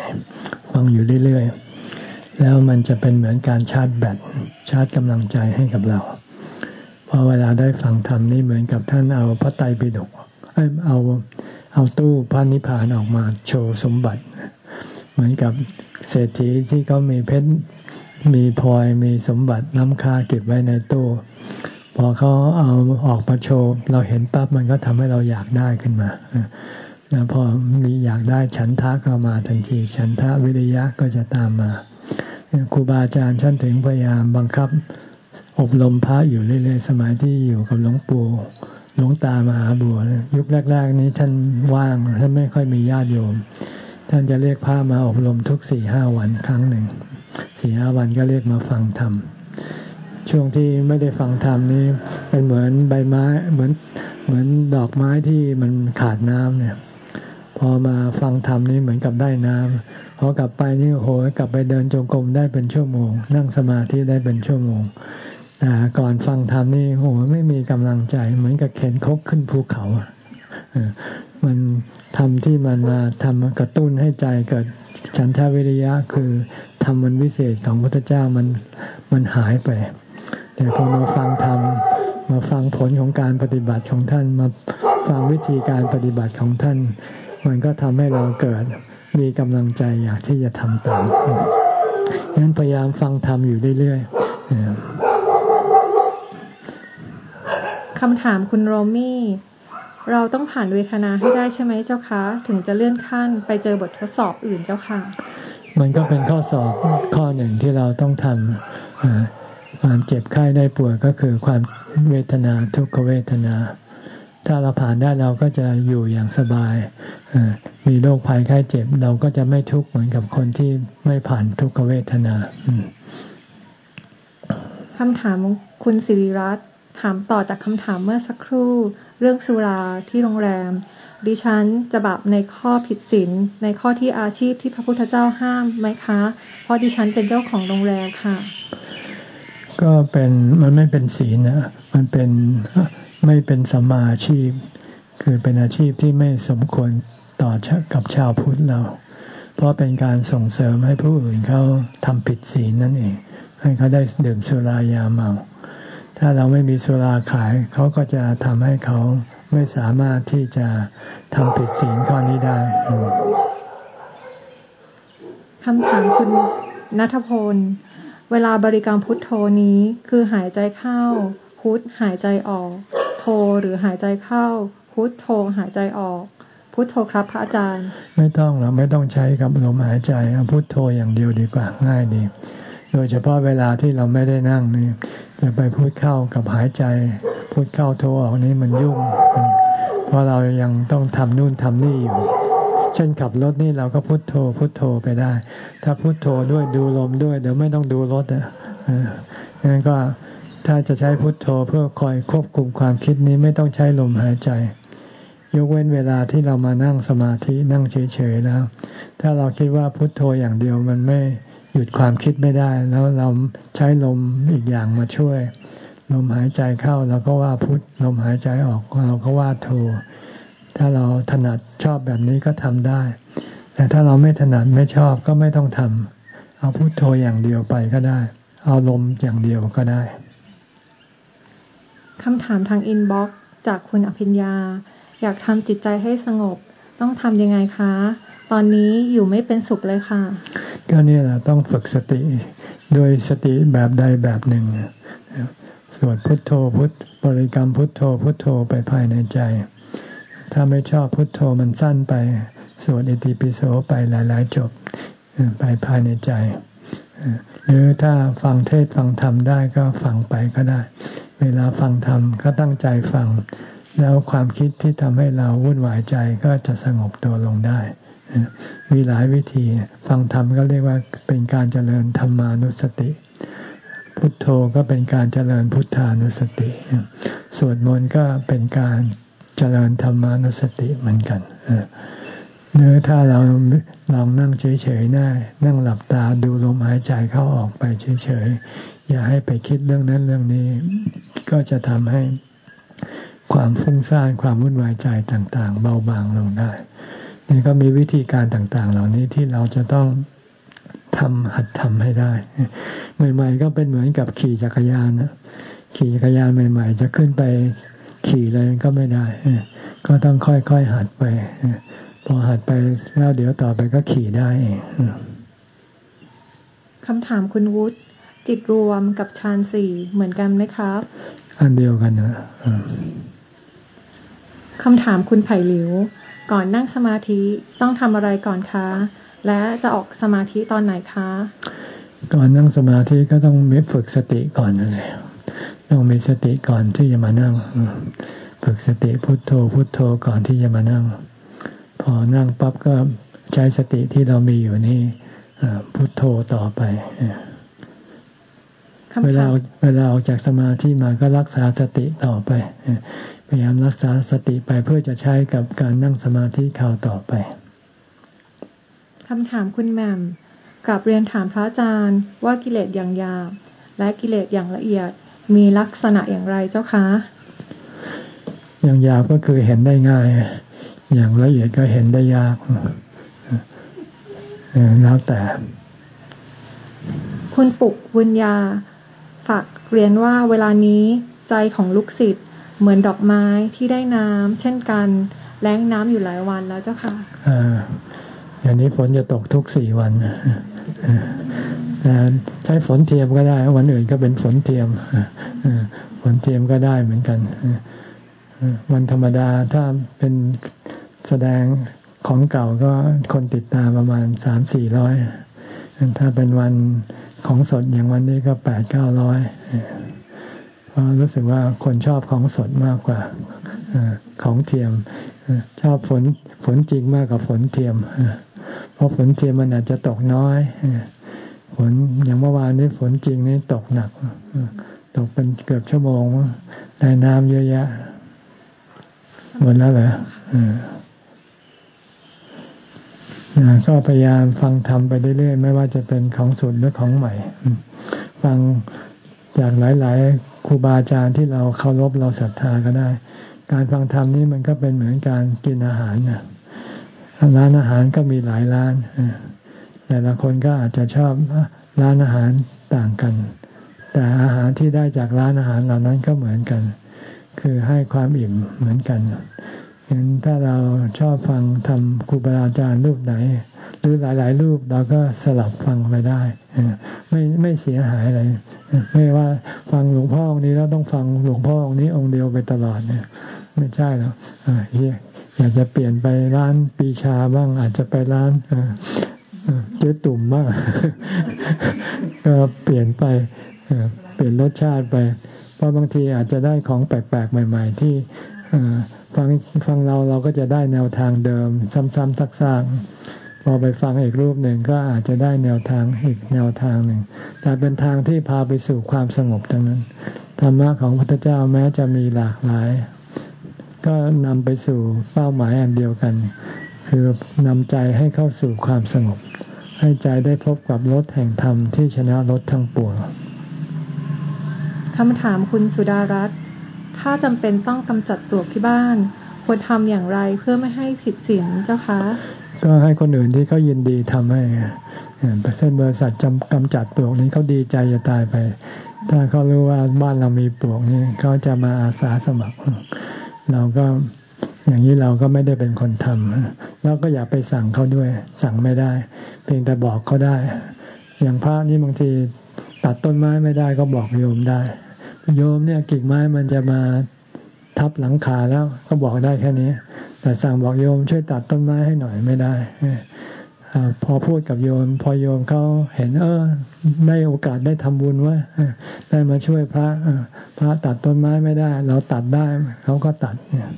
ฟังอยู่เรื่อยๆ แล้วมันจะเป็นเหมือนการชาร์จแบตชาร์จกำลังใจให้กับเรา พอเวลาได้ฟังธรรมนี่เหมือนกับท่านเอาพระไตรปิฎกเอาเอาตู้พระนิพพานออกมาโชว์สมบัติ เหมือนกับเศรษฐีที่เขามีเพชรมีพลอยมีสมบัติล้ำค่าเก็บไว้ในตู้พอเขาเอาออกมาโชว์ เราเห็นปั๊บมันก็ทำให้เราอยากได้ขึ้นมาแล้วพอมีอยากได้ฉันทะก็มาทันที ฉันทะวิริยะก็จะตามมาครูบาอาจารย์ท่านถึงพยายามบังคับ อบรมพระอยู่เรื่อยๆ สมัยที่อยู่กับหลวงปู่หลวงตามหาบัวยุคแรก ๆ นี้ท่านว่างท่านไม่ค่อยมีญาติโยม ท่านจะเรียกพระมาอบรมทุกสี่ห้าวันครั้งหนึ่งสี่ห้าวันก็เรียกมาฟังธรรมช่วงที่ไม่ได้ฟังธรรมนี้เป็นเหมือนใบไม้เหมือนเหมือนดอกไม้ที่มันขาดน้ำเนี่ย พอมาฟังธรรมนี้เหมือนกับได้น้ำพอกลับไปนี่โหกลับไปเดินจงกรมได้เป็นชั่วโมง นั่งสมาธิได้เป็นชั่วโมง ก่อนฟังธรรมนี่โหไม่มีกำลังใจ เหมือนกับเข็นคกขึ้นภูเขามันทำที่มันมาทำกระตุ้นให้ใจเกิดฉันทาวิริยะคือทำมันวิเศษของพระพุทธเจ้ามันมันหายไป แต่พอมาฟังธรรมมาฟังผลของการปฏิบัติของท่านมาฟังวิธีการปฏิบัติของท่าน มันก็ทำให้เราเกิดมีกำลังใจอยากที่จะทำตามงั้นพยายามฟังธรรมอยู่เรื่อยๆ คำถามคุณโรมี่ เราต้องผ่านเวทนาให้ได้ใช่ไหมเจ้าคะ ถึงจะเลื่อนขั้นไปเจอบททดสอบอื่นเจ้าค่ะ มันก็เป็นข้อสอบข้อหนึ่งที่เราต้องทำความเจ็บไข้ได้ป่วยก็คือความเวทนาทุกขเวทนา ถ้าเราผ่านได้เราก็จะอยู่อย่างสบายมีโรคภัยไข้เจ็บเราก็จะไม่ทุกข์เหมือนกับคนที่ไม่ผ่านทุกขเวทนาคำถามคุณสิริรัตน์ ถามต่อจากคำถามเมื่อสักครู่ เรื่องสุราที่โรงแรม ดิฉันจะบาปในข้อผิดศีลในข้อที่อาชีพที่พระพุทธเจ้าห้ามไหมคะ เพราะดิฉันเป็นเจ้าของโรงแรมค่ะ ก็เป็นมันไม่เป็นศีลนะมันเป็นไม่เป็นสมาอาชีพ คือเป็นอาชีพที่ไม่สมควรต่อกับชาวพุทธเรา เพราะเป็นการส่งเสริมให้ผู้อื่นเขาทำผิดศีลนั่นเอง ให้เขาได้ดื่มสุรายาเมา ถ้าเราไม่มีสุราขาย เขาก็จะทำให้เขาไม่สามารถที่จะทำผิดศีลข้อนี้ได้คำถามคุณนัทพล เวลาบริกรรมพุทโธนี้คือหายใจเข้า พุทหายใจออก โทหรือหายใจเข้า พุทโธหายใจออก พุทโธครับพระอาจารย์ ไม่ต้องเราไม่ต้องใช้กับลมหายใจพุทโธอย่างเดียวดีกว่าง่ายดี โดยเฉพาะเวลาที่เราไม่ได้นั่งนี่จะไปพูดเข้ากับหายใจ พูดเข้าโทรออกนี้มันยุ่ง เพราะเรายังต้องทำนู่นทำนี่อยู่ เช่นขับรถนี่เราก็พุโทโธพุโทโธไปได้ ถ้าพุโทโธด้วยดูลมด้วย เดี๋ยวไม่ต้องดูรถอะงั้นก็ถ้าจะใช้พุโทโธเพื่อคอยควบคุมความคิดนี้ไม่ต้องใช้ลมหายใจ ยกเว้นเวลาที่เรามานั่งสมาธินั่งเฉยๆแล้ว ถ้าเราคิดว่าพุโทโธอย่างเดียวมันไม่ หยุดความคิดไม่ได้ แล้วเราใช้ลมอีกอย่างมาช่วย ลมหายใจเข้าเราก็ว่าพุทลมหายใจออกเราก็ว่าโธถ้าเราถนัดชอบแบบนี้ก็ทำได้ แต่ถ้าเราไม่ถนัดไม่ชอบก็ไม่ต้องทำเอาพุทโธอย่างเดียวไปก็ได้ เอาลมอย่างเดียวก็ได้คำถามทาง inbox จากคุณอภิญญา อยากทำจิตใจให้สงบ ต้องทำยังไงคะ ตอนนี้อยู่ไม่เป็นสุขเลยค่ะ ก็เนี่ยแหละต้องฝึกสติโดยสติแบบใดแบบหนึ่งสวดพุทโธพุทบริกรรมพุทโธพุทโธไปภายในใจ ถ้าไม่ชอบพุทโธมันสั้นไป สวดอิติปิโสไปหลาย ๆ จบไปภายในใจ หรือถ้าฟังเทศฟังธรรมได้ก็ฟังไปก็ได้ เวลาฟังธรรมก็ตั้งใจฟัง แล้วความคิดที่ทำให้เราวุ่นวายใจก็จะสงบตัวลงได้ มีหลายวิธีฟังธรรมก็เรียกว่าเป็นการเจริญธรรมานุสติ พุทโธก็เป็นการเจริญพุทธานุสติ สวดมนต์ก็เป็นการเจริญธรรมานุสติเหมือนกันเนื้อถ้าเราลองนั่งเฉยๆได้นั่งหลับตาดูลมหายใจเข้าออกไปเฉยๆอย่าให้ไปคิดเรื่องนั้นเรื่องนี้ ก็จะทำให้ความฟุ้งซ่านความวุ่นวายใจต่าง ๆ เบาบางลงได้ นี่ก็มีวิธีการต่าง ๆ เหล่านี้ที่เราจะต้องทำหัดทำให้ได้ ใหม่ ๆ ก็เป็นเหมือนกับขี่จักรยานนะขี่จักรยานใหม่ ๆ จะขึ้นไปขี่เลยก็ไม่ได้ ก็ต้องค่อยๆหัดไปพอหัดไปแล้วเดี๋ยวต่อไปก็ขี่ได้คำถามคุณวุฒิจิตรวมกับฌานสี่เหมือนกันไหมครับ อันเดียวกันนะคำถามคุณไผ่หลิว ก่อนนั่งสมาธิต้องทำอะไรก่อนคะ และจะออกสมาธิตอนไหนคะ ก่อนนั่งสมาธิก็ต้องมีฝึกสติก่อนเลยต้องมีสติก่อนที่จะมานั่ง ฝึกสติพุทโธพุทโธก่อนที่จะมานั่ง พอนั่งปั๊บก็ใช้สติที่เรามีอยู่นี่พุทโธต่อไปเวลาเวลาออกจากสมาธิมาก็รักษาสติต่อไปพ ยายามรักษาสติไปเพื่อจะใช้กับการนั่งสมาธิข่าวต่อไปคำถามคุณแม่มกับเรียนถามพระอาจารย์ว่ากิเลสอย่างยาวและกิเลสอย่างละเอียดมีลักษณะอย่างไรเจ้าคะ อย่างยาวก็คือเห็นได้ง่าย อย่างละเอียดก็เห็นได้ยากแล้วแต่ คุณปุกวุญญาฝากเรียนว่าเวลานี้ใจของลูกศิษย์ เหมือนดอกไม้ที่ได้น้ำเช่นกันแล้งน้ำอยู่หลายวันแล้วเจ้าค่ะอ่าอย่างนี้ฝนจะตกทุกสี่วันใช้ฝนเทียมก็ได้ วันอื่นก็เป็นฝนเทียมฝนเทียมก็ได้เหมือนกันวันธรรมดาถ้าเป็นแสดงของเก่าก็คนติดตามประมาณสามสี่ร้อยถ้าเป็นวันของสดอย่างวันนี้ก็แปดเก้าร้อย รู้สึกว่าคนชอบของสดมากกว่าของเทียมชอบฝนฝนจริงมากกว่าฝนเทียมเพราะฝนเทียมมันอาจจะตกน้อยฝนอย่างเมื่อวานนี้ฝนจริงนี่ตกหนักตกเป็นเกือบชั่วโมงได้น้ำเยอะแยะหมดแล้วเหรอก็พยายามฟังธรรมไปเรื่อยๆ ไม่ว่าจะเป็นของสุดหรือของใหม่ ฟัง จากหลาย ๆครูบาอาจารย์ที่เราเคารพเราศรัทธาก็ได้ การฟังธรรมนี่มันก็เป็นเหมือนการกินอาหารนะร้านอาหารก็มีหลายร้านแต่ละคนก็อาจจะชอบร้านอาหารต่างกัน แต่อาหารที่ได้จากร้านอาหารเหล่านั้นก็เหมือนกัน คือให้ความอิ่มเหมือนกันเห็นถ้าเราชอบฟังทำครูบาอาจารย์รูปไหน หรือหลายๆ รูปเราก็สลับฟังไปได้ไม่ไม่เสียหายอะไร ไม่ว่าฟังหลวงพ่อองค์นี้แล้วต้องฟังหลวงพ่อองค์นี้องค์เดียวไปตลอดเนี่ย ไม่ใช่หรอกอยากจะเปลี่ยนไปร้านปีชาบ้าง อาจจะไปร้านเจ๊ตุ่มบ้างก็เปลี่ยนไปเปลี่ยนรสชาติไป เพราะบางทีอาจจะได้ของแปลกๆ ใหม่ ๆ ที่ฟังฟังเราเราก็จะได้แนวทางเดิม ซ้ำๆซักๆ พอไปฟังอีกรูปหนึ่งก็อาจจะได้แนวทางอีกแนวทางหนึ่ง แต่เป็นทางที่พาไปสู่ความสงบทั้งนั้น ธรรมะของพระพุทธเจ้าแม้จะมีหลากหลาย ก็นำไปสู่เป้าหมายอันเดียวกัน คือนำใจให้เข้าสู่ความสงบ ให้ใจได้พบกับรถแห่งธรรมที่ชนะรถทั้งปวงคำถามคุณสุดารัตน์ถ้าจำเป็นต้องกำจัดปลวกที่บ้านควรทำอย่างไรเพื่อไม่ให้ผิดศีลเจ้าคะ ก็ให้คนอื่นที่เขายินดีทำให้เส้นบริษัทจำกำจัดปลวกนี้เขาดีใจจะตายไป ถ้าเขารู้ว่าบ้านเรามีปลวกนี้เขาจะมาอาสาสมัคร เราก็อย่างนี้เราก็ไม่ได้เป็นคนทำแล้วก็อย่าไปสั่งเขาด้วย สั่งไม่ได้ เพียงแต่บอกเขาได้ อย่างพระนี่บางทีตัดต้นไม้ไม่ได้ก็บอกโยมได้ โยมเนี่ยกิ่งไม้มันจะมาทับหลังคาแล้วก็บอกได้แค่นี้ แต่สั่งบอกโยมช่วยตัดต้นไม้ให้หน่อยไม่ได้พอพูดกับโยม พอโยมเขาเห็น เออ ได้โอกาสได้ทำบุญว่าได้มาช่วยพระพระตัดต้นไม้ไม่ได้ เราตัดได้เขาก็ตัดเนี่ย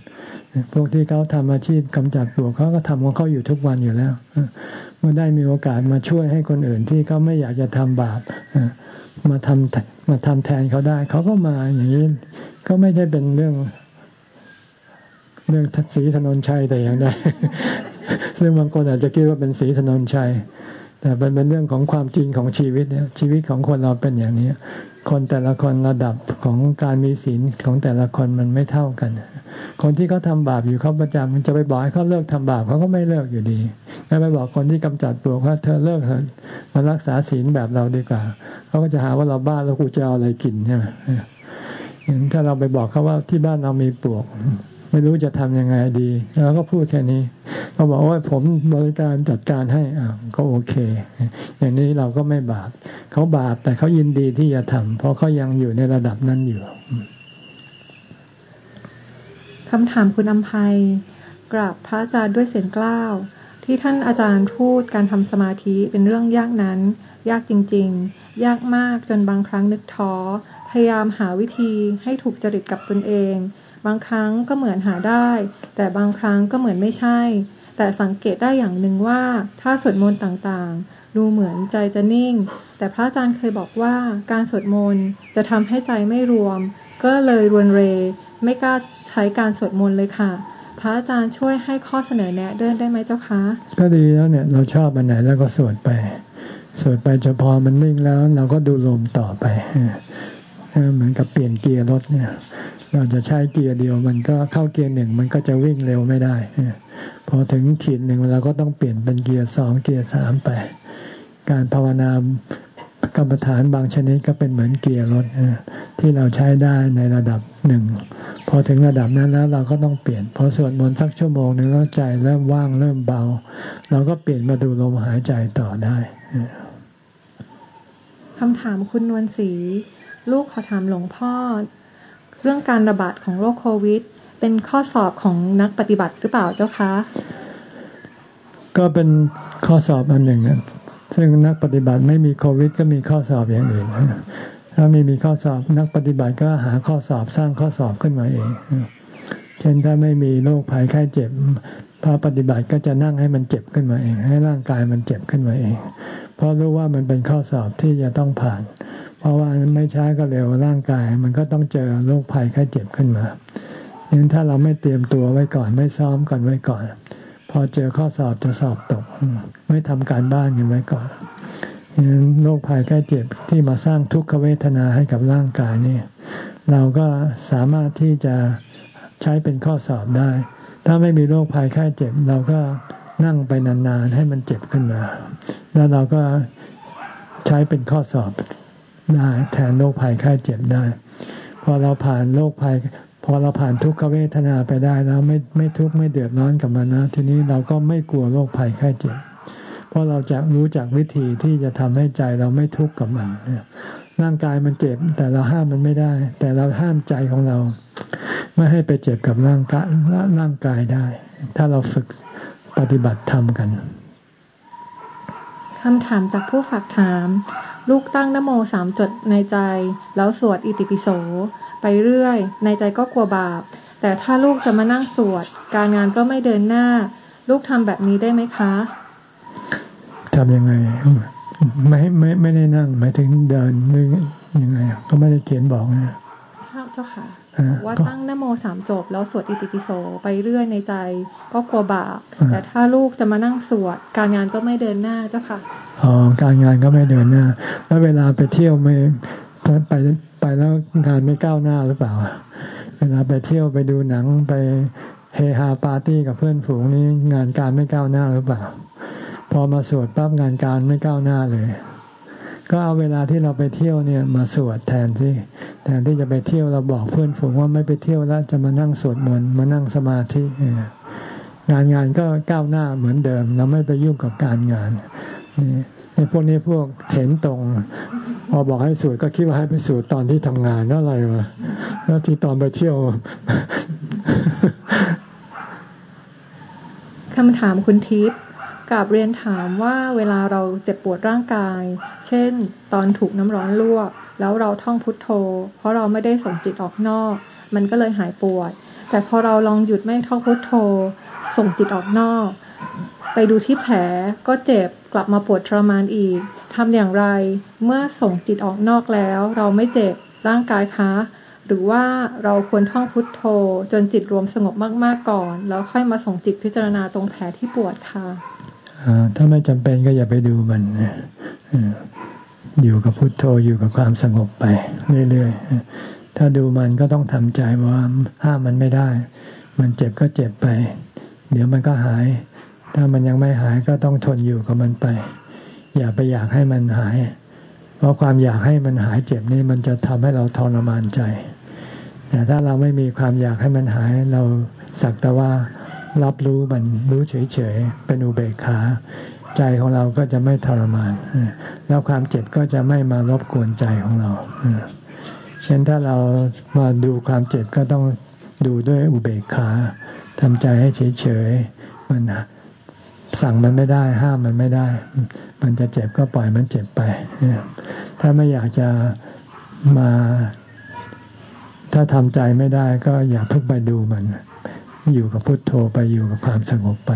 พวกที่เขาทำอาชีพกำจัดปลวกเขาก็ทำของเขาอยู่ทุกวันอยู่แล้วเมื่อได้มีโอกาสมาช่วยให้คนอื่นที่เขาไม่อยากจะทำบาปมาทำมาทำแทนเขาได้ เขาก็มาอย่างนี้ก็ไม่ได้เป็นเรื่อง เรื่องทักษีถนนชัยแต่อย่างใดซึ่งบางคนอาจจะคิดว่าเป็นสีถนนชัยแต่เป็นเป็นเรื่องของความจริงของชีวิตเนี่ยชีวิตของคนเราเป็นอย่างนี้ คนแต่ละคนระดับของการมีศีลของแต่ละคนมันไม่เท่ากัน คนที่เขาทาบาปอยู่เขาประจำมันจะไปบอกให้เขาเลิกทำบาปเขาก็ไม่เลิกอยู่ดีแล้วไปบอกคนที่กำจัดปลวกว่าเธอเลิกเถอะมารักษาศีลแบบเราดีกว่าเขาก็จะหาว่าเราบ้าแล้วกูจะเอาอะไรกินใช่ไหมถ้าเราไปบอกเขาว่าที่บ้านเรามีปลวก ไม่รู้จะทํำยังไงดีเราก็พูดแค่นี้เขาบอกว่าผมบริการจัดการให้อ่าก็โอเค อย่างนี้เราก็ไม่บาปเขาบาปแต่เขายินดีที่จะทำเพราะเขายังอยู่ในระดับนั้นอยู่คำถามคุณอัมภัยกราบพระอาจารย์ด้วยเสียงกล้าวที่ท่านอาจารย์พูดการทำสมาธิเป็นเรื่องยากนั้น ยากจริง ๆ ยากมากจนบางครั้งนึกท้อพยายามหาวิธีให้ถูกจริตกับตนเอง บางครั้งก็เหมือนหาได้ แต่บางครั้งก็เหมือนไม่ใช่ แต่สังเกตได้อย่างหนึ่งว่า ถ้าสวดมนต์ต่างๆ ดูเหมือนใจจะนิ่ง แต่พระอาจารย์เคยบอกว่าการสวดมนต์จะทำให้ใจไม่รวม ก็เลยรวนเร ไม่กล้าใช้การสวดมนต์เลยค่ะ พระอาจารย์ช่วยให้ข้อเสนอแนะเดินได้ไหมเจ้าคะ ก็ดีแล้วเนี่ยเราชอบอันไหนแล้วก็สวดไป สวดไปจะพอมันนิ่งแล้ว เราก็ดูลมต่อไปเหมือนกับเปลี่ยนเกียร์รถเนี่ย เราจะใช้เกียร์เดียวมันก็เข้าเกียร์หนึ่งมันก็จะวิ่งเร็วไม่ได้พอถึงขีดหนึ่งเราก็ต้องเปลี่ยนเป็นเกียร์สองเกียร์สามไป การภาวนากรรมฐานบางชนิดก็เป็นเหมือนเกียร์รถที่เราใช้ได้ในระดับหนึ่งพอถึงระดับนั้นแล้วเราก็ต้องเปลี่ยน พอสวดมนต์สักชั่วโมงหนึ่งแล้วใจเริ่มว่างเริ่มเบา เราก็เปลี่ยนมาดูลมหายใจต่อได้คำถามคุณนวลศรีลูกขอถามหลวงพ่อ เรื่องการระบาดของโรคโควิด เป็นข้อสอบของนักปฏิบัติหรือเปล่าเจ้าคะ ก็เป็นข้อสอบอันหนึ่งนะซึ่งนักปฏิบัติไม่มีโควิด ก็มีข้อสอบอย่างอื่นถ้าไม่มีข้อสอบนักปฏิบัติก็หาข้อสอบสร้างข้อสอบขึ้นมาเองเช่นถ้าไม่มีโรคภัยไข้เจ็บพระปฏิบัติก็จะนั่งให้มันเจ็บขึ้นมาเอง ให้ร่างกายมันเจ็บขึ้นมาเอง เพราะรู้ว่ามันเป็นข้อสอบที่จะต้องผ่าน เพราะว่าไม่ช้าก็เร็วร่างกาย มันก็ต้องเจอโรคภัยไข้เจ็บขึ้นมาดังนั้นถ้าเราไม่เตรียมตัวไว้ก่อนไม่ซ้อมก่อนไว้ก่อน พอเจอข้อสอบจะสอบตก ไม่ทำการบ้านกันไว้ก่อนงั้นโรคภัยแค่เจ็บที่มาสร้างทุกขเวทนาให้กับร่างกายนี่เราก็สามารถที่จะใช้เป็นข้อสอบได้ ถ้าไม่มีโรคภัยแค่เจ็บ เราก็นั่งไปนานๆให้มันเจ็บขึ้นมา แล้วเราก็ใช้เป็นข้อสอบ ได้แทนโรคภัยแค่เจ็บได้ พอเราผ่านโรคภัยพอเราผ่านทุกขเวทนาไปได้แล้วไม่ไม่ทุกข์ไม่เดือดร้อนกับมันนะ ทีนี้เราก็ไม่กลัวโรคภัยแค่เจ็บเพราะเราจะรู้จักวิธีที่จะทำให้ใจเราไม่ทุกข์กับมันร่างกายมันเจ็บ แต่เราห้ามมันไม่ได้ แต่เราห้ามใจของเรา ไม่ให้ไปเจ็บกับร่างกายร่างกายได้ ถ้าเราฝึกปฏิบัติธรรมกันคำถามจากผู้ฝากถาม ลูกตั้งนโมสามจดในใจ แล้วสวดอิติปิโส ไปเรื่อย ในใจก็กลัวบาป แต่ถ้าลูกจะมานั่งสวด การงานก็ไม่เดินหน้า ลูกทำแบบนี้ได้ไหมคะทำยังไงไม่ไม่ไม่ได้นั่งหมายถึงเดินหรือยังไง ก็ไม่ได้เขียนบอกนะเจ้าค่ะ ว่าตั้งนโมสามจบ แล้วสวดอิติปิโสไปเรื่อยในใจ ก็กลัวบาปแต่ถ้าลูกจะมานั่งสวด การงานก็ไม่เดินหน้าเจ้าค่ะอ๋อการงานก็ไม่เดินหน้า แล้วเวลาไปเที่ยวไม่ไปไปแล้วงานไม่ก้าวหน้าหรือเปล่า เวลาไปเที่ยวไปดูหนังไปเฮฮาปาร์ตี้กับเพื่อนฝูงนี่งานการไม่ก้าวหน้าหรือเปล่า พอมาสวดปั๊บงานการไม่ก้าวหน้าเลย ก็เอาเวลาที่เราไปเที่ยวเนี่ยมาสวดแทนสิแทนที่จะไปเที่ยวเราบอกเพื่อนฝูงว่าไม่ไปเที่ยวแล้วจะมานั่งสวดมนต์มานั่งสมาธิงานงานก็ก้าวหน้าเหมือนเดิม เราไม่ไปยุ่งกับการงานในพวกนี้พวกเถนตรงพอบอกให้สวดก็คิดว่าให้ไปสวดตอนที่ทำงานนั่นอะไรวะแล้วที่ตอนไปเที่ยวคำถามคุณทิพย์ กราบเรียนถามว่าเวลาเราเจ็บปวดร่างกาย เช่น ตอนถูกน้ำร้อนลวก แล้วเราท่องพุทโธ เพราะเราไม่ได้ส่งจิตออกนอก มันก็เลยหายปวด แต่พอเราลองหยุดไม่ท่องพุทโธ ส่งจิตออกนอก ไปดูที่แผลก็เจ็บกลับมาปวดทรมานอีกทำอย่างไร เมื่อส่งจิตออกนอกแล้ว เราไม่เจ็บร่างกายคะหรือว่าเราควรท่องพุทโธ จนจิตรวมสงบมาก ๆ ก่อน แล้วค่อยมาส่งจิตพิจารณาตรงแผลที่ปวดค่ะ ถ้าไม่จำเป็นก็อย่าไปดูมันอยู่กับพุทโธอยู่กับความสงบไปเรื่อยๆถ้าดูมันก็ต้องทำใจว่าห้ามมันไม่ได้ มันเจ็บก็เจ็บไป เดี๋ยวมันก็หาย ถ้ามันยังไม่หายก็ต้องทนอยู่กับมันไป อย่าไปอยากให้มันหาย เพราะความอยากให้มันหายเจ็บนี่มันจะทำให้เราทรมานใจ แต่ถ้าเราไม่มีความอยากให้มันหาย เราสักแต่ว่า รับรู้มันรู้เฉยๆ เป็นอุเบกขา ใจของเราก็จะไม่ทรมาน แล้วความเจ็บก็จะไม่มารบกวนใจของเราเช่นถ้าเรามาดูความเจ็บก็ต้องดูด้วยอุเบกขาทำใจให้เฉยๆ มันสั่งมันไม่ได้ ห้ามมันไม่ได้ มันจะเจ็บก็ปล่อยมันเจ็บไป ถ้าไม่อยากจะมา ถ้าทำใจไม่ได้ก็อย่าเพิ่งไปดูมัน อยู่กับพุทโธไปอยู่กับความสงบไป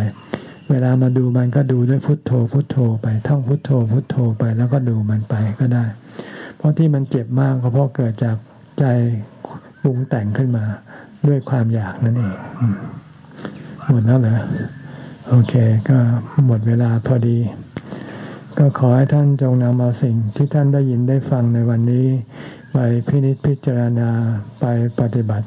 เวลามาดูมันก็ดูด้วยพุทโธ พุทโธไปท่องพุทโธ พุทโธไปแล้วก็ดูมันไปก็ได้ เพราะที่มันเจ็บมากก็เพราะเกิดจากใจปรุงแต่งขึ้นมาด้วยความอยากนั่นเองหมดแล้วเหรอโอเค ก็หมดเวลาพอดี ก็ขอให้ท่านจงนำเอาสิ่งที่ท่านได้ยินได้ฟังในวันนี้ ไปพินิจพิจารณาไปปฏิบัติ